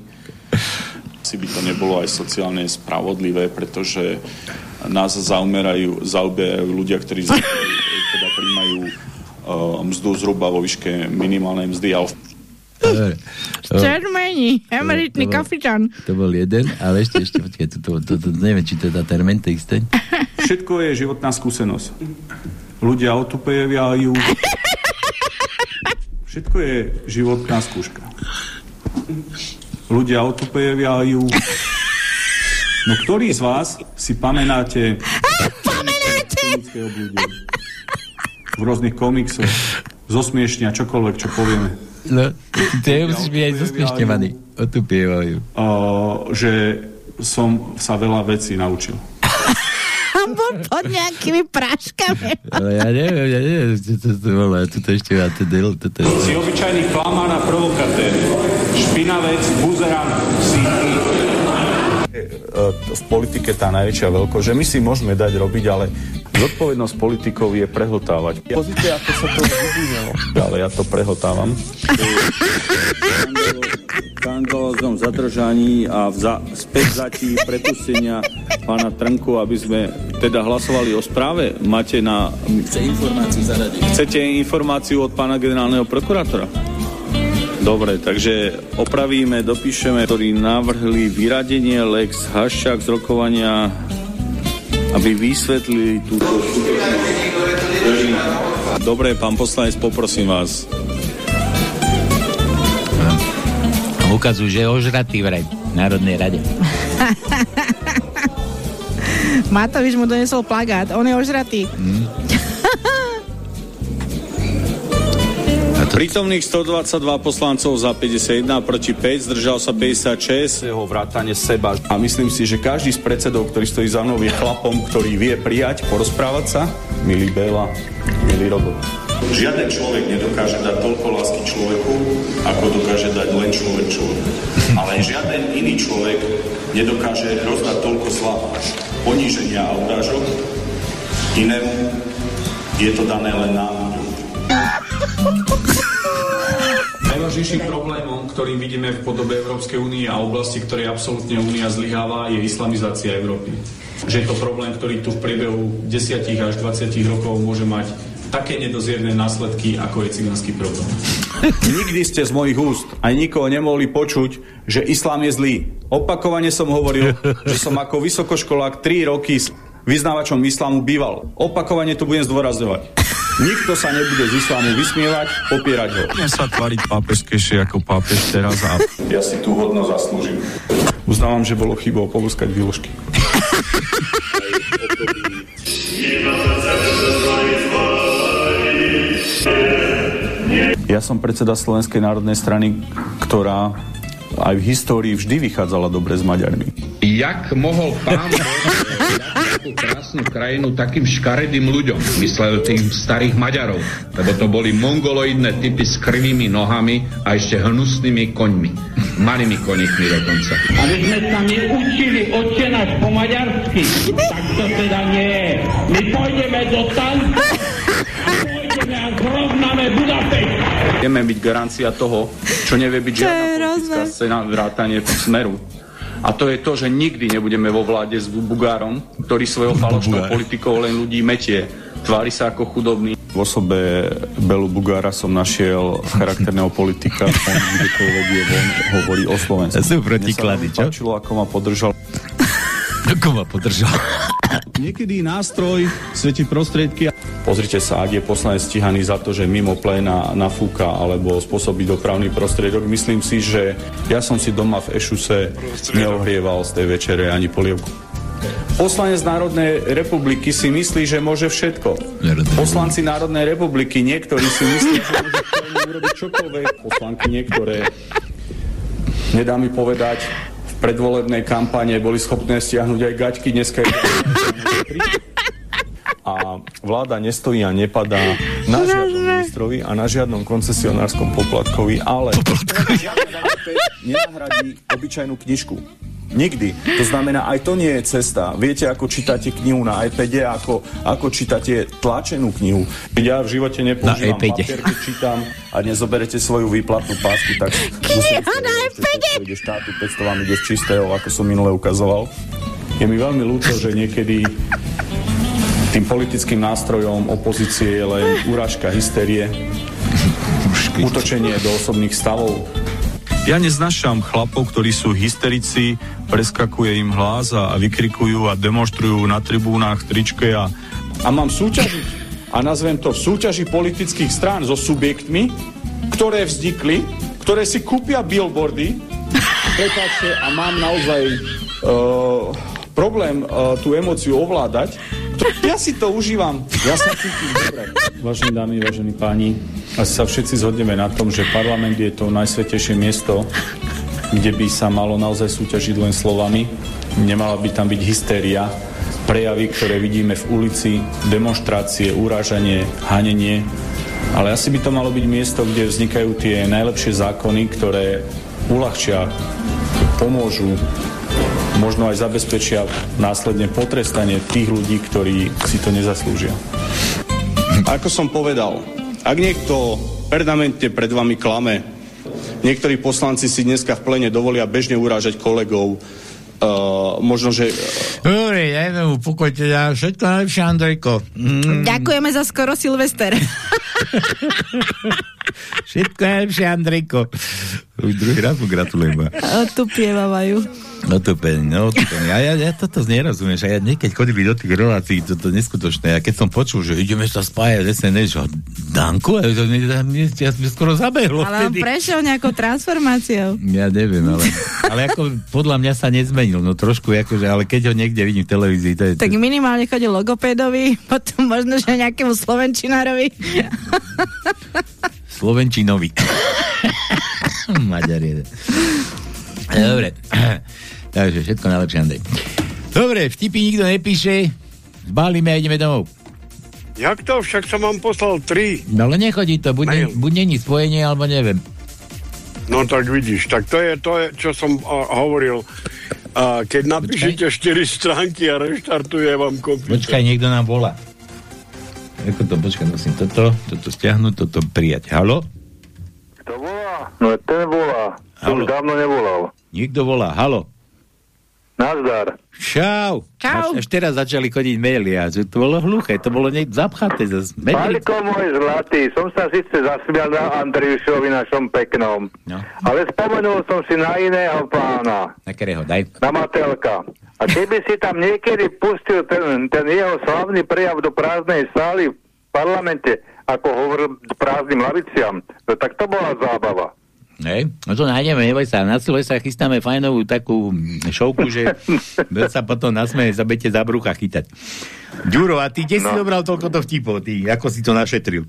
Si by to nebolo aj sociálne spravodlivé, pretože nás zaumerajú, zaoberajú ľudia, ktorí [laughs] teda príjmajú uh, mzdu zhruba vo výške minimálnej mzdy, ale Čermení, emeritný To bol- kapitán. To bol jeden, ale ešte, ešte, počkaj, to, to, to, to, neviem, či to je tá termen, to isté. Všetko je životná skúsenosť. Ľudia otupejajú. Všetko je životná skúška. Ľudia otupejajú. No ktorý z vás si pamätáte pamätáte v rôznych komiksoch zosmiešnia čokoľvek, čo povieme. No, to je, musíš byť aj zosmiešňovaný. Otupievajú. Uh, že som sa veľa vecí naučil. Bol pod nejakými práškami. Ale ja neviem, ja neviem, čo to, to bolo, toto ešte má to del, toto. Si obyčajný klamár a provokatér. Špinavec, buzerán, si v politike tá najväčšia veľkosť, že my si môžeme dať robiť, ale zodpovednosť politikov je prehltávať. Pozícia, ako sa to vyvinilo. Ale ja to prehltávam. skandaloznom zadržaní a vza, späťzatí prepustenia pána Trnku, aby sme teda hlasovali o správe. Máte na... Chce informáciu zaradiť. Chcete informáciu od pána generálneho prokurátora? Dobre, takže opravíme, dopíšeme, ktorí navrhli vyradenie Lex Haščák z rokovania, aby vysvetlili túto Dobre, pán poslanec, poprosím vás. Ukazujú, že je ožratý vraj v Národnej rade. [laughs] Matovič mu donesol plagát, on je ožratý. Prítomných 122 poslancov za 51, proti 5, zdržal sa 56. Jeho vrátane seba. A myslím si, že každý z predsedov, ktorý stojí za mnou, je chlapom, ktorý vie prijať, porozprávať sa. Milý Béla, milý Robo. Žiaden človek nedokáže dať toľko lásky človeku, ako dokáže dať len človek človeku. Ale žiaden iný človek nedokáže rozdať toľko zla, poníženia a urážok inému. Je to dané len nám. Najvážnejším problémom, ktorý vidíme v podobe Európskej únie a oblasti, ktorej absolútne únia zlyháva, je islamizácia Európy. Že je to problém, ktorý tu v priebehu 10 až 20 rokov môže mať také nedozierne následky, ako je cigánsky problém. Nikdy ste z mojich úst aj nikoho nemohli počuť, že islám je zlý. Opakovane som hovoril, že som ako vysokoškolák 3 roky s vyznávačom islamu býval. Opakovane to budem zdôrazňovať. Nikto sa nebude z islámu vysmievať, popierať ho. Budem sa tvariť pápežskejšie ako pápež teraz a... Ja si tú hodno zaslúžim. Uznávam, že bolo chybou polúskať výložky. Ja som predseda Slovenskej národnej strany, ktorá aj v histórii vždy vychádzala dobre s Maďarmi. Jak mohol pán takú krásnu krajinu takým škaredým ľuďom, myslel tým starých Maďarov, lebo to boli mongoloidné typy s krvými nohami a ešte hnusnými koňmi. Malými koníkmi dokonca. A my sme sa my učili odčenáš po maďarsky. Tak to teda nie je. My pôjdeme do tanca a pôjdeme a zrovnáme Budapešť. Vieme byť garancia toho, čo nevie byť žiadna politická scéna vrátanie smeru. A to je to, že nikdy nebudeme vo vláde s Bugárom, ktorý svojou falošnou politikou len ľudí metie. Tvári sa ako chudobný. V osobe Belu Bugára som našiel charakterného politika, on kdekoľvek je von, hovorí o Slovensku. Sú protiklady, veľmi páčilo, ako ma podržal. Ako ma podržal? Niekedy nástroj svetí prostriedky. Pozrite sa, ak je poslanec stíhaný za to, že mimo pléna nafúka alebo spôsobí dopravný prostriedok, myslím si, že ja som si doma v Ešuse neohrieval z tej večere ani polievku. Poslanec Národnej republiky si myslí, že môže všetko. Poslanci Národnej republiky, niektorí si myslí, že môže [laughs] urobiť čokoľvek. Poslanky niektoré, nedá mi povedať, predvolebnej kampane boli schopné stiahnuť aj gaťky, dneska je a vláda nestojí a nepadá na žiadnom ministrovi a na žiadnom koncesionárskom poplatkovi, ale nenahradí obyčajnú knižku. Nikdy. To znamená, aj to nie je cesta. Viete, ako čítate knihu na iPade, ako, ako čítate tlačenú knihu. Keď ja v živote nepoužívam papier, keď čítam a nezoberete svoju výplatnú pásku, tak kniha na iPade! Ide štátu, 500 vám ide z čistého, ako som minule ukazoval. Je mi veľmi ľúto, že niekedy tým politickým nástrojom opozície je len úražka hysterie, [laughs] útočenie do osobných stavov. Ja neznašam chlapov, ktorí sú hysterici, preskakuje im hlas a, vykrikujú a demonstrujú na tribúnach tričke a... A mám súťažiť, a nazvem to v súťaži politických strán so subjektmi, ktoré vznikli, ktoré si kúpia billboardy, prepáčte, a mám naozaj uh, problém uh, tú emóciu ovládať, ja si to užívam. Ja sa cítim dobre. Vážení dámy, vážení páni, asi sa všetci zhodneme na tom, že parlament je to najsvetejšie miesto, kde by sa malo naozaj súťažiť len slovami. Nemala by tam byť hystéria, prejavy, ktoré vidíme v ulici, demonstrácie, urážanie, hanenie. Ale asi by to malo byť miesto, kde vznikajú tie najlepšie zákony, ktoré uľahčia, pomôžu možno aj zabezpečia následne potrestanie tých ľudí, ktorí si to nezaslúžia. Ako som povedal, ak niekto permanentne pred vami klame, niektorí poslanci si dneska v plene dovolia bežne urážať kolegov, Uh, možno, že... Dobre, dajme mu pokoj, teda všetko najlepšie, Andrejko. Mm. Ďakujeme za skoro Silvester. všetko najlepšie, Andrejko. Už druhý raz mu gratulujem. Otupievavajú. Otupeň, no otupeň. A ja, ja toto nerozumiem, že ja niekedy chodili do tých relácií, toto neskutočné. A keď som počul, že ideme sa spájať, SNS, že Danku, ja, ja, ja, ja skoro zabehlo. Ale on prešiel nejakou transformáciou. Ja neviem, ale, ale ako podľa mňa sa nezmenil, no trošku, akože, ale keď ho niekde vidím v televízii, to je... Tak minimálne chodil logopédovi, potom možno, že nejakému slovenčinárovi. Slovenčinovi. [laughs] Maďar je. Dobre. [clears throat] Takže všetko najlepšie, Andrej. Dobre, vtipy nikto nepíše. Zbálime a ideme domov. Jak to? Však som vám poslal tri. No ale nechodí to, buď, ne, buď není spojenie, alebo neviem. No tak vidíš, tak to je to, je, čo som uh, hovoril. Uh, keď napíšete 4 stránky a reštartuje vám kompúter. Počkaj, niekto nám volá. Ako to, počkaj, musím toto, toto stiahnuť, toto prijať. Halo? Kto volá? No ten volá. To už dávno nevolal. Niekto volá. Halo? Nazdar. Čau. Čau. Až, až teraz začali chodiť maily a že to bolo hluché, to bolo niekde zapchaté. Paľko môj zlatý, som sa síce zasmial na Andriušovi našom peknom, no. ale spomenul som si na iného pána. Na ktorého, daj. Na Matelka. A keby si tam niekedy pustil ten, ten jeho slavný prejav do prázdnej sály v parlamente, ako hovoril prázdnym laviciam, no tak to bola zábava. Hej, no to nájdeme, neboj sa. Na Silvestra chystáme fajnovú takú šovku, že [laughs] sa potom nasmeje, sa budete za brucha chytať. Ďuro, a ty kde no. si dobral toľko to vtipov? Ty, ako si to našetril?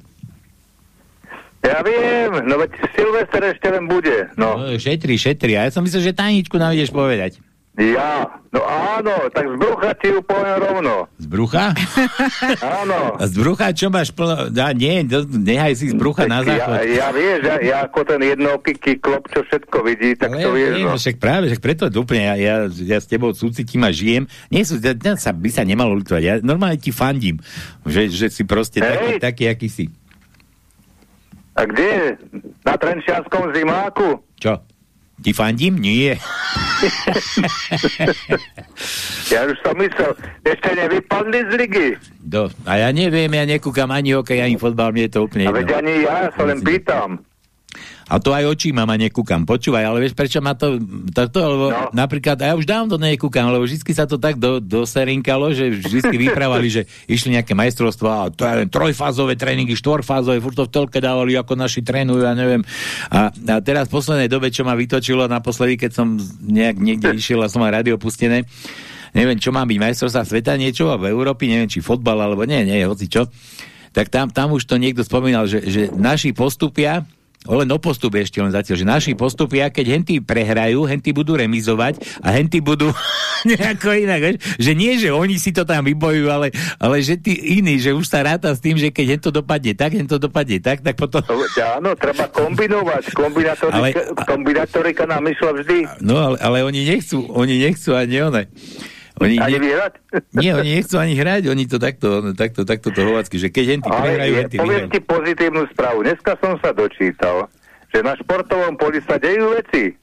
Ja viem, no veď Silvester ešte len bude. No. no šetri, šetri. A ja som myslel, že tajničku nám ideš povedať. Ja? No áno, tak z brucha ti ju poviem rovno. Z brucha? [laughs] áno. A z brucha čo máš plno? Dá, nie, nehaj si z brucha tak na záchod. Ja, ja vieš, ja, ja ako ten jednoký klop, čo všetko vidí, tak Ale to vieš. Nie, no. však práve, však preto úplne, ja, ja, ja s tebou súcitím a žijem. Nie sú, ja, sa, by sa nemalo ľutovať. Ja normálne ti fandím, že, že si proste taký, taký, aký si. A kde? Na Trenčianskom zimáku? Čo? Ti fandím? Nie. [laughs] ja už som myslel, ešte nevypadli z ligy. Do, a ja neviem, ja nekúkam ani hokej, ani fotbal, mne je to úplne. A veď ani ja sa len pýtam. A to aj očíma ma nekúkam. Počúvaj, ale vieš, prečo ma to... to, to lebo no. Napríklad, ja už dávno nekúkam, lebo vždy sa to tak do, doserinkalo, že vždy vyprávali, že išli nejaké majstrovstvá, a to len trojfázové tréningy, štvorfázové, furt to v telke dávali, ako naši trénujú, ja neviem. A, a teraz v poslednej dobe, čo ma vytočilo naposledy, keď som nejak niekde išiel a som mal rádio pustené, neviem, čo má byť majstrovstvá sveta, niečo, v Európe, neviem, či fotbal, alebo nie, nie, hoci čo. Tak tam, tam už to niekto spomínal, že, že naši postupia, len o postup ešte len zatiaľ, že naši postupia, keď henty prehrajú, henty budú remizovať a henty budú [laughs] nejako inak, vieš? že nie, že oni si to tam vybojujú, ale, ale že tí iní, že už sa ráta s tým, že keď hento dopadne tak, hento dopadne tak, tak potom... Áno, treba kombinovať, kombinatorika, ale, kombinatorika nám išla vždy. No, ale, ale oni nechcú, oni nechcú ani one. Oni ani ne... vyhrať? Nie, oni nechcú ani hrať, oni to takto, takto, takto to hovacky, že keď henty prehrajú, henty Poviem ti pozitívnu správu. Dneska som sa dočítal, že na športovom poli sa dejú veci.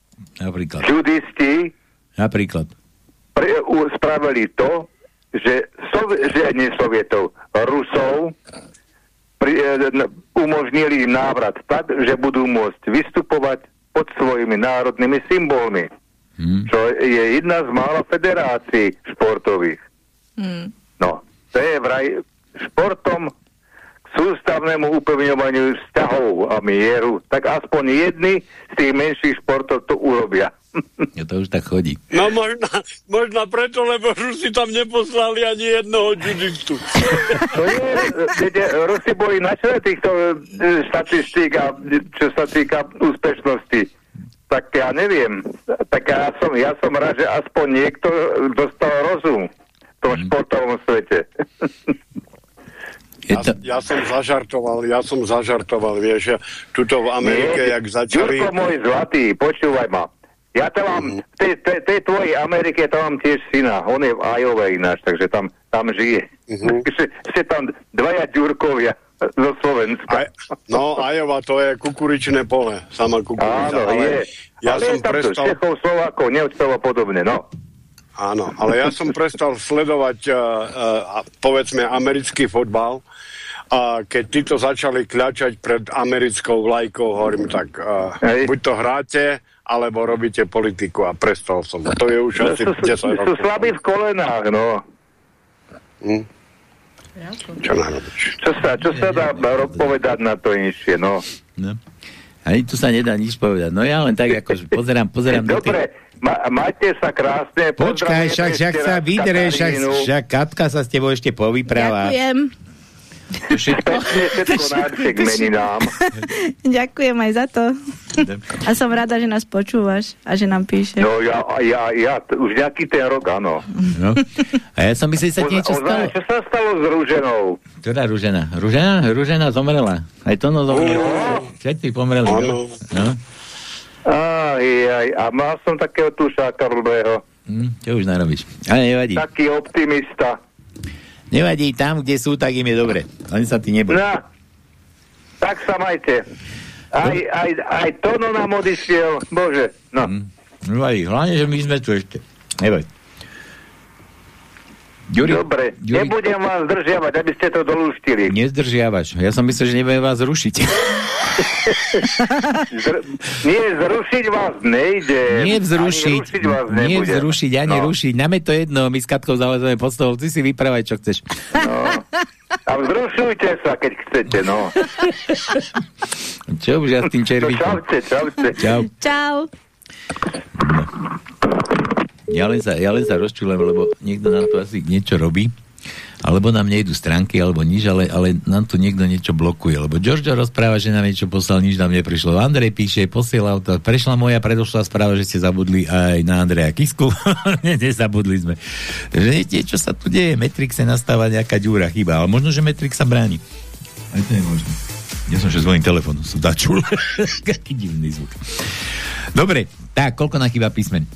Napríklad. Judisti Napríklad. Pre, u, spravili to, že, sov, že nie Sovietov, Rusov pri, e, umožnili návrat tak, že budú môcť vystupovať pod svojimi národnými symbolmi. Hmm. Čo je jedna z mála federácií športových. Hmm. No, to je vraj športom k sústavnému upevňovaniu vzťahov a mieru. Tak aspoň jedni z tých menších športov to urobia. [laughs] Ja to už tak chodí. No možno, možno preto, lebo Rusi tam neposlali ani jednoho judistu. To je, viete, Rusi boli na čele týchto e, štatistík a čo sa týka úspešnosti tak ja neviem. Tak ja som, ja som rád, že aspoň niekto dostal rozum v tom mm. športovom svete. Ja, ja som zažartoval, ja som zažartoval, vieš, tuto v Amerike, Nie, jak začali... Jurko môj zlatý, počúvaj ma. Ja to mám, mm. v tej, tej, tej tvojej Amerike to mám tiež syna, on je v Iowa ináč, takže tam, tam žije. [laughs] Mm-hmm. Ste tam dvaja Ďurkovia zo Slovenska. Aj, no, Ajova, to je kukuričné pole, sama kukuriča. Áno, ale je. Ja ale som je prestal... Čechov, Slovákov, neúctovo podobne, no. Áno, ale ja som prestal sledovať, uh, uh, povedzme, americký fotbal a keď títo začali kľačať pred americkou vlajkou, hovorím tak, uh, buď to hráte, alebo robíte politiku a prestal som. To je už no, asi sú, 10 rokov. Sú slabí v kolenách, no. Hm? Čo, čo sa, čo sa dá povedať na to inšie, no? no. Ani tu sa nedá nič povedať. No ja len tak, ako pozerám, pozerám... Dobre, ma, majte sa krásne. Počkaj, však, však sa vydre, však, však Katka sa s tebou ešte povypráva. Ďakujem. Ďakujem aj za to. A som rada, že nás počúvaš a že nám píše. No ja, ja, ja už nejaký ten rok, áno. No. A ja som myslel, že sa ti niečo stalo. Čo sa stalo s Rúženou? Ktorá Rúžena? Rúžena? Rúžena zomrela. Aj to no zomrela. Všetci pomreli. No. no. Aj, aj, a mal som takého tušáka rudého. Hm, čo už narobíš? Ale nevadí. Taký optimista. Nevadí, tam, kde sú, tak im je dobre. Len sa ty neboj. No, tak sa majte. Aj, no. aj, aj Tono nám odišiel, bože. No. Mm. Nevadí, hlavne, že my sme tu ešte. Neboj. Juri, Dobre, Juri- nebudem vás zdržiavať, aby ste to dolúštili. Nezdržiavaš. Ja som myslel, že nebudem vás rušiť. [laughs] Zr- nie, zrušiť vás nejde. Nie vzrušiť. Ani vás Nie vzrušiť, ani No. rušiť. Nám je to jedno, my s Katkou zalezeme pod stôl. Ty si vypravaj, čo chceš. A vzrušujte sa, keď chcete, no. Čo už ja s tým červíkom? Čaute, čaute. Čau. Čau. Ja len, sa, ja len sa rozčulujem, lebo niekto nám tu asi niečo robí. Alebo nám nejdu stránky, alebo nič, ale, ale nám tu niekto niečo blokuje. Lebo Giorgio rozpráva, že nám niečo poslal, nič nám neprišlo. Andrej píše, posielal to. Prešla moja predošlá správa, že ste zabudli aj na Andreja Kisku. [laughs] Ne, Nezabudli sme. Takže niečo sa tu deje. Metrix sa nastáva nejaká ďúra, chyba. Ale možno, že Metrix sa bráni. Aj to je možné. Ja som že zvonil telefon, som dačul. [laughs] Aký divný zvuk. Dobre, tak, koľko nám chýba písmen?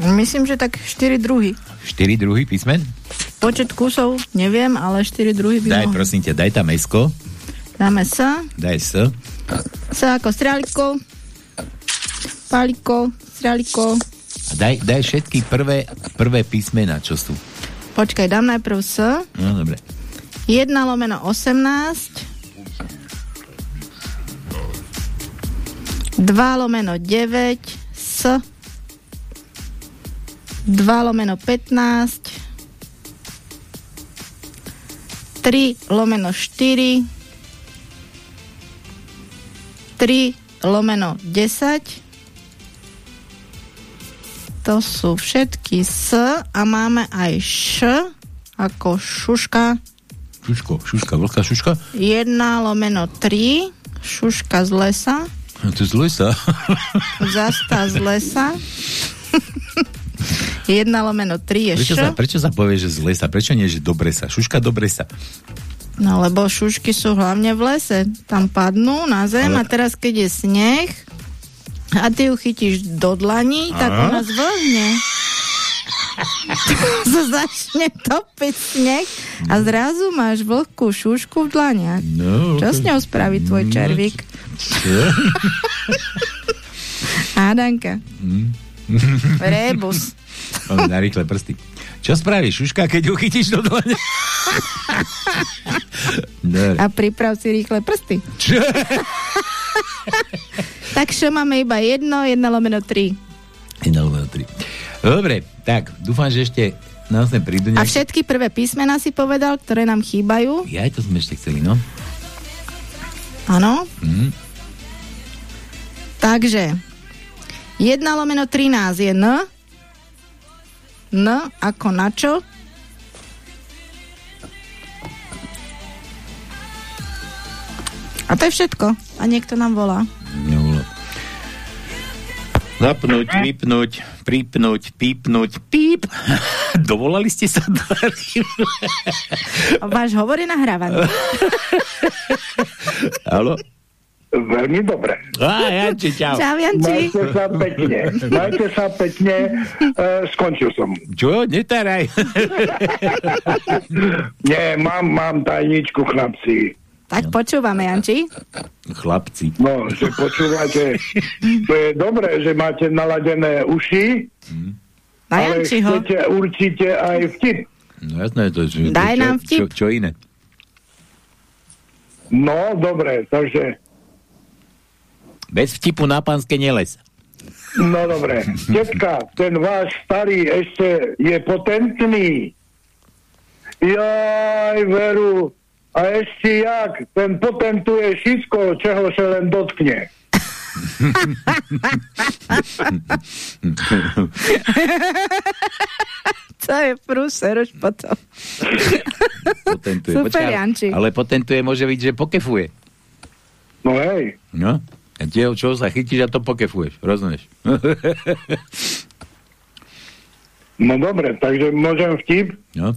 Myslím, že tak 4 druhy. 4 druhý písmen? Počet kusov neviem, ale 4 druhy by Daj, mohli. prosím ťa, daj tam mesko. Dáme S. Daj S. S ako strialiko. Paliko. Strialiko. A daj, daj všetky prvé, prvé písmena, čo sú. Počkaj, dám najprv S. No, dobre. 1 lomeno 18. 2 lomeno 9. S. 2 lomeno 15. 3 lomeno 4. 3 lomeno 10. To sú všetky S a máme aj Š ako šuška. Šuško, šuška, veľká šuška. 1 lomeno 3. Šuška z lesa. To je z lesa. Zasta z lesa. [laughs] 1 lomeno 3 je Prečo Š. sa, prečo sa povie, že z lesa? Prečo nie, že dobre sa? Šuška dobre sa. No lebo šušky sú hlavne v lese. Tam padnú na zem Ale- a teraz keď je sneh a ty ju chytíš do dlaní, tak Aha. ona zvlhne. [laughs] sa začne topiť sneh a zrazu máš vlhkú šušku v dlaniach. No. Čo s ňou spraví tvoj No, červík? Čo? [laughs] Hádanka. Mm. [laughs] Rebus. Na rýchle prsty. Čo spravíš, šuška, keď ju chytíš do dlane? A priprav si rýchle prsty. Čo? [laughs] tak čo máme iba jedno, jedno lomeno tri. 1 lomeno 3. Dobre, tak, dúfam, že ešte nás prídu A nejaké... všetky prvé písmená si povedal, ktoré nám chýbajú. Ja to sme ešte chceli, no. Áno. Mm. Takže 1 lomeno 13 je N. N ako na čo? A to je všetko. A niekto nám volá. Nevolá. Zapnúť, vypnúť, pripnúť, pípnúť, píp. [laughs] Dovolali ste sa do Váš hovor je nahrávaný. Haló? [laughs] Veľmi dobre. Á, Janči, čau. Čau, Janči. Majte sa pekne. Majte sa pekne. E, skončil som. Čo? Netaraj. Nie, mám, mám tajničku, chlapci. Tak počúvame, Janči. Chlapci. No, že počúvate. To je dobré, že máte naladené uši, Na ale Jančiho. chcete určite aj vtip. No jasné, to, čo, Daj čo, nám vtip. Čo, čo iné? No, dobre, takže... Bez vtipu na pánske neles. No dobre. Tetka, ten váš starý ešte je potentný. Jaj, veru. A ešte jak? Ten potentuje všetko, čeho sa len dotkne. [laughs] To je prúser už potom. Potentuje. Super, Janči. ale potentuje môže byť, že pokefuje. No hej. No? A tie, čo sa chytíš a to pokefuješ. Rozumieš? [laughs] No dobre, takže môžem vtip? no?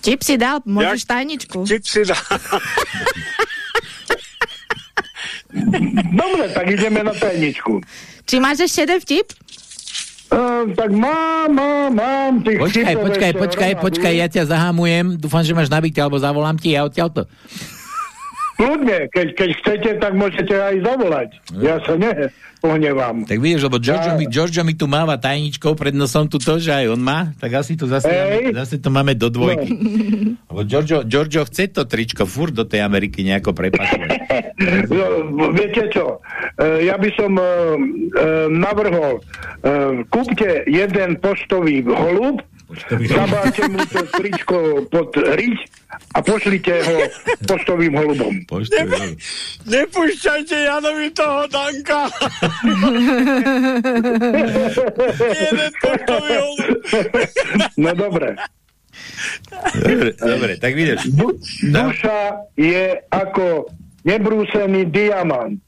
Čip si dal, môžeš tajničku. Čip si dal. Dobre, tak ideme na tajničku. Či máš ešte jeden vtip? Uh, tak mám, mám, mám tých Počkaj, počkaj, počkaj, počkaj, ja ťa zahamujem. Dúfam, že máš nabité, alebo zavolám ti ja odtiaľto. Kľudne, keď, keď chcete, tak môžete aj zavolať. Ja sa nepohnevám. Tak vieš, lebo Giorgio, Ja- mi, Giorgio mi tu máva tajničkou pred nosom tu to, že aj on má, tak asi to zase, máme, zase to máme do dvojky. [laughs] Lebo Giorgio, Giorgio chce to tričko furt do tej Ameriky nejako prepasovať. [laughs] No, viete čo, e, ja by som e, e, navrhol, kúpte jeden poštový holub, zabáte mu to tričko pod riť a pošlite ho poštovým holubom. Ne, nepúšťajte Janovi toho Danka. Jeden poštový holub. No dobre. Dobre, dobre tak vidíš. Du- duša je ako nebrúsený diamant.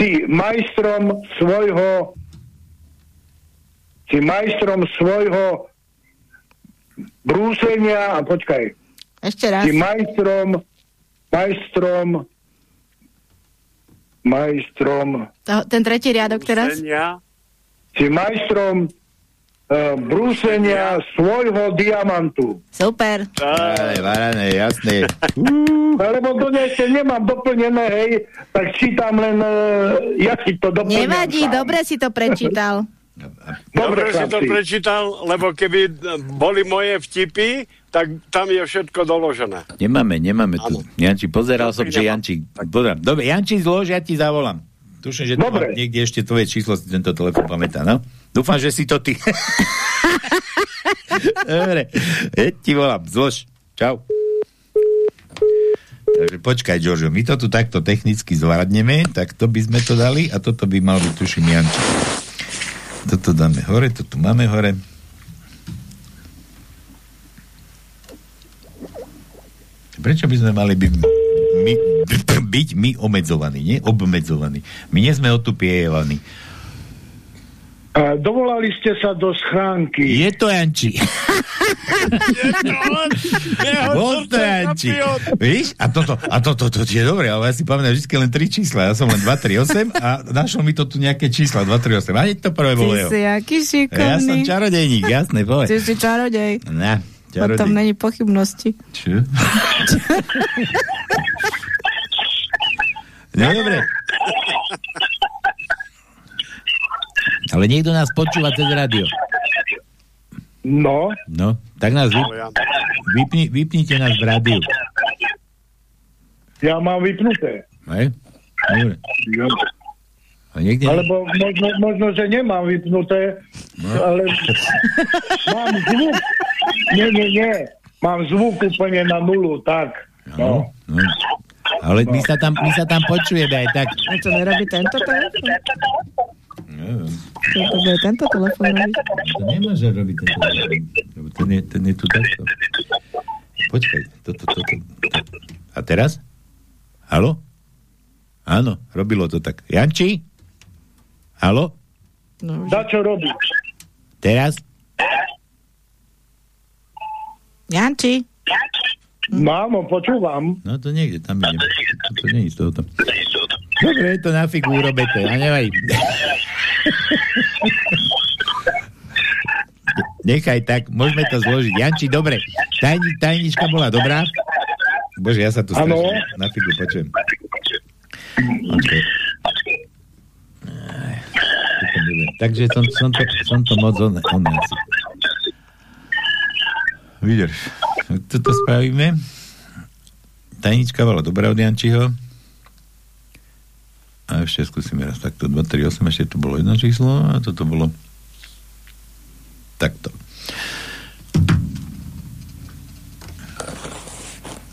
Si majstrom svojho si majstrom svojho brúsenia a počkaj. Ešte raz. Si majstrom majstrom majstrom To, ten tretí riadok teraz. si majstrom uh, brúsenia svojho diamantu. Super. Varané, varané, jasné. [laughs] Lebo to ešte nemám doplnené, hej, tak čítam len, uh, ja si to doplňam. Nevadí, sám. dobre si to prečítal. [laughs] Dobre si to prečítal, lebo keby boli moje vtipy, tak tam je všetko doložené. Nemáme, nemáme tu. Janči, pozeral som, že Janči... Pozerám. Dobre, Janči, zlož, ja ti zavolám. Tuším, že tu mám niekde ešte tvoje číslo, si tento telefon pamätá, no? Dúfam, že si to ty. [laughs] Dobre, ja ti volám, zlož. Čau. Takže počkaj, Giorgio, my to tu takto technicky zvládneme, tak to by sme to dali a toto by mal byť, tuším, Janči. Toto dáme hore, to tu máme hore. Prečo by sme mali byť my, byť my obmedzovaní, nie? Obmedzovaní. My nie sme otupievaní. Dovolali ste sa do schránky. Je to Janči. [laughs] Bol to Janči. Víš? A toto, a toto, to, to je dobre, ale ja si pamätám vždy len tri čísla. Ja som len 238 a našlo mi to tu nejaké čísla, 238. A to prvé bolo Ty jeho. si aký šikovný. Ja som čarodejník, jasné, povedz. Ty si čarodej. Na, O tom čarodejník. není pochybnosti. Čo? [laughs] No dobre. [laughs] Ale niekto nás počúva cez rádio. No. No, tak nás vyp... vypni, vypnite nás v rádiu. Ja mám vypnuté. Hej? Dobre. Ja. A niekde... Alebo možno, možno, že nemám vypnuté, No. ale mám zvuk. Nie, nie, nie. Mám zvuk úplne na nulu, tak. No. No. Ale my sa, tam, my sa tam počujeme aj tak. A čo nerobí tento telefon? To bude tento telefon robiť? to nemôže robiť tento telefon, lebo ten je, ten je tu takto. Počkaj, toto, toto. A teraz? Halo? Áno, robilo to tak. Janči? Halo? No, Za čo robí? Teraz? Janči? Mámo, počúvam. No to niekde tam idem. To, to nie je z toho tam. Dobre, je to na figu urobete, a nevadí. Nechaj tak, môžeme to zložiť. Janči, dobre. Tajni, tajnička bola dobrá? Bože, ja sa tu strašne na figu počujem. Okay. Takže som, som, to, som to moc on, on. Vidíš, toto spravíme. Tajnička bola dobrá od Jančiho. A ešte skúsime raz takto 238, ešte tu bolo jedno číslo a toto bolo takto.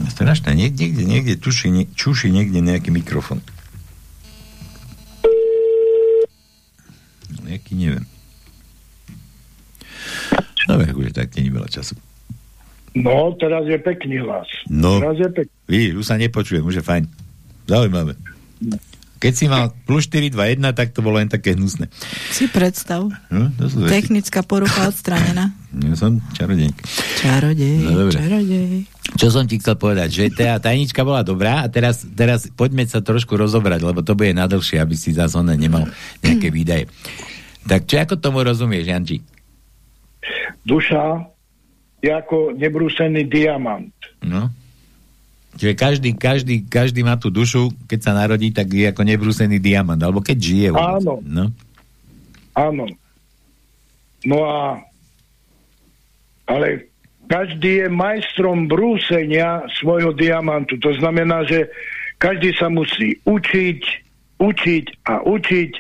Strašné, niekde, niekde, niekde čuši, nie, čuši niekde nejaký mikrofon. Nejaký, neviem. Dobre, akože tak není veľa času. No, teraz je pekný hlas. No, Teraz je pekný. vidíš, už sa nepočujem, už je fajn. Zaujímavé. Keď si mal plus 4, 2, 1, tak to bolo len také hnusné. Si predstav. No, to sú veci. Technická porucha odstranená. [laughs] Ja som čarodejník. Čarodej, No, dobre. čarodej. Čo som ti chcel povedať, že tá tajnička bola dobrá a teraz, teraz poďme sa trošku rozobrať, lebo to bude nadlhšie, aby si zase ona nemal nejaké [clears throat] výdaje. Tak čo ako tomu rozumieš, Janči? Duša je ako nebrúsený diamant. No. Čiže každý, každý, každý má tú dušu, keď sa narodí, tak je ako nebrúsený diamant, alebo keď žije. Áno. No. Áno. No a ale každý je majstrom brúsenia svojho diamantu. To znamená, že každý sa musí učiť, učiť a učiť,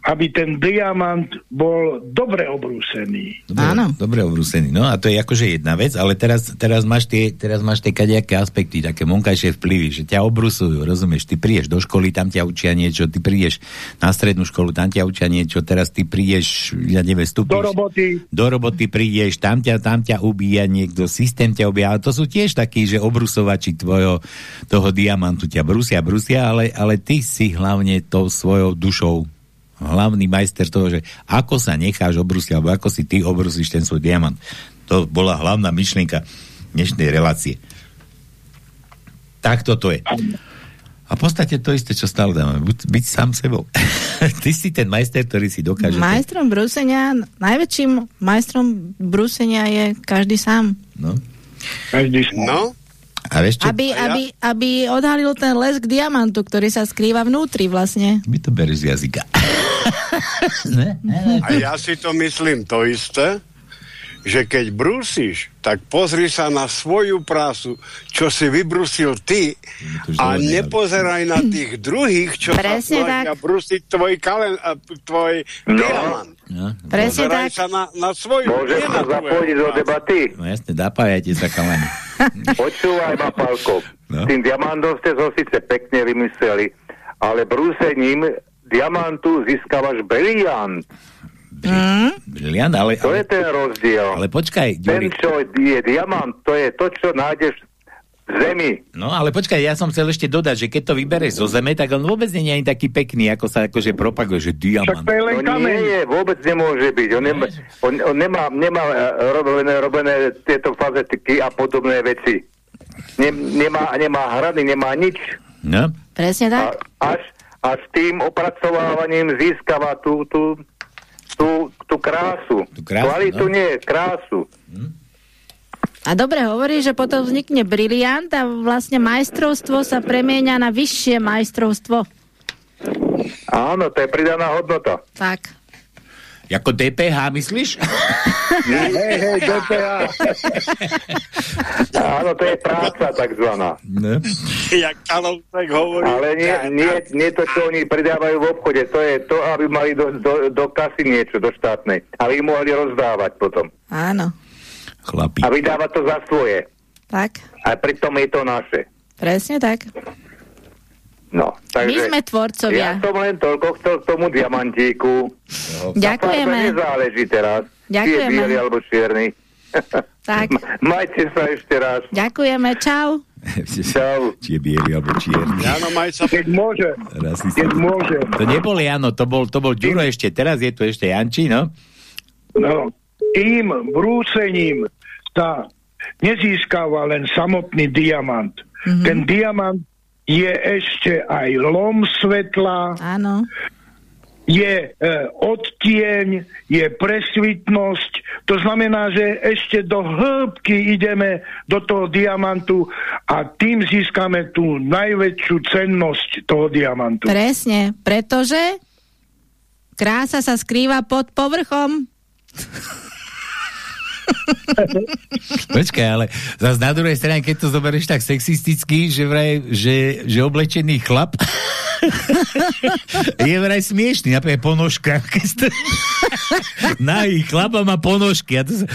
aby ten diamant bol dobre obrúsený. Dobre, Áno. Dobre obrúsený. No a to je akože jedna vec, ale teraz, teraz máš tie, teraz máš tie kadejaké aspekty, také vonkajšie vplyvy, že ťa obrusujú, rozumieš? Ty prídeš do školy, tam ťa učia niečo, ty prídeš na strednú školu, tam ťa učia niečo, teraz ty prídeš, ja neviem, vstúpiš. Do roboty. Do roboty prídeš, tam ťa, tam ťa ubíja niekto, systém ťa ubíja, ale to sú tiež takí, že obrusovači tvojho, toho diamantu ťa brusia, brusia, ale, ale ty si hlavne tou svojou dušou hlavný majster toho, že ako sa necháš obrusiť, alebo ako si ty obrusíš ten svoj diamant. To bola hlavná myšlienka dnešnej relácie. Tak toto je. A v podstate to isté, čo stále dáme. Buď, byť sám sebou. [laughs] ty si ten majster, ktorý si dokáže... Majstrom brúsenia, najväčším majstrom brúsenia je každý sám. No. Každý sám. No? A vieš čo? Aby, aby, aby odhalil ten lesk diamantu, ktorý sa skrýva vnútri vlastne. My to bereš z jazyka. [laughs] ne? A ja si to myslím to isté, že keď brúsiš, tak pozri sa na svoju prácu, čo si vybrusil ty a nepozeraj na tých druhých, čo Presne sa snažia tak. brúsiť tvoj, kalen, tvoj diamant. No. Presne Pozeraj tak. sa na, na svoju. Môžem sa zapojiť do debaty? No jasne, dápajajte sa kalani. [laughs] Počúvaj ma, Pálko. No. Tým diamantom ste to síce pekne vymysleli, ale brúsením diamantu získavaš briliant. Mm? Briliant, ale, To je ale, ten rozdiel. ale počkaj, Ten, Ďuri, čo je diamant, to je to, čo nájdeš v zemi. No ale počkaj, ja som chcel ešte dodať, že keď to vybereš zo zeme, tak on vôbec nie je ani taký pekný, ako sa akože propaguje, že diamant. To je len No nie je, vôbec nemôže byť. On, nemá, on, on nemá, nemá eh, robené, robené tieto fazetiky a podobné veci. Ne, nemá, nemá hrany, nemá nič. No, Presne A, tak. až, až tým opracovávaním získava tú, tú, tú, tú krásu. Tú krásu, Kvalitu no. nie, krásu. A dobre hovorí, že potom vznikne briliant a vlastne majstrovstvo sa premieňa na vyššie majstrovstvo. Áno, to je pridaná hodnota. Tak. Ako DPH, myslíš? [laughs] Hej, hej, DPA. [laughs] Áno, to je práca takzvaná. No. Jak Kalousek hovorí. Ale nie, nie, nie to, čo oni pridávajú v obchode, to je to, aby mali do, do, do kasy niečo, do štátnej. Aby ich mohli rozdávať potom. Áno. Chlapi. A vydávať to za svoje. Tak. A pritom je to naše. Presne tak. No, takže... My sme tvorcovia. Ja som len toľko chcel k tomu diamantíku. Ďakujeme. Na farbe nezáleží teraz. Či je Ďakujeme. biely alebo čierny. Tak. [laughs] Majte sa ešte raz. Ďakujeme. Čau. [laughs] Čau. Či je biely alebo čierny. Jano, maj sa... Keď môže. Rasista. Keď môže. To nebol Jano, to bol, to bol Ďuro ešte, teraz je tu ešte Janči, no? No, tým brúsením sa nezískava len samotný diamant. Mm-hmm. Ten diamant je ešte aj lom svetla, Áno. je e, odtieň, je presvitnosť. To znamená, že ešte do hĺbky ideme do toho diamantu a tým získame tú najväčšiu cennosť toho diamantu. Presne. Pretože krása sa skrýva pod povrchom. [laughs] [laughs] Počkaj, ale zase na druhej strane, keď to zoberieš tak sexisticky, že vraj, že, že oblečený chlap [laughs] je vraj smiešný, napríklad ponožka. Keď sto- [laughs] Nahý chlap a má ponožky. A, to sa...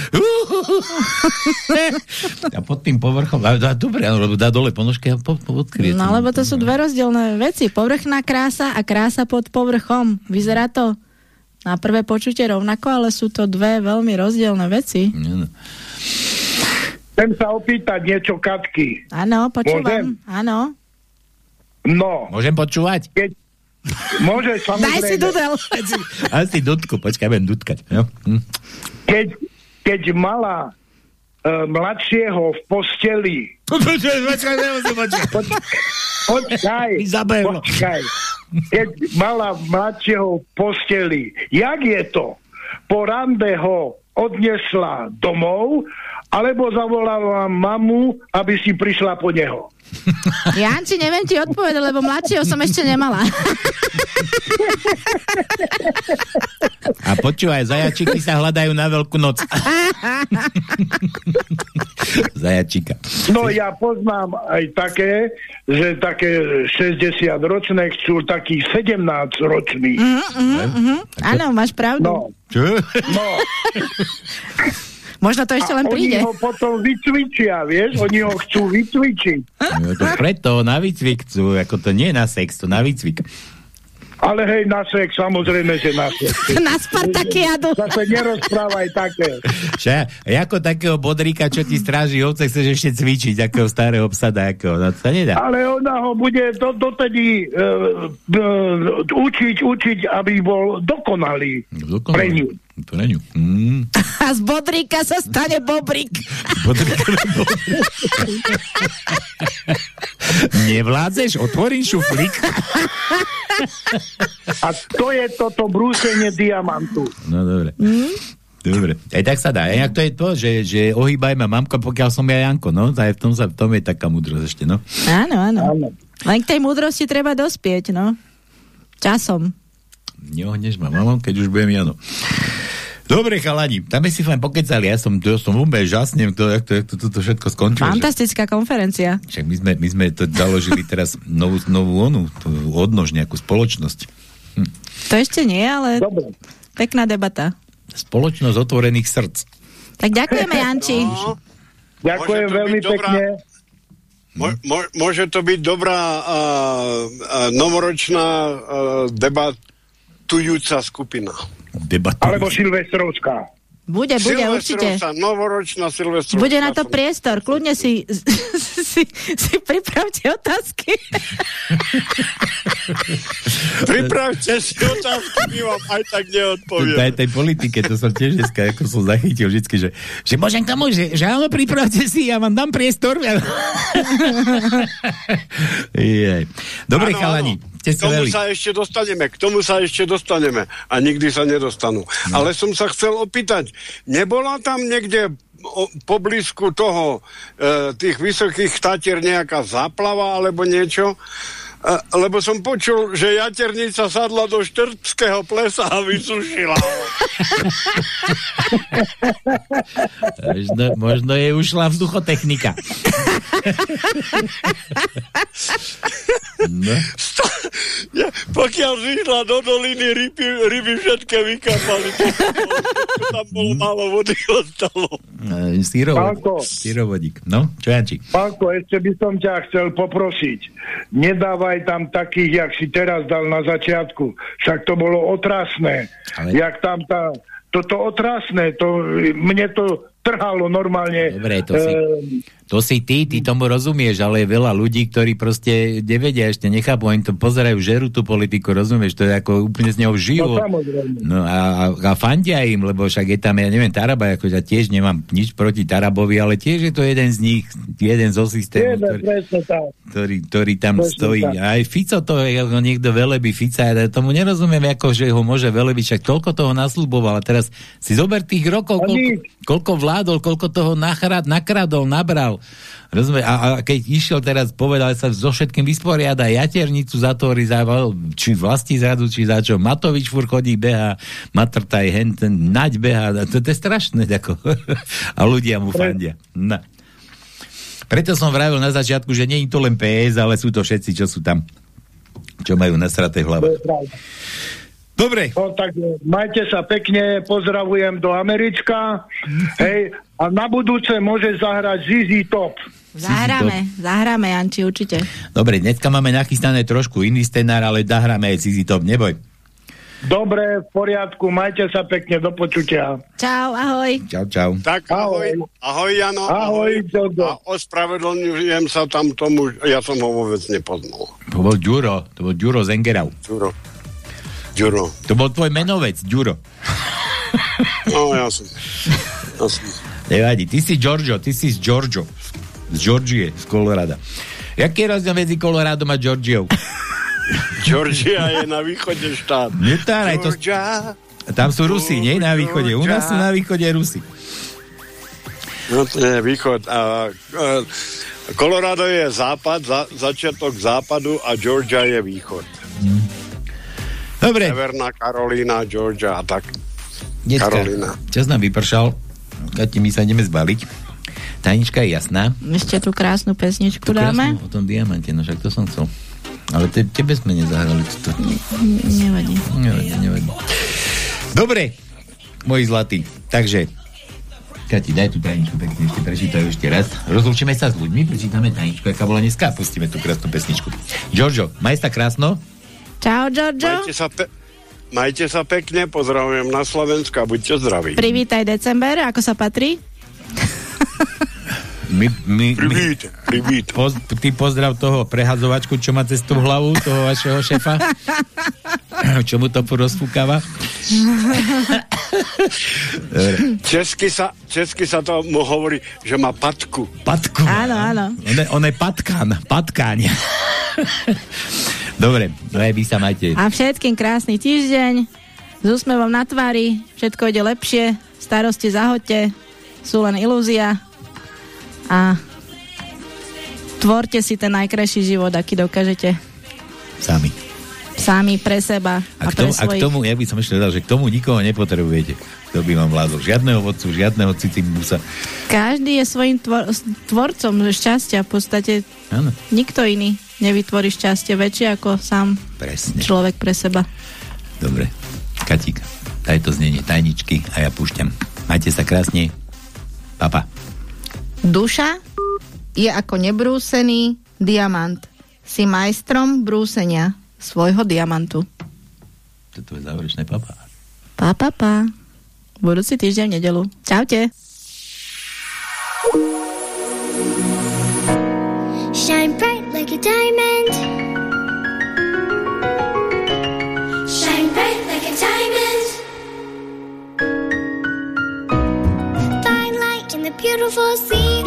a pod tým povrchom, a, a dobre, dá dole ponožky a po, po, odkryje. No lebo to sú dve rozdielne veci. Povrchná krása a krása pod povrchom. Vyzerá to na prvé počutie rovnako, ale sú to dve veľmi rozdielne veci. Chcem sa opýtať niečo, Katky. Áno, Môžem? počúvam. Áno. No, Môžem počúvať? keď... Môže, [laughs] Daj si samozrejme. dudel. Asi dudku, počkaj, budem dudkať. Jo? Hm. Keď, keď mala uh, mladšieho v posteli... Počkaj, počkaj. Počkaj, Mi zabehlo. počkaj. Keď mala mladšieho v posteli, jak je to? Po rande ho odnesla domov alebo zavolávam mamu, aby si prišla po neho. [laughs] Janči, neviem ti odpovedať, lebo mladšieho som ešte nemala. A počúvaj, zajačiky sa hľadajú na veľkú noc. [laughs] Zajačika. No ja poznám aj také, že také 60 ročné chcú takých 17 ročných. Mm, mm, mm. Áno, máš pravdu. No. Čo? No. [laughs] Možno to ešte len príde. Oni ho potom vycvičia, vieš? Oni ho chcú vycvičiť. No to preto na výcvik chcú, ako to nie na sex, to na výcvik. Ale hej, na sex, samozrejme, že na sex. [laughs] Na Spartakiadu. Zase nerozprávaj také. Že, ako takého bodríka, čo ti stráži ovce, chceš ešte cvičiť, akého starého psa akého, no to sa nedá. Ale ona ho bude do, dotedy uh, uh, učiť, učiť, aby bol dokonalý. Dokonalý. Pre ňu. To ňu. Mm. A z bodríka sa stane bobrík. [laughs] Nevládzeš? Otvorím šuflík. A to je toto brúsenie diamantu. No dobre. Mm? Dobre, aj tak sa dá. Inak to je to, že, že ohýbaj ma mamka, pokiaľ som ja Janko, no. Aj v tom, sa, v tom je taká múdrosť ešte, no. Áno, áno. Len k tej múdrosti treba dospieť, no. Časom. Neohneš ma, mamom, keď už budem Jano. Dobre, chalani, tam si fajn pokecali, ja som, to, som úplne žasnem, to, jak to, jak to, to, to všetko skončilo. Fantastická že... konferencia. Však my sme, my sme to založili teraz novú, novú onu, tú odnož, nejakú spoločnosť. Hm. To ešte nie, ale Dobre. pekná debata. Spoločnosť otvorených srdc. Tak ďakujeme, Janči. [laughs] No. Ďakujem veľmi dobrá, pekne. Mo, mo, môže to byť dobrá uh, uh, novoročná uh, debatujúca skupina. Debatujúca. Alebo Silvestrovská. Bude, bude, určite. Novoročná Silvestrovská. Bude na to priestor. Kľudne si, [laughs] si, si pripravte otázky. [laughs] pripravte si otázky, my vám aj tak neodpoviem. Aj tej politike, to som tiež dneska, ako som zachytil vždycky, že, že môžem k tomu, že, že áno, pripravte si, ja vám dám priestor. [laughs] Dobre, ano, chalani. Ano. K tomu sa ešte dostaneme, k tomu sa ešte dostaneme a nikdy sa nedostanú. No. Ale som sa chcel opýtať, nebola tam niekde poblízku toho e, tých vysokých tatier nejaká záplava alebo niečo? Lebo som počul, že jaternica sadla do štrtského plesa a vysušila. možno, možno je ušla vzduchotechnika. no. ja, pokiaľ zišla do doliny, ryby, ryby všetké vykapali. tam bolo málo vody ostalo. Sírovodík. No, čo Janči? Pánko, ešte by som ťa chcel poprosiť. Nedávaj tam takých, jak si teraz dal na začiatku. Však to bolo otrasné. Ale... Jak tam tá... Toto otrasné, to, mne to trhalo normálne. Dobre, to si, to si ty, ty tomu rozumieš, ale je veľa ľudí, ktorí proste nevedia, ešte nechápu, oni to pozerajú, žerú tú politiku, rozumieš, to je ako úplne z neho živo. No, no a, a, fandia im, lebo však je tam, ja neviem, Taraba, ako ja tiež nemám nič proti Tarabovi, ale tiež je to jeden z nich, jeden zo systému, ktorý, ktorý, ktorý tam presne stojí. Tak. A aj Fico to ako niekto velebí Fica, ja tomu nerozumiem, ako, že ho môže velebiť, však toľko toho nasľuboval a teraz si zober tých rokov, koľko, koľko vládol, koľko toho nachrad, nakradol, nabral. Rozumie? A, a keď išiel teraz, povedal sa so všetkým vysporiada, jaternicu zatvorí za, či vlasti zradu, či za čo. Matovič fur chodí, beha, matrtaj, hen, ten, naď beha. To, to je strašné. Ako. [laughs] a ľudia mu fandia. No. Preto som vravil na začiatku, že nie je to len PS, ale sú to všetci, čo sú tam, čo majú nasraté hlave. Dobre. No, tak majte sa pekne, pozdravujem do Američka. Hej, a na budúce môže zahrať Zizi Top. Zahráme, zahráme, Janči, určite. Dobre, dneska máme nachystané trošku iný scenár, ale zahráme aj Zizi Top, neboj. Dobre, v poriadku, majte sa pekne, do počutia. Čau, ahoj. Čau, čau. Tak, ahoj. Ahoj, Jano. Ahoj, ahoj. A ospravedlňujem sa tam tomu, ja som ho vôbec nepoznal. To bol Ďuro, to bol Ďuro Zengerau. Ďuro. Ďuro. To bol tvoj menovec, Ďuro. No, ja som. Ja som. Nevadí, ty si Giorgio, ty si z Giorgio. Z Georgie, z Colorada. Jaký je rozdiel medzi Coloradom a Georgiou? Georgia je na východe štát. Netáraj, to... Tam sú Rusi, nie? Na východe. U nás sú na východe Rusi. No to je východ. A, a, Colorado je západ, za, začiatok západu a Georgia je východ. Dobre. Severná Karolína, Georgia a tak. Detka, Karolína. čas nám vypršal. Kati, my sa ideme zbaliť. Tajnička je jasná. Ešte tú krásnu pesničku Tú dáme. krásnu o tom diamante, no však to som chcel. Ale te, tebe sme nezahrali. To, Nevadí. nevadí, nevadí. Dobre, moji zlatí. Takže, Kati, daj tú tajničku pekne, ešte prečítajú ešte raz. Rozlúčime sa s ľuďmi, prečítame tajničku, aká bola dneska a pustíme tú krásnu pesničku. Giorgio, maj sa krásno. Čau, Giorgio. Majte sa, pe- majte sa pekne, pozdravujem na Slovensku a buďte zdraví. Privítaj december, ako sa patrí. My, my, Privít, privít. Poz, ty pozdrav toho prehadzovačku, čo má cez tú hlavu, toho vašeho šefa. [laughs] čo mu to rozfúkava. [laughs] Česky sa, česky sa tomu hovorí, že má patku. Patku. Áno, áno. On je, on je patkan, patkáň. Dobre, no aj vy sa majte. A všetkým krásny týždeň. S úsmevom na tvári, všetko ide lepšie, starosti zahoďte, sú len ilúzia. A tvorte si ten najkrajší život, aký dokážete. Sami. Sami pre seba A, a, k tomu, pre a k svojich. tomu, ja by som ešte dodal, že k tomu nikoho nepotrebujete, kto by vám vládol. Žiadneho vodcu, žiadneho cicimbusa. Každý je svojim tvor, tvorcom šťastia. V podstate Áno. nikto iný nevytvorí šťastie väčšie ako sám Presne. človek pre seba. Dobre. Katík, daj to znenie tajničky a ja púšťam. Majte sa krásne. Papa. Duša je ako nebrúsený diamant. Si majstrom brúsenia svojho diamantu. Toto je záverečné papa. Pa, pa, pa. Budúci týždeň v nedelu. Čaute. a diamond. Shine bright like a diamond. Find light in the beautiful sea.